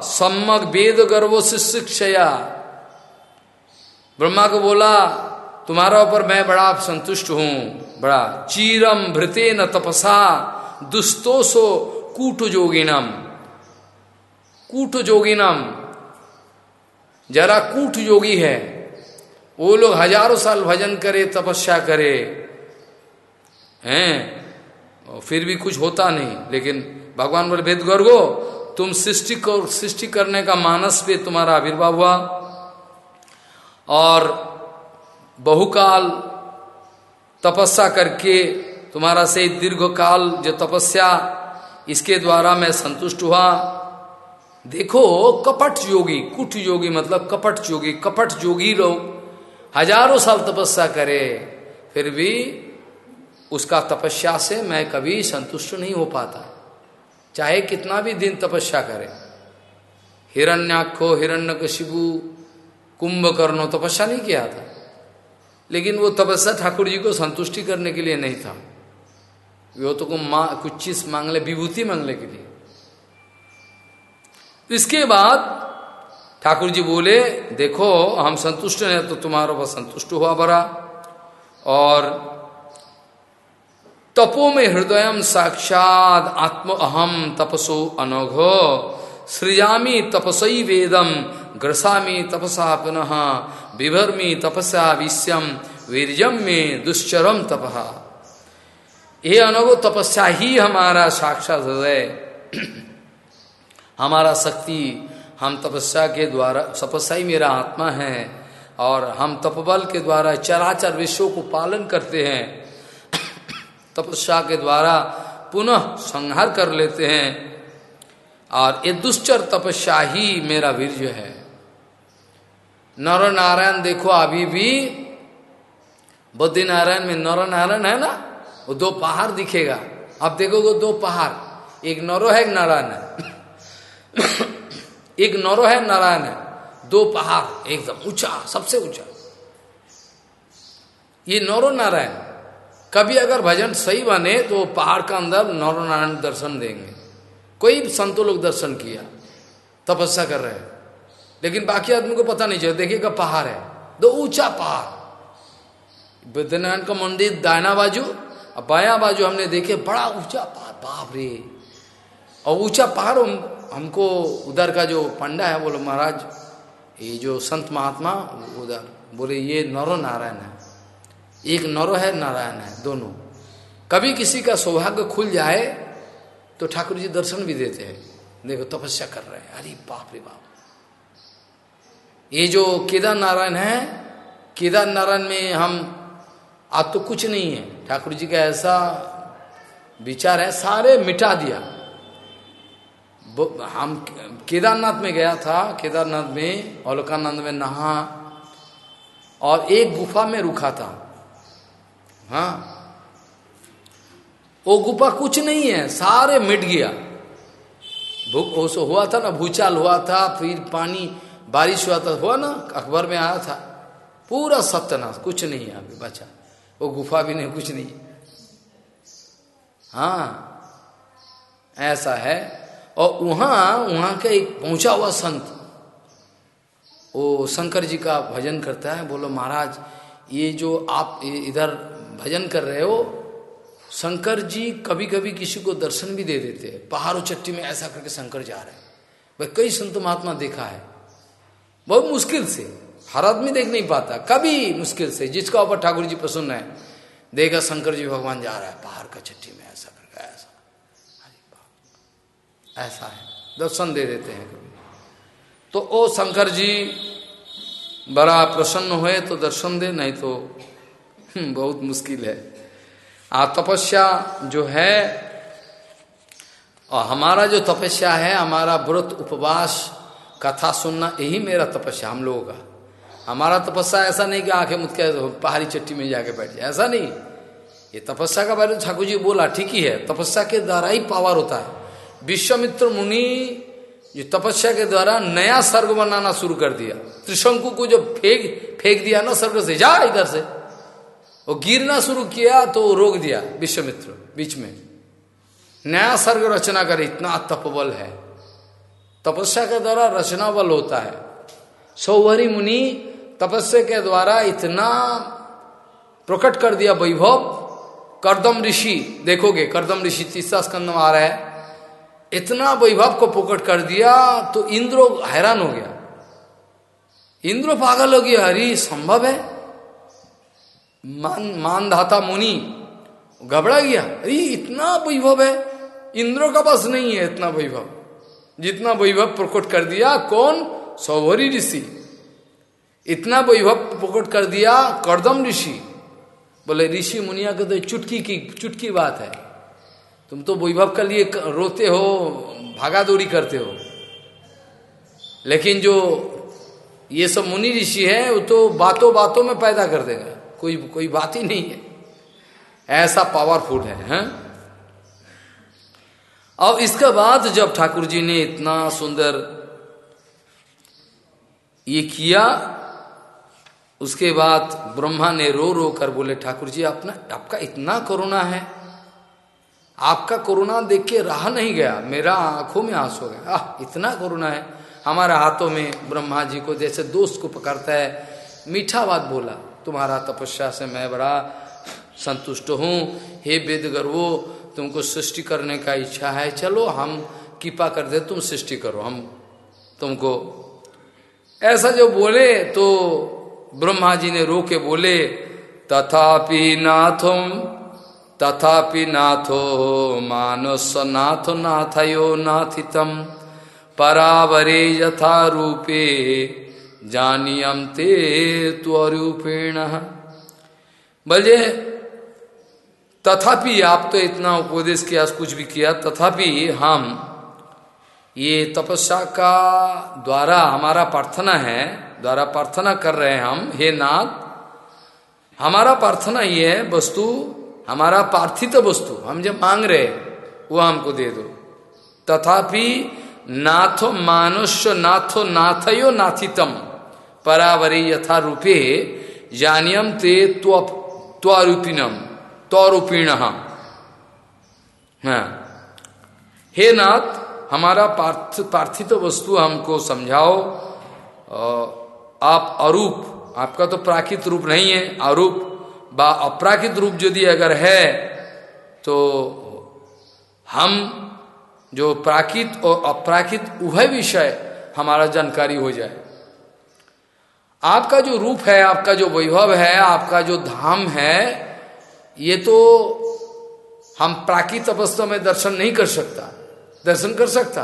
सम्मक वेद गर्वो से शिक्षया ब्रह्मा को बोला, तुम्हारा ऊपर मैं बड़ा संतुष्ट हूँ, बड़ा चीरम भृते न तपसा दुस्तोषो कूट जोगिनम कूट जोगिनम जरा कूट योगी है, वो लोग हज़ारों साल भजन करे, तपस्या करे, हैं फिर भी कुछ होता नहीं, लेकिन भगवान बोले, भेद गर्गो, तुम सृष्टि को, सृष्टि करने का मानस पे तुम्हारा आविर्भाव हुआ। और बहुकाल तपस्या करके तुम्हारा से दीर्घ काल जो तपस्या, इसके द्वारा मैं संतुष्ट हुआ। देखो, कपट योगी, कुट योगी मतलब कपट योगी कपट योगी लोग हज़ारों साल तपस्या करे, फिर भी उसका तपस्या से मैं कभी संतुष्ट नहीं हो पाता। चाहे कितना भी दिन तपस्या करे। हिरण्याखो हिरण्य शिबु कुंभकर्णो तपस्या नहीं किया था। लेकिन वो तपस्या ठाकुर जी को संतुष्टि करने के लिए नहीं था। वो तो को कुछ चीज़ मांग ले विभूति मांगने के लिए। इसके बाद ठाकुर जी बोले, देखो, हम संतुष्ट हैं तो तुम्हारा बस संतुष्ट हुआ बरा और तपो में हृदय साक्षात आत्म अहम तपसो अनघो। सृजामी तपसई वेदम ग्रसामी तपसा पुनः विभर्मी तपसा विश्यम वीरजम में दुश्चरम तपहा ये अनगो तपस्या ही हमारा साक्षात हृदय। हमारा शक्ति, हम तपस्या के द्वारा तपस्या ही मेरा आत्मा है, और हम तपबल के द्वारा चराचर विश्व को पालन करते हैं। तपस्या के द्वारा पुनः संहार कर लेते हैं। और ये दुश्चर तपस्या ही मेरा वीर्य है। नर नारायण देखो, अभी भी बुद्धि नारायण में नर नारायण है ना? वो दो पहाड़ दिखेगा। आप देखोगे दो पहाड़। एक नरो है, एक नारायण है। एक नरो है नारायण है। दो पहाड़, एकदम ऊँचा, सबसे ऊँचा। ये नरो नारायण। कभी अगर भजन सही बने तो पहाड़ का अंदर नरो नारायण दर्शन देंगे। कोई संतो लोग दर्शन किया तपस्या कर रहे हैं। लेकिन बाकी आदमी को पता नहीं चला देखिएगा पहाड़ है दो ऊँचा पहाड़। बुद्धनारायण का मंदिर दायना बाजू और बाया बाजू हमने देखे बड़ा ऊँचा पहाड़ बाप रे। और ऊँचा पहाड़ हम, हमको उधर का जो पंडा है बोलो महाराज ये जो संत महात्मा उधर बोले ये नरो नारायण है। एक नरो है, नारायण है, दोनों। कभी किसी का सौभाग्य खुल जाए तो ठाकुर जी दर्शन भी देते हैं। देखो, तपस्या कर रहे हैं। अरे बाप रे बाप। ये जो केदार नारायण है, केदार नारायण में हम आज तो कुछ नहीं है। ठाकुर जी का ऐसा विचार है, सारे मिटा दिया। हम केदारनाथ में गया था, केदारनाथ में औलकानंद में नहा, और एक गुफा में रुका था। हाँ? वो गुफा कुछ नहीं है, सारे मिट गया। भूख ओसो हुआ था ना, भूचाल हुआ था, फिर पानी, बारिश हुआ था, हुआ ना, अखबार में आया था। पूरा सत्यनाश, कुछ नहीं है अभी बचा। वो गुफा भी नहीं, कुछ नहीं। हाँ ऐसा है। और वहाँ वहाँ का एक पहुँचा हुआ संत, वो शंकर जी का भजन करता है, बोलो, महाराज, ये जो आप इधर भजन कर रहे हो, शंकर जी कभी कभी किसी को दर्शन भी दे देते हैं। पहाड़ों चट्टी में ऐसा करके शंकर जा रहे हैं। भाई, कई संत महात्मा देखा है। बहुत मुश्किल से। हर आदमी देख नहीं पाता। कभी मुश्किल से। जिसका ऊपर ठाकुर जी प्रसन्न है देखा शंकर जी भगवान जा रहा है। पहाड़ का चट्टी में ऐसा करके, ऐसा। ऐसा है। दर्शन दे देते हैं कभी। तो ओ शंकर जी, बड़ा प्रसन्न हुए तो दर्शन दे, नहीं तो बहुत मुश्किल है। आ तपस्या जो है, और हमारा जो तपस्या है, हमारा व्रत, उपवास, कथा सुनना, यही मेरा तपस्या हम लोगों का। हमारा तपस्या ऐसा नहीं कि आँखें मुद के पहाड़ी चट्टी में जाके बैठ जाए, ऐसा नहीं। ये तपस्या का बारे में ठाकुर जी बोला, ठीक ही है, तपस्या के द्वारा ही पावर होता है। विश्वमित्र मुनि जो तपस्या के द्वारा नया स्वर्ग बनाना शुरू कर दिया। त्रिशंकु को जो फेंक फेंक दिया ना, स्वर्ग से, जा इधर से। वो गिरना शुरू किया तो रोक दिया विश्वमित्र, बीच में। नया सर्ग रचना करे इतना तपबल है। तपस्या के द्वारा रचना बल होता है। सौवरी मुनि तपस्या के द्वारा इतना प्रकट कर दिया वैभव। करदम ऋषि, देखोगे, करदम ऋषि तीसरा स्कंद में आ रहा है। इतना वैभव को प्रकट कर दिया तो इंद्रो हैरान हो गया। इंद्रो पागल हो गया हरी संभव है? मान, मानधाता मुनि, घबरा गया। अरे इतना वैभव है। इंद्रों का बस नहीं है इतना वैभव। जितना वैभव प्रकट कर दिया, कौन? सौभरी ऋषि। इतना वैभव प्रकट कर दिया, करदम ऋषि। बोले, ऋषि मुनिया के तो चुटकी की, चुटकी बात है। तुम तो वैभव के लिए रोते हो भागा दौड़ी करते हो। लेकिन जो ये सब मुनि ऋषि है, वो तो बातों बातों में पैदा कर देगा। कोई कोई बात ही नहीं है। ऐसा पावरफुल है, हैं? अब इसके बाद जब ठाकुर जी ने इतना सुंदर ये किया, उसके बाद ब्रह्मा ने रो रो कर बोले ठाकुर जी अपना आपका इतना करुणा है। आपका करुणा देख के रहा नहीं गया। मेरा आँखों में आँसू हो गया आह, इतना करुणा है। हमारे हाथों में ब्रह्मा जी को जैसे दोस्त को पकड़ता है। मीठा बात बोला। तुम्हारा तपस्या से मैं बड़ा संतुष्ट हूँ। हे वेद गर्वो तुमको सृष्टि करने का इच्छा है। चलो, हम कृपा कर दे, तुम सृष्टि करो। हम तुमको ऐसा जो बोले तो ब्रह्मा जी ने रो के बोले, तथापि नाथम तथापि नाथो मानस नाथ नाथयो नाथितम, परावरे यथा रूपे जानियम ते त्वरूपेण। बोले तथापि आप तो इतना उपदेश किया कुछ भी किया, तथापि हम ये तपस्या का द्वारा हमारा प्रार्थना है, द्वारा प्रार्थना कर रहे हैं हम, हे नाथ, हमारा प्रार्थना ये है, वस्तु, हमारा पार्थित वस्तु, हम जब मांग रहे वो हमको दे दो। तथापि नाथो मानुष्य नाथो नाथयो नाथितम। परावरी यथा रूपे जानियम ते त्वरूपिणम त्वरूपिण हाँ। हे नाथ, हमारा पार्थ पार्थित वस्तु हमको समझाओ। आप अरूप, आपका तो प्राकृत रूप नहीं है, अरूप। बा अपराकृत रूप यदि अगर है तो हम जो प्राकृत और अपराकृत, उभय विषय हमारा जानकारी हो जाए। आपका जो रूप है, आपका जो वैभव है, आपका जो धाम है, ये तो हम प्राकृत अवस्था में दर्शन नहीं कर सकता। दर्शन कर सकता।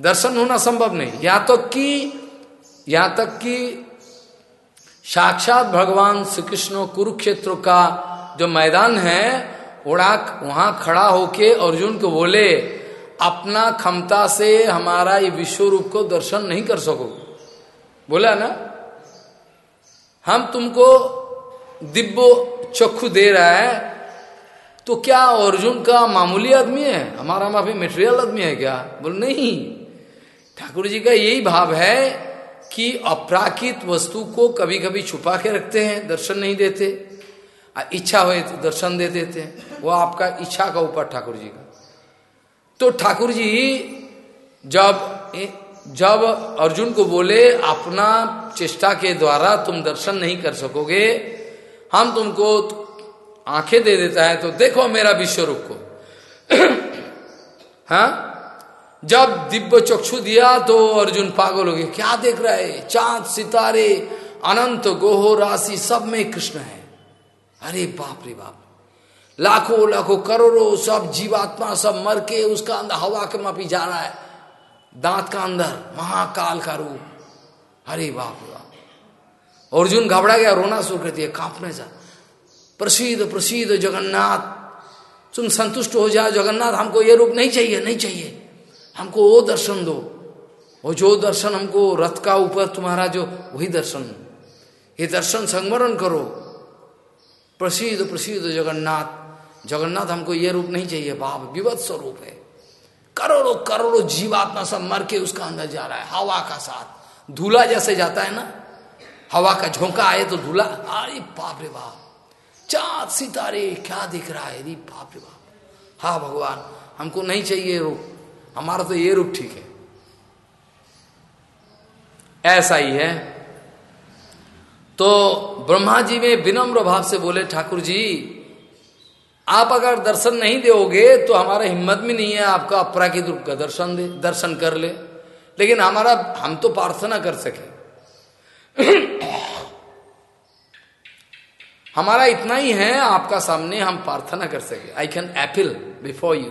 दर्शन होना संभव नहीं। यहाँ तक कि यहाँ तक कि साक्षात भगवान श्री कृष्ण कुरुक्षेत्र का जो मैदान है उड़ा वहाँ खड़ा होके अर्जुन को बोले, अपना क्षमता से हमारा ये विश्व रूप को दर्शन नहीं कर सको बोला ना, हम तुमको दिव्य चक्षु दे रहा है तो क्या अर्जुन का मामूली आदमी है? हमारा माफ़ी मेटेरियल आदमी है क्या? बोल, नहीं। ठाकुर जी का यही भाव है कि अपराकित वस्तु को कभी कभी छुपा के रखते हैं, दर्शन नहीं देते। इच्छा हुए तो दर्शन दे देते हैं। वो आपका इच्छा का ऊपर ठाकुर जी का। तो ठाकुर जी, जब जब अर्जुन को बोले, अपना चेष्टा के द्वारा तुम दर्शन नहीं कर सकोगे, हम तुमको आँखें दे देता है तो देखो मेरा विश्व रूप को। हाँ? जब दिव्य चक्षु दिया तो अर्जुन पागल हो गए क्या देख रहा है? चाँद, सितारे, अनंत, गोहो, राशि, सब में कृष्ण है। अरे बाप रे बाप! लाखों लाखों, करोड़ों सब जीवात्मा सब मर के उसका अंदर हवा के मापी जा रहा है। दांत का अंदर, महाकाल का रूप। बाप बाप। अर्जुन घबरा गया, रोना शुरू कर दिया, कांपने से प्रसिद्ध प्रसिद्ध जगन्नाथ। तुम संतुष्ट हो जाओ, जगन्नाथ, हमको ये रूप नहीं चाहिए नहीं चाहिए। हमको वो दर्शन दो। वो जो दर्शन हमको रथ का ऊपर तुम्हारा जो, वही दर्शन। ये दर्शन संवरण करो। प्रसिद्ध प्रसिद्ध जगन्नाथ। जगन्नाथ हमको ये रूप नहीं चाहिए, बाप विवत स्वरूप है। करोड़ों करोड़ों जीवात्मा सब मर के उसका अंदर जा रहा है, हवा का साथ। धूला जैसे जाता है ना, हवा का झोंका आए तो धूला, अरे बाप रे बाप। चाँद, सितारे, क्या दिख रहा है? अरे बाप रे बाप। हा भगवान, हमको नहीं चाहिए रूप। हमारा तो ये रूप ठीक है। ऐसा ही है। तो ब्रह्मा जी में विनम्र भाव से बोले, ठाकुर जी आप अगर दर्शन नहीं दोगे तो हमारा हिम्मत भी नहीं है आपका अपराकित रूप का दर्शन दे, दर्शन कर ले। लेकिन हमारा, हम तो प्रार्थना कर सके। हमारा इतना ही है, आपका सामने हम प्रार्थना कर सके। I can appeal before you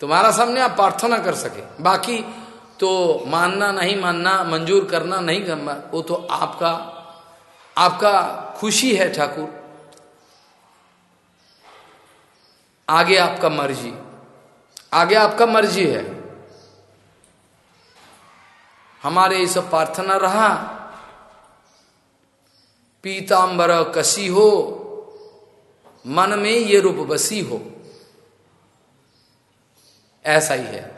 तुम्हारा सामने आप प्रार्थना कर सके। बाकी तो मानना नहीं मानना, मंजूर करना नहीं करना, वो तो आपका आपका खुशी है ठाकुर। आगे आपका मर्ज़ी। आगे आपका मर्ज़ी है। हमारे ये सब प्रार्थना रहा। पीताम्बर कसी हो, मन में ये रूप बसी हो। ऐसा ही है।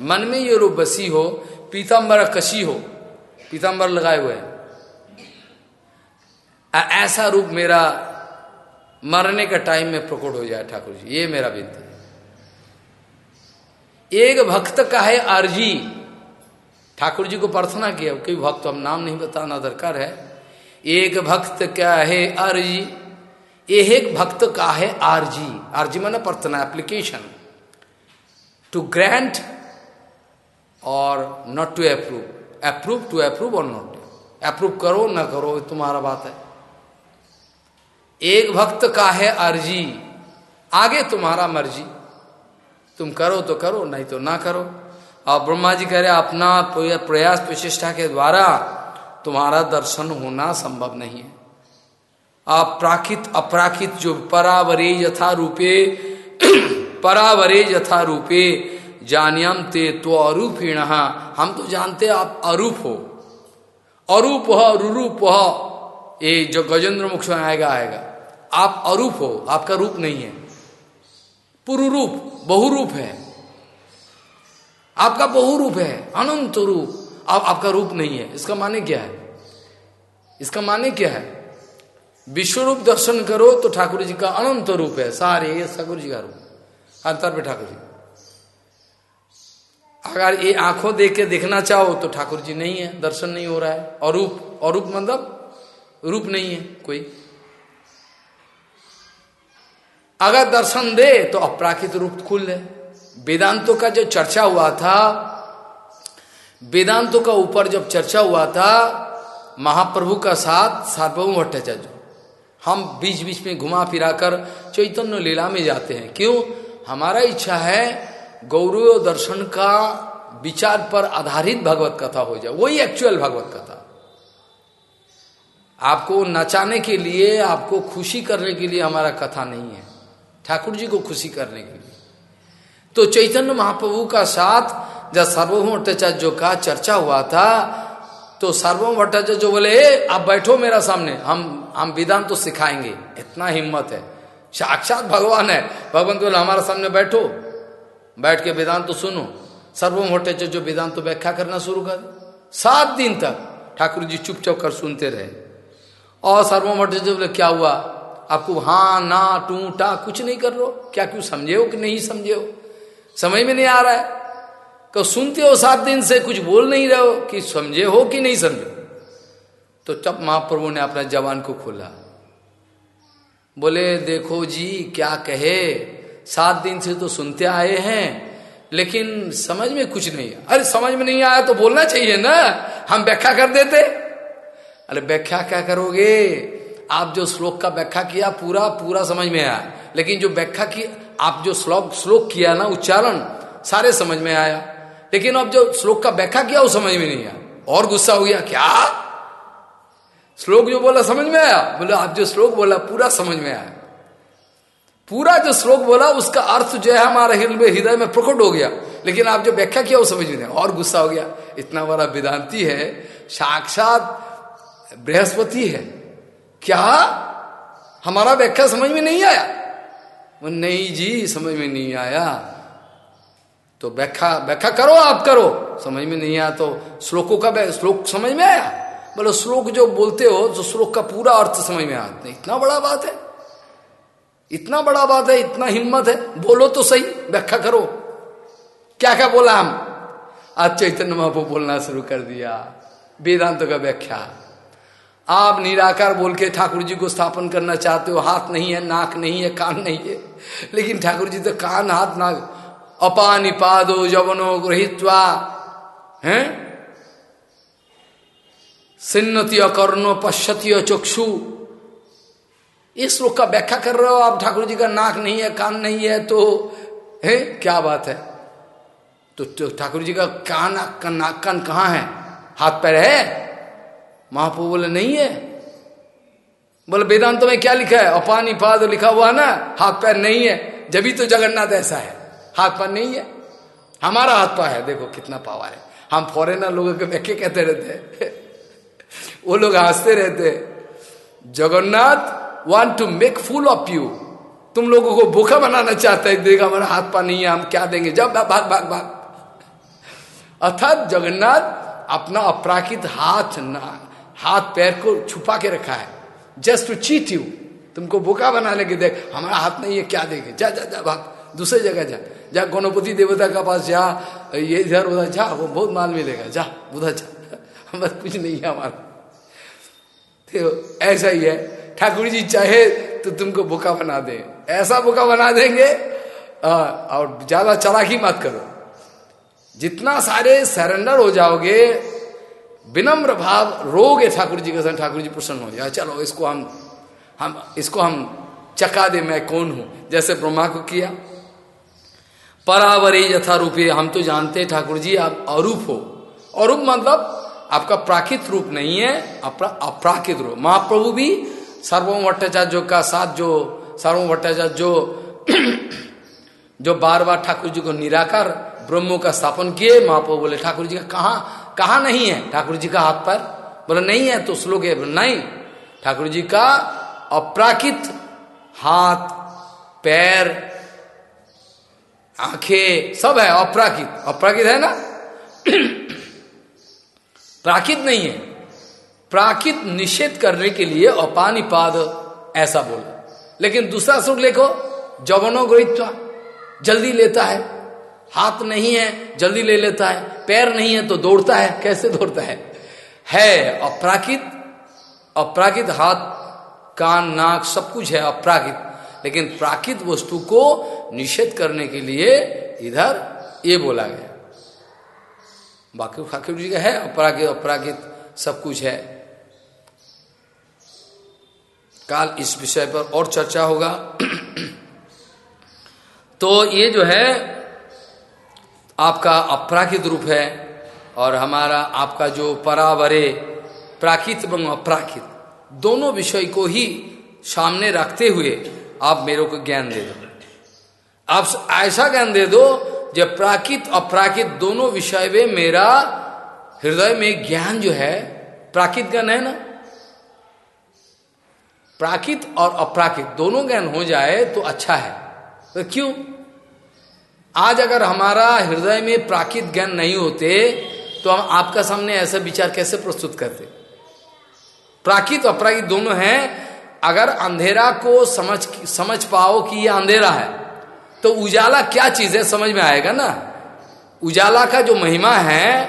मन में ये रूप बसी हो पीताम्बर कसी हो। पीताम्बर लगाए हुए ऐसा रूप मेरा मरने का टाइम में प्रकट हो जाए ठाकुर जी, ये मेरा विनती एक भक्त का है आरजी। ठाकुर जी को प्रार्थना किया, कोई भक्त, हम नाम नहीं बताना, दरकार है। एक भक्त क्या है आरजी। एक भक्त का है आरजी। आरजी मैंने प्रार्थना एप्लीकेशन टू grant और not to approve approve to approve और नॉट अप्रूव करो, ना करो तुम्हारा बात है। एक भक्त का है अर्जी, आगे तुम्हारा मर्ज़ी। तुम करो तो करो, नहीं तो ना करो। और ब्रह्मा जी कह रहे अपना प्रयास प्रचेष्टा के द्वारा तुम्हारा दर्शन होना संभव नहीं है। अप्राकृत अपराकित जो परावरे यथा रूपे, परावरे यथा रूपे, जानियम ते तो अरूपीण। हम तो जानते आप अरूप हो। अरूप हो, रुरूप हो। ये जो गजेंद्र मुख में आएगा आएगा। आप अरूप हो, आपका रूप नहीं है। पुरुरूप, बहुरूप है। आपका बहुरूप है, अनंत रूप। आप, आपका रूप नहीं है। इसका माने क्या है? इसका माने क्या है? विश्व रूप दर्शन करो तो ठाकुर जी का अनंत रूप है, सारे ये ठाकुर जी का रूप। अंतर पे ठाकुर जी। अगर ये आँखों देख के देखना चाहो तो ठाकुर जी नहीं है, दर्शन नहीं हो रहा है। और रूप और मतलब रूप नहीं है कोई। अगर दर्शन दे तो अपराकित रूप खुल दे वेदांतों का जो चर्चा हुआ था, वेदांतों का ऊपर जब चर्चा हुआ था, महाप्रभु का साथ सार्वभौम भट्टाचार्य, हम बीच बीच में घुमा फिरा कर चैतन्य लीला में जाते हैं। क्यों? हमारा इच्छा है गौरव दर्शन का विचार पर आधारित भगवत कथा हो जाए। वही एक्चुअल भगवत कथा। आपको नचाने के लिए, आपको खुशी करने के लिए हमारा कथा नहीं है। ठाकुर जी को खुशी करने के लिए। तो चैतन्य महाप्रभु का साथ, जब सार्वभौम भट्टाचार्य का चर्चा हुआ था तो सार्वभौम भट्टाचार्य बोले आप बैठो मेरा सामने, हम हम विधान तो सिखाएँगे। इतना हिम्मत है। साक्षात भगवान है। भगवान बोले, हमारे सामने बैठो। बैठ के वेदांत तो सुनो। सर्वम भट्टाचार्य जो वेदांत तो व्याख्या करना शुरू कर सात दिन तक ठाकुर जी चुपचाप कर सुनते रहे। और सर्वम भट्टाचार्य बोले, क्या हुआ? आपको हाँ ना टू टा कुछ नहीं कर रो क्या क्यों समझे हो कि नहीं समझे हो? समझ में नहीं आ रहा है। तो सुनते हो सात दिन से, कुछ बोल नहीं रहे हो कि समझे हो कि नहीं समझे तो तब महाप्रभु ने अपना जवान को खोला। बोले, देखो जी, क्या कहे? सात दिन से तो सुनते आए हैं, लेकिन समझ में कुछ नहीं। अरे, समझ में नहीं आया तो बोलना चाहिए ना। हम व्याख्या कर देते। अरे, व्याख्या क्या करोगे? आप जो श्लोक का व्याख्या किया, पूरा पूरा समझ में आया। लेकिन जो व्याख्या की, आप जो श्लोक श्लोक किया ना, उच्चारण, सारे समझ में आया। लेकिन अब जो श्लोक का व्याख्या किया, वो समझ में नहीं आया। और गुस्सा हो गया, क्या? श्लोक जो बोला, समझ में आया? बोले, आप जो श्लोक बोला, पूरा समझ में आया। पूरा जो श्लोक बोला, उसका अर्थ जो है, हमारे हृदय में प्रकट हो गया। लेकिन आप जो व्याख्या किया, वो समझ में नहीं और गुस्सा हो गया। इतना बड़ा वेदांति है, साक्षात बृहस्पति है। क्या? हमारा व्याख्या समझ में नहीं आया? वो, नहीं जी, समझ में नहीं आया। तो व्याख्या व्याख्या करो, आप करो। समझ में नहीं आया तो श्लोकों का श्लोक समझ में आया? बोलो, श्लोक जो बोलते हो तो श्लोक का पूरा अर्थ समझ में आता इतना बड़ा बात है। इतना बड़ा बात है, इतना हिम्मत है। बोलो तो सही, व्याख्या करो। क्या क्या बोला हम? आज चैतन्य महापो बोलना शुरू कर दिया। वेदांत का व्याख्या। आप निराकार बोल के ठाकुर जी को स्थापन करना चाहते हो। हाथ नहीं है नाक नहीं है कान नहीं है। लेकिन ठाकुर जी तो कान हाथ नाक। अपानी पादो जवनो गृहित्वा हैं? सिन्नति अकर्णो पश्यति चक्षु इस श्लोक का व्याख्या कर रहे हो आप ठाकुर जी का नाक नहीं है कान नहीं है तो है? क्या बात है? तो, तो ठाकुर जी का कान नाक कान कहाँ है? हाथ पैर है? महाप्रभु बोले, नहीं है। बोले, वेदांत में क्या लिखा है? अपानी पाद लिखा हुआ ना, हाथ पैर नहीं है। जब तो जगन्नाथ ऐसा है। हाथ पैर नहीं है। हमारा हाथ पैर है। देखो कितना पावर है। हम फॉरेनर लोगों के व्याख्या कहते रहते वो लोग हँसते रहते Jagannath want to make fool of you तुम लोगों को भूखा बनाना चाहता है। देखा, हमारा हाथ पा नहीं है। हम क्या देंगे? जब भाग भाग भाग। अर्थात जगन्नाथ अपना अपराकित हाथ ना हाथ पैर को छुपा के रखा है। जस्ट टू चीट यू तुमको भूखा बना लेके देख हमारा हाथ नहीं है क्या देंगे? जा जा जा भाग दूसरे जगह जा। जा गणपति देवता का पास जा ये इधर उधर जा वो बहुत माल मिलेगा। जा उधर जा। बस कुछ नहीं है हमारा। तो ऐसा ही है। ठाकुर जी चाहे तो तुमको भूखा बना दे। ऐसा भूखा बना देंगे आ, और ज़्यादा चलाकी मत करो। जितना सारे सरेंडर हो जाओगे विनम्र भाव, रोगे ठाकुर जी के साथ ठाकुर जी प्रसन्न हो जाए। चलो, इसको हम हम, इसको हम चका दे, मैं कौन हूँ? जैसे ब्रह्मा को किया। परावरी यथा रूपी, हम तो जानते ठाकुर जी आप अरूप हो। अरूप मतलब आपका प्राकृत रूप नहीं है अपराकृत रूप। महाप्रभु भी सर्वम भट्टाचार्य का साथ, जो सर्वम भट्टाचार्य जो जो बार बार ठाकुर जी को निराकार ब्रह्मो का स्थापन किए, महाप्रभु बोले ठाकुर जी का कहा कहा नहीं है ठाकुर जी का हाथ पर? बोले, नहीं है तो श्लोक है। नहीं। ठाकुर जी का अपराकित हाथ, पैर, आँखें सब है, अपराकित। अपराकित है ना? प्राकृत नहीं है। प्राकृत निषेध करने के लिए अपानिपाद, ऐसा बोला। लेकिन दूसरा श्लोक लेखो, जवनो गोहित्वा। जल्दी लेता है। हाथ नहीं है, जल्दी ले लेता है, पैर नहीं है तो दौड़ता है, कैसे दौड़ता है? है अपराकित अपराकित हाथ, कान, नाक, सब कुछ है अपराकित। लेकिन प्राकृत वस्तु को निषेध करने के लिए इधर ये बोला गया। बाकी ठाकुर जी का है अपरागित अपरागित सब कुछ है। काल इस विषय पर और चर्चा होगा। तो ये जो है आपका अपराकित रूप है और हमारा आपका जो परावरे, प्राकृत एवं अपराकित, दोनों विषय को ही सामने रखते हुए आप मेरे को ज्ञान दे दो। आप ऐसा ज्ञान दे दो जब प्राकृत, अपराकृत दोनों विषय में मेरा हृदय में ज्ञान जो है, प्राकृत ज्ञान है ना? प्राकृत और अपराकृत दोनों ज्ञान हो जाए तो अच्छा है। तो क्यों? आज अगर हमारा हृदय में प्राकृत ज्ञान नहीं होते तो हम आपका सामने ऐसा विचार कैसे प्रस्तुत करते? प्राकृत अपराकृत दोनों हैं। अगर अंधेरा को समझ समझ पाओ कि यह अंधेरा है तो उजाला क्या चीज़ है समझ में आएगा ना? उजाला का जो महिमा है,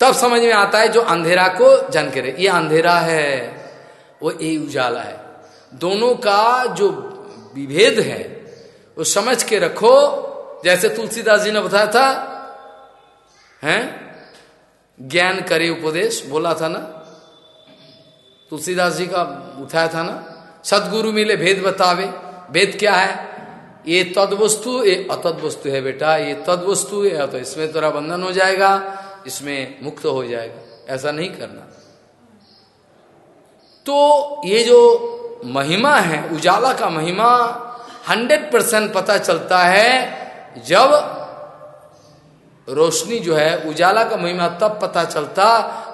तब समझ में आता है जो अंधेरा को जन करे ये अंधेरा है, वो ये उजाला है। दोनों का जो विभेद है वो समझ के रखो, जैसे तुलसीदास जी ने बताया था, हैं? ज्ञान करे उपदेश, बोला था ना? तुलसीदास जी का उठाया था ना? सदगुरु मिले, भेद बतावे। भेद क्या है? ये तद वस्तु ये अतद वस्तु है बेटा, ये तद वस्तु है तो इसमें तेरा बंधन हो जाएगा, इसमें मुक्त हो जाएगा। ऐसा नहीं करना। तो ये जो महिमा है, उजाला का महिमा हंड्रेड परसेंट पता चलता है जब रोशनी जो है, उजाला का महिमा तब पता चलता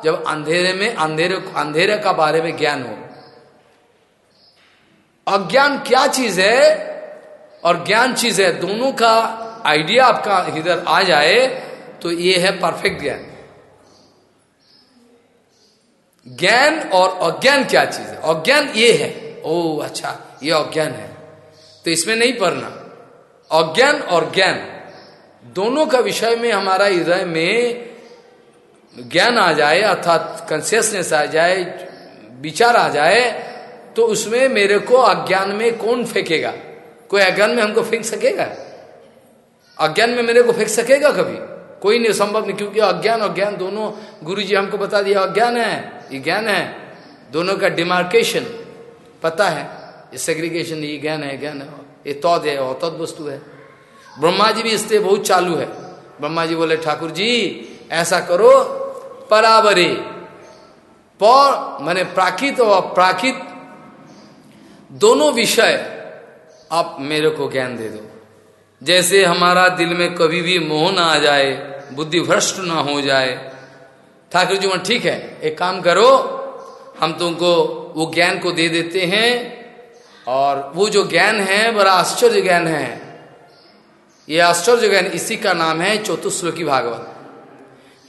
जब अंधेरे में, अंधेरे अंधेरे का बारे में ज्ञान हो। अज्ञान क्या चीज़ है? और ज्ञान चीज़ है, दोनों का आइडिया आपका इधर आ जाए तो ये है परफेक्ट ज्ञान। ज्ञान और अज्ञान क्या चीज़ है? अज्ञान ये है ओ अच्छा ये अज्ञान है। तो इसमें नहीं पढ़ना। अज्ञान और ज्ञान, दोनों का विषय में हमारा हृदय में ज्ञान आ जाए, अर्थात कंसियसनेस आ जाए, विचार आ जाए तो उसमें मेरे को अज्ञान में कौन फेंकेगा? कोई अज्ञान में हमको फेंक सकेगा? अज्ञान में मेरे को फेंक सकेगा कभी? कोई नहीं, संभव नहीं, क्योंकि अज्ञान और ज्ञान दोनों गुरु जी हमको बता दिया, अज्ञान है, ये ज्ञान है। दोनों का डिमार्केशन पता है। ये सेग्रीगेशन ये ज्ञान है ज्ञान है, ये तौद है और तद वस्तु है। ब्रह्मा जी भी इससे बहुत चालू है। ब्रह्मा जी बोले ठाकुर जी ऐसा करो, परावरे पर मैंने प्राकृत और प्राकृत दोनों विषय आप मेरे को ज्ञान दे दो। जैसे हमारा दिल में कभी भी मोह ना आ जाए, बुद्धि भ्रष्ट ना हो जाए ठाकुर जी ठीक है, एक काम करो, हम तुमको वो ज्ञान को दे देते हैं और वो जो ज्ञान है, बड़ा आश्चर्य ज्ञान है। ये आश्चर्य ज्ञान इसी का नाम है चौथुश्लोकी भागवत।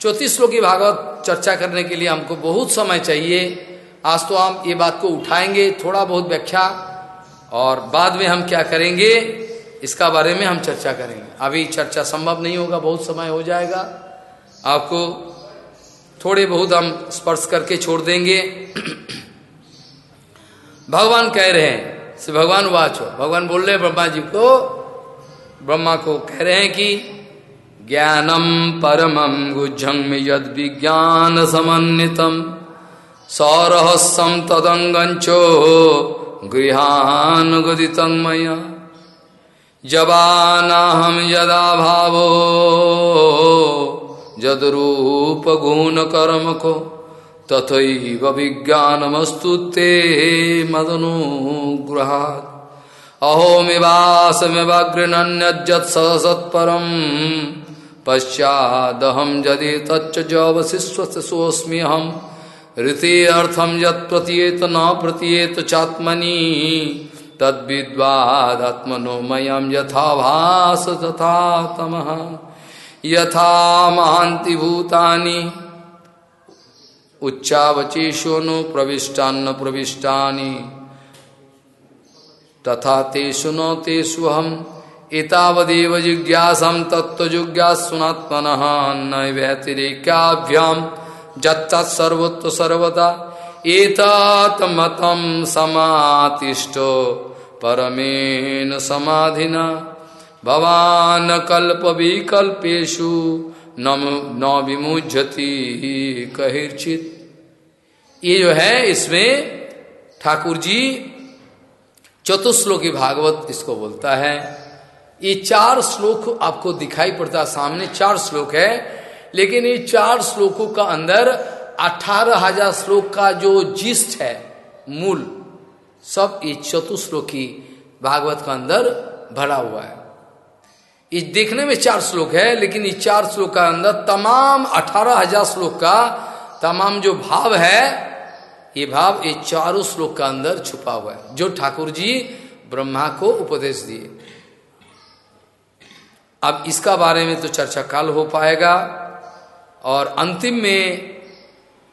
चौतीसलोकी भागवत चर्चा करने के लिए हमको बहुत समय चाहिए। आज तो हम ये बात को उठाएँगे, थोड़ा बहुत व्याख्या, और बाद में हम क्या करेंगे, इसका बारे में हम चर्चा करेंगे। अभी चर्चा संभव नहीं होगा, बहुत समय हो जाएगा। आपको थोड़े बहुत हम स्पर्श करके छोड़ देंगे। भगवान कह रहे हैं से भगवान वाच भगवान बोल रहे ब्रह्मा जी को, ब्रह्मा को कह रहे हैं कि, ज्ञानम परमं गुज्जं यद विज्ञान समन्वितम। सौरहस्यम तदंगंचो गृहानुगदित मया। जबानाहम यदा भावो जद रूप गुण कर्म को तथैव विज्ञानमस्तु ते मदनुग्रहात्। अहोमिवासमिवाग्रण्यजत सत्परम पश्चादहम यदि तच्च जवशिष्य सोस्मी हम ऋति अर्थम यत न प्रतीयत चात्मनि तद्विद्वादात्मनो मयम यथा भास तथा तम। यथा महांति भूतानि उच्चावचेशो नो प्रविष्टान्न प्रविष्टानि। तथा ते सुनो तेषु हम एतावदेव जिज्ञासम तत्व जिज्ञासुनात्मन न व्यतिरेक्याभ्याम जत्तत्सर्वत्व सर्वदा एतात मतम समातिष्ठो परमेन समाधिना। भवान कल्प विकल्पेशु न विमुझती कहिर्चित। ये जो है, इसमें ठाकुर जी चतुश्लोकी भागवत इसको बोलता है। ये चार श्लोक आपको दिखाई पड़ता सामने, चार श्लोक है, लेकिन ये चार श्लोकों का अंदर अठारह हज़ार श्लोक का जो जिस्ट है, मूल, सब ये चतुश्लोकी भागवत का अंदर भरा हुआ है। ये देखने में चार श्लोक है, लेकिन इस चार श्लोक का अंदर तमाम अठारह हज़ार श्लोक का तमाम जो भाव है, ये भाव ये चारों श्लोक का अंदर छुपा हुआ है। जो ठाकुर जी ब्रह्मा को उपदेश दिए। अब इसका बारे में तो चर्चा कल हो पाएगा, और अंतिम में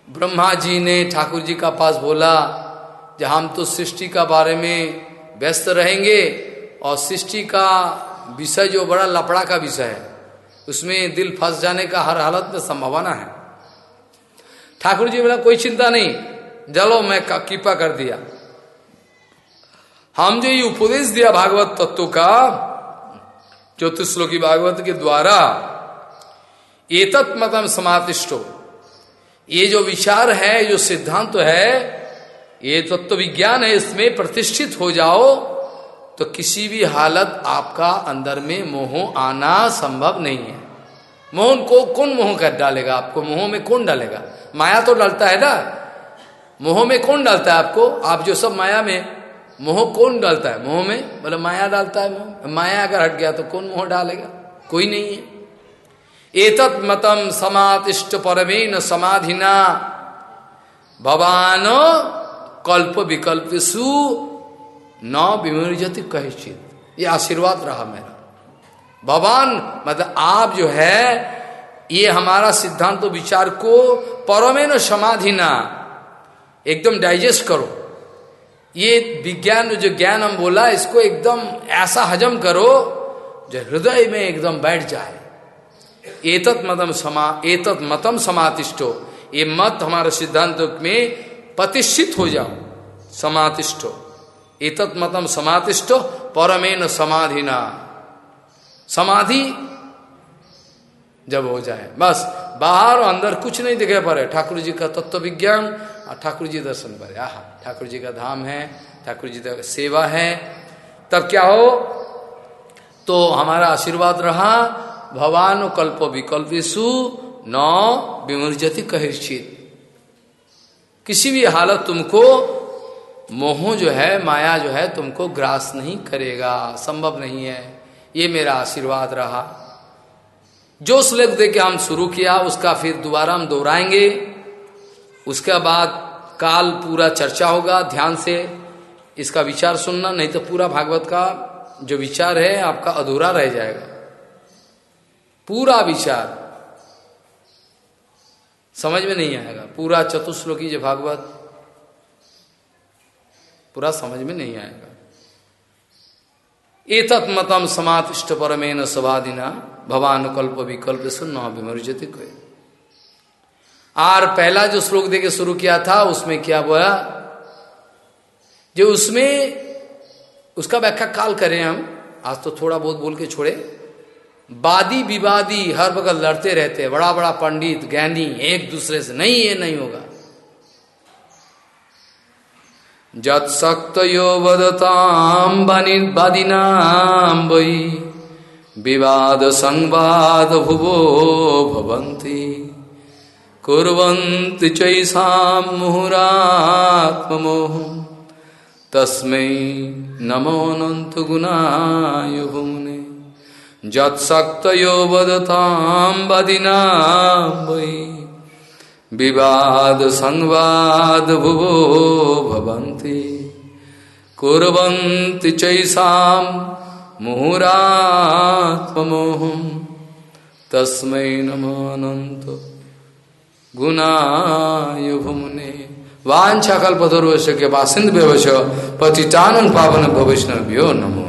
ब्रह्मा जी ने ठाकुर जी का पास बोला जब हम तो सृष्टि का बारे में व्यस्त रहेंगे, और सृष्टि का विषय जो बड़ा लपड़ा का विषय है, उसमें दिल फंस जाने का हर हालत में संभावना है। ठाकुर जी बोला, कोई चिंता नहीं, जलो, मैं कृपा कर दिया। हम जो ये उपदेश दिया भागवत तत्व का ज्योतिश्लोकी भागवत के द्वारा, एतत् मतम समातिष्टो ये जो विचार है, जो सिद्धांत तो है, ये तत्व विज्ञान है, इसमें प्रतिष्ठित हो जाओ। तो किसी भी हालत आपका अंदर में मोह आना संभव नहीं है। मोहन को कौन मोह कर डालेगा? आपको मोह में कौन डालेगा? माया तो डालता है ना। मोह में कौन डालता है आपको? आप जो सब माया में, मोह कौन डालता है? मोह में? बोले माया डालता है मोह। माया अगर हट गया तो कौन मोह डालेगा? कोई नहीं है। एतत् मतम समातिष्ट परमेन समाधिना। भवान कल्प विकल्प सु न विमर्जति कहिचित। ये आशीर्वाद रहा मेरा। भगवान मतलब आप जो है, ये हमारा सिद्धांत तो विचार को परमेन समाधिना, एकदम डाइजेस्ट करो। ये विज्ञान जो ज्ञान हम बोला, इसको एकदम ऐसा हजम करो, जो हृदय में एकदम बैठ जाए। एतत मतम समा, एतत मतम समातिष्ठो। ये मत हमारे सिद्धांत में प्रतिष्ठित हो जाओ। समातिष्ठो। एतत मतम समातिष्ठो परमेन समाधिना। समाधि जब हो जाए। बस, बाहर और अंदर कुछ नहीं दिखे पड़े। ठाकुर जी का तत्व विज्ञान और ठाकुर जी दर्शन पर आह ठाकुर जी का धाम है ठाकुर जी का सेवा है। तब क्या हो? तो हमारा आशीर्वाद रहा भगवान कल्प विकल्पिसु न विमर्जति कहिर्चित। किसी भी हालत तुमको मोह जो है, माया जो है, तुमको ग्रास नहीं करेगा, संभव नहीं है। ये मेरा आशीर्वाद रहा। जो श्लोक दे के हम शुरू किया, उसका फिर दोबारा हम दोहराएँगे। उसके बाद काल पूरा चर्चा होगा ध्यान से। इसका विचार सुनना, नहीं तो पूरा भागवत का जो विचार है, आपका अधूरा रह जाएगा। पूरा विचार। समझ में नहीं आएगा। पूरा चतुश्लोकी जो भागवत पूरा समझ में नहीं आएगा। एतत् मतम समातिष्ट परमेन सवादिना, भवान कल्प विकल्प सुन विमर्जति और पहला जो श्लोक देके शुरू किया था, उसमें क्या बोला जो उसमें, उसका व्याख्या काल करें हम, आज तो थोड़ा बहुत बोल के छोड़े। वादी विवादी हर बगल लड़ते रहते बड़ा बड़ा पंडित ज्ञानी एक दूसरे से नहीं, ये नहीं होगा। वादिनाम वही विवाद संवाद भुवो भवंती कुरंत चैषा मुहुरात्मोह तस्मै नमोऽनन्त गुणाय भुम्ने जत्सक्तयो वदतां वदिनां वै। विवाद, संवाद भुवो भवन्ति। कुर्वन्ति चैषां मुहुरात्ममोहं तस्मै नमोऽनन्त गुणाय भुम्ने वाछा कल्पतरुष के सिंध व्यवश पतितानन पावन भविष्णव्यो नमो।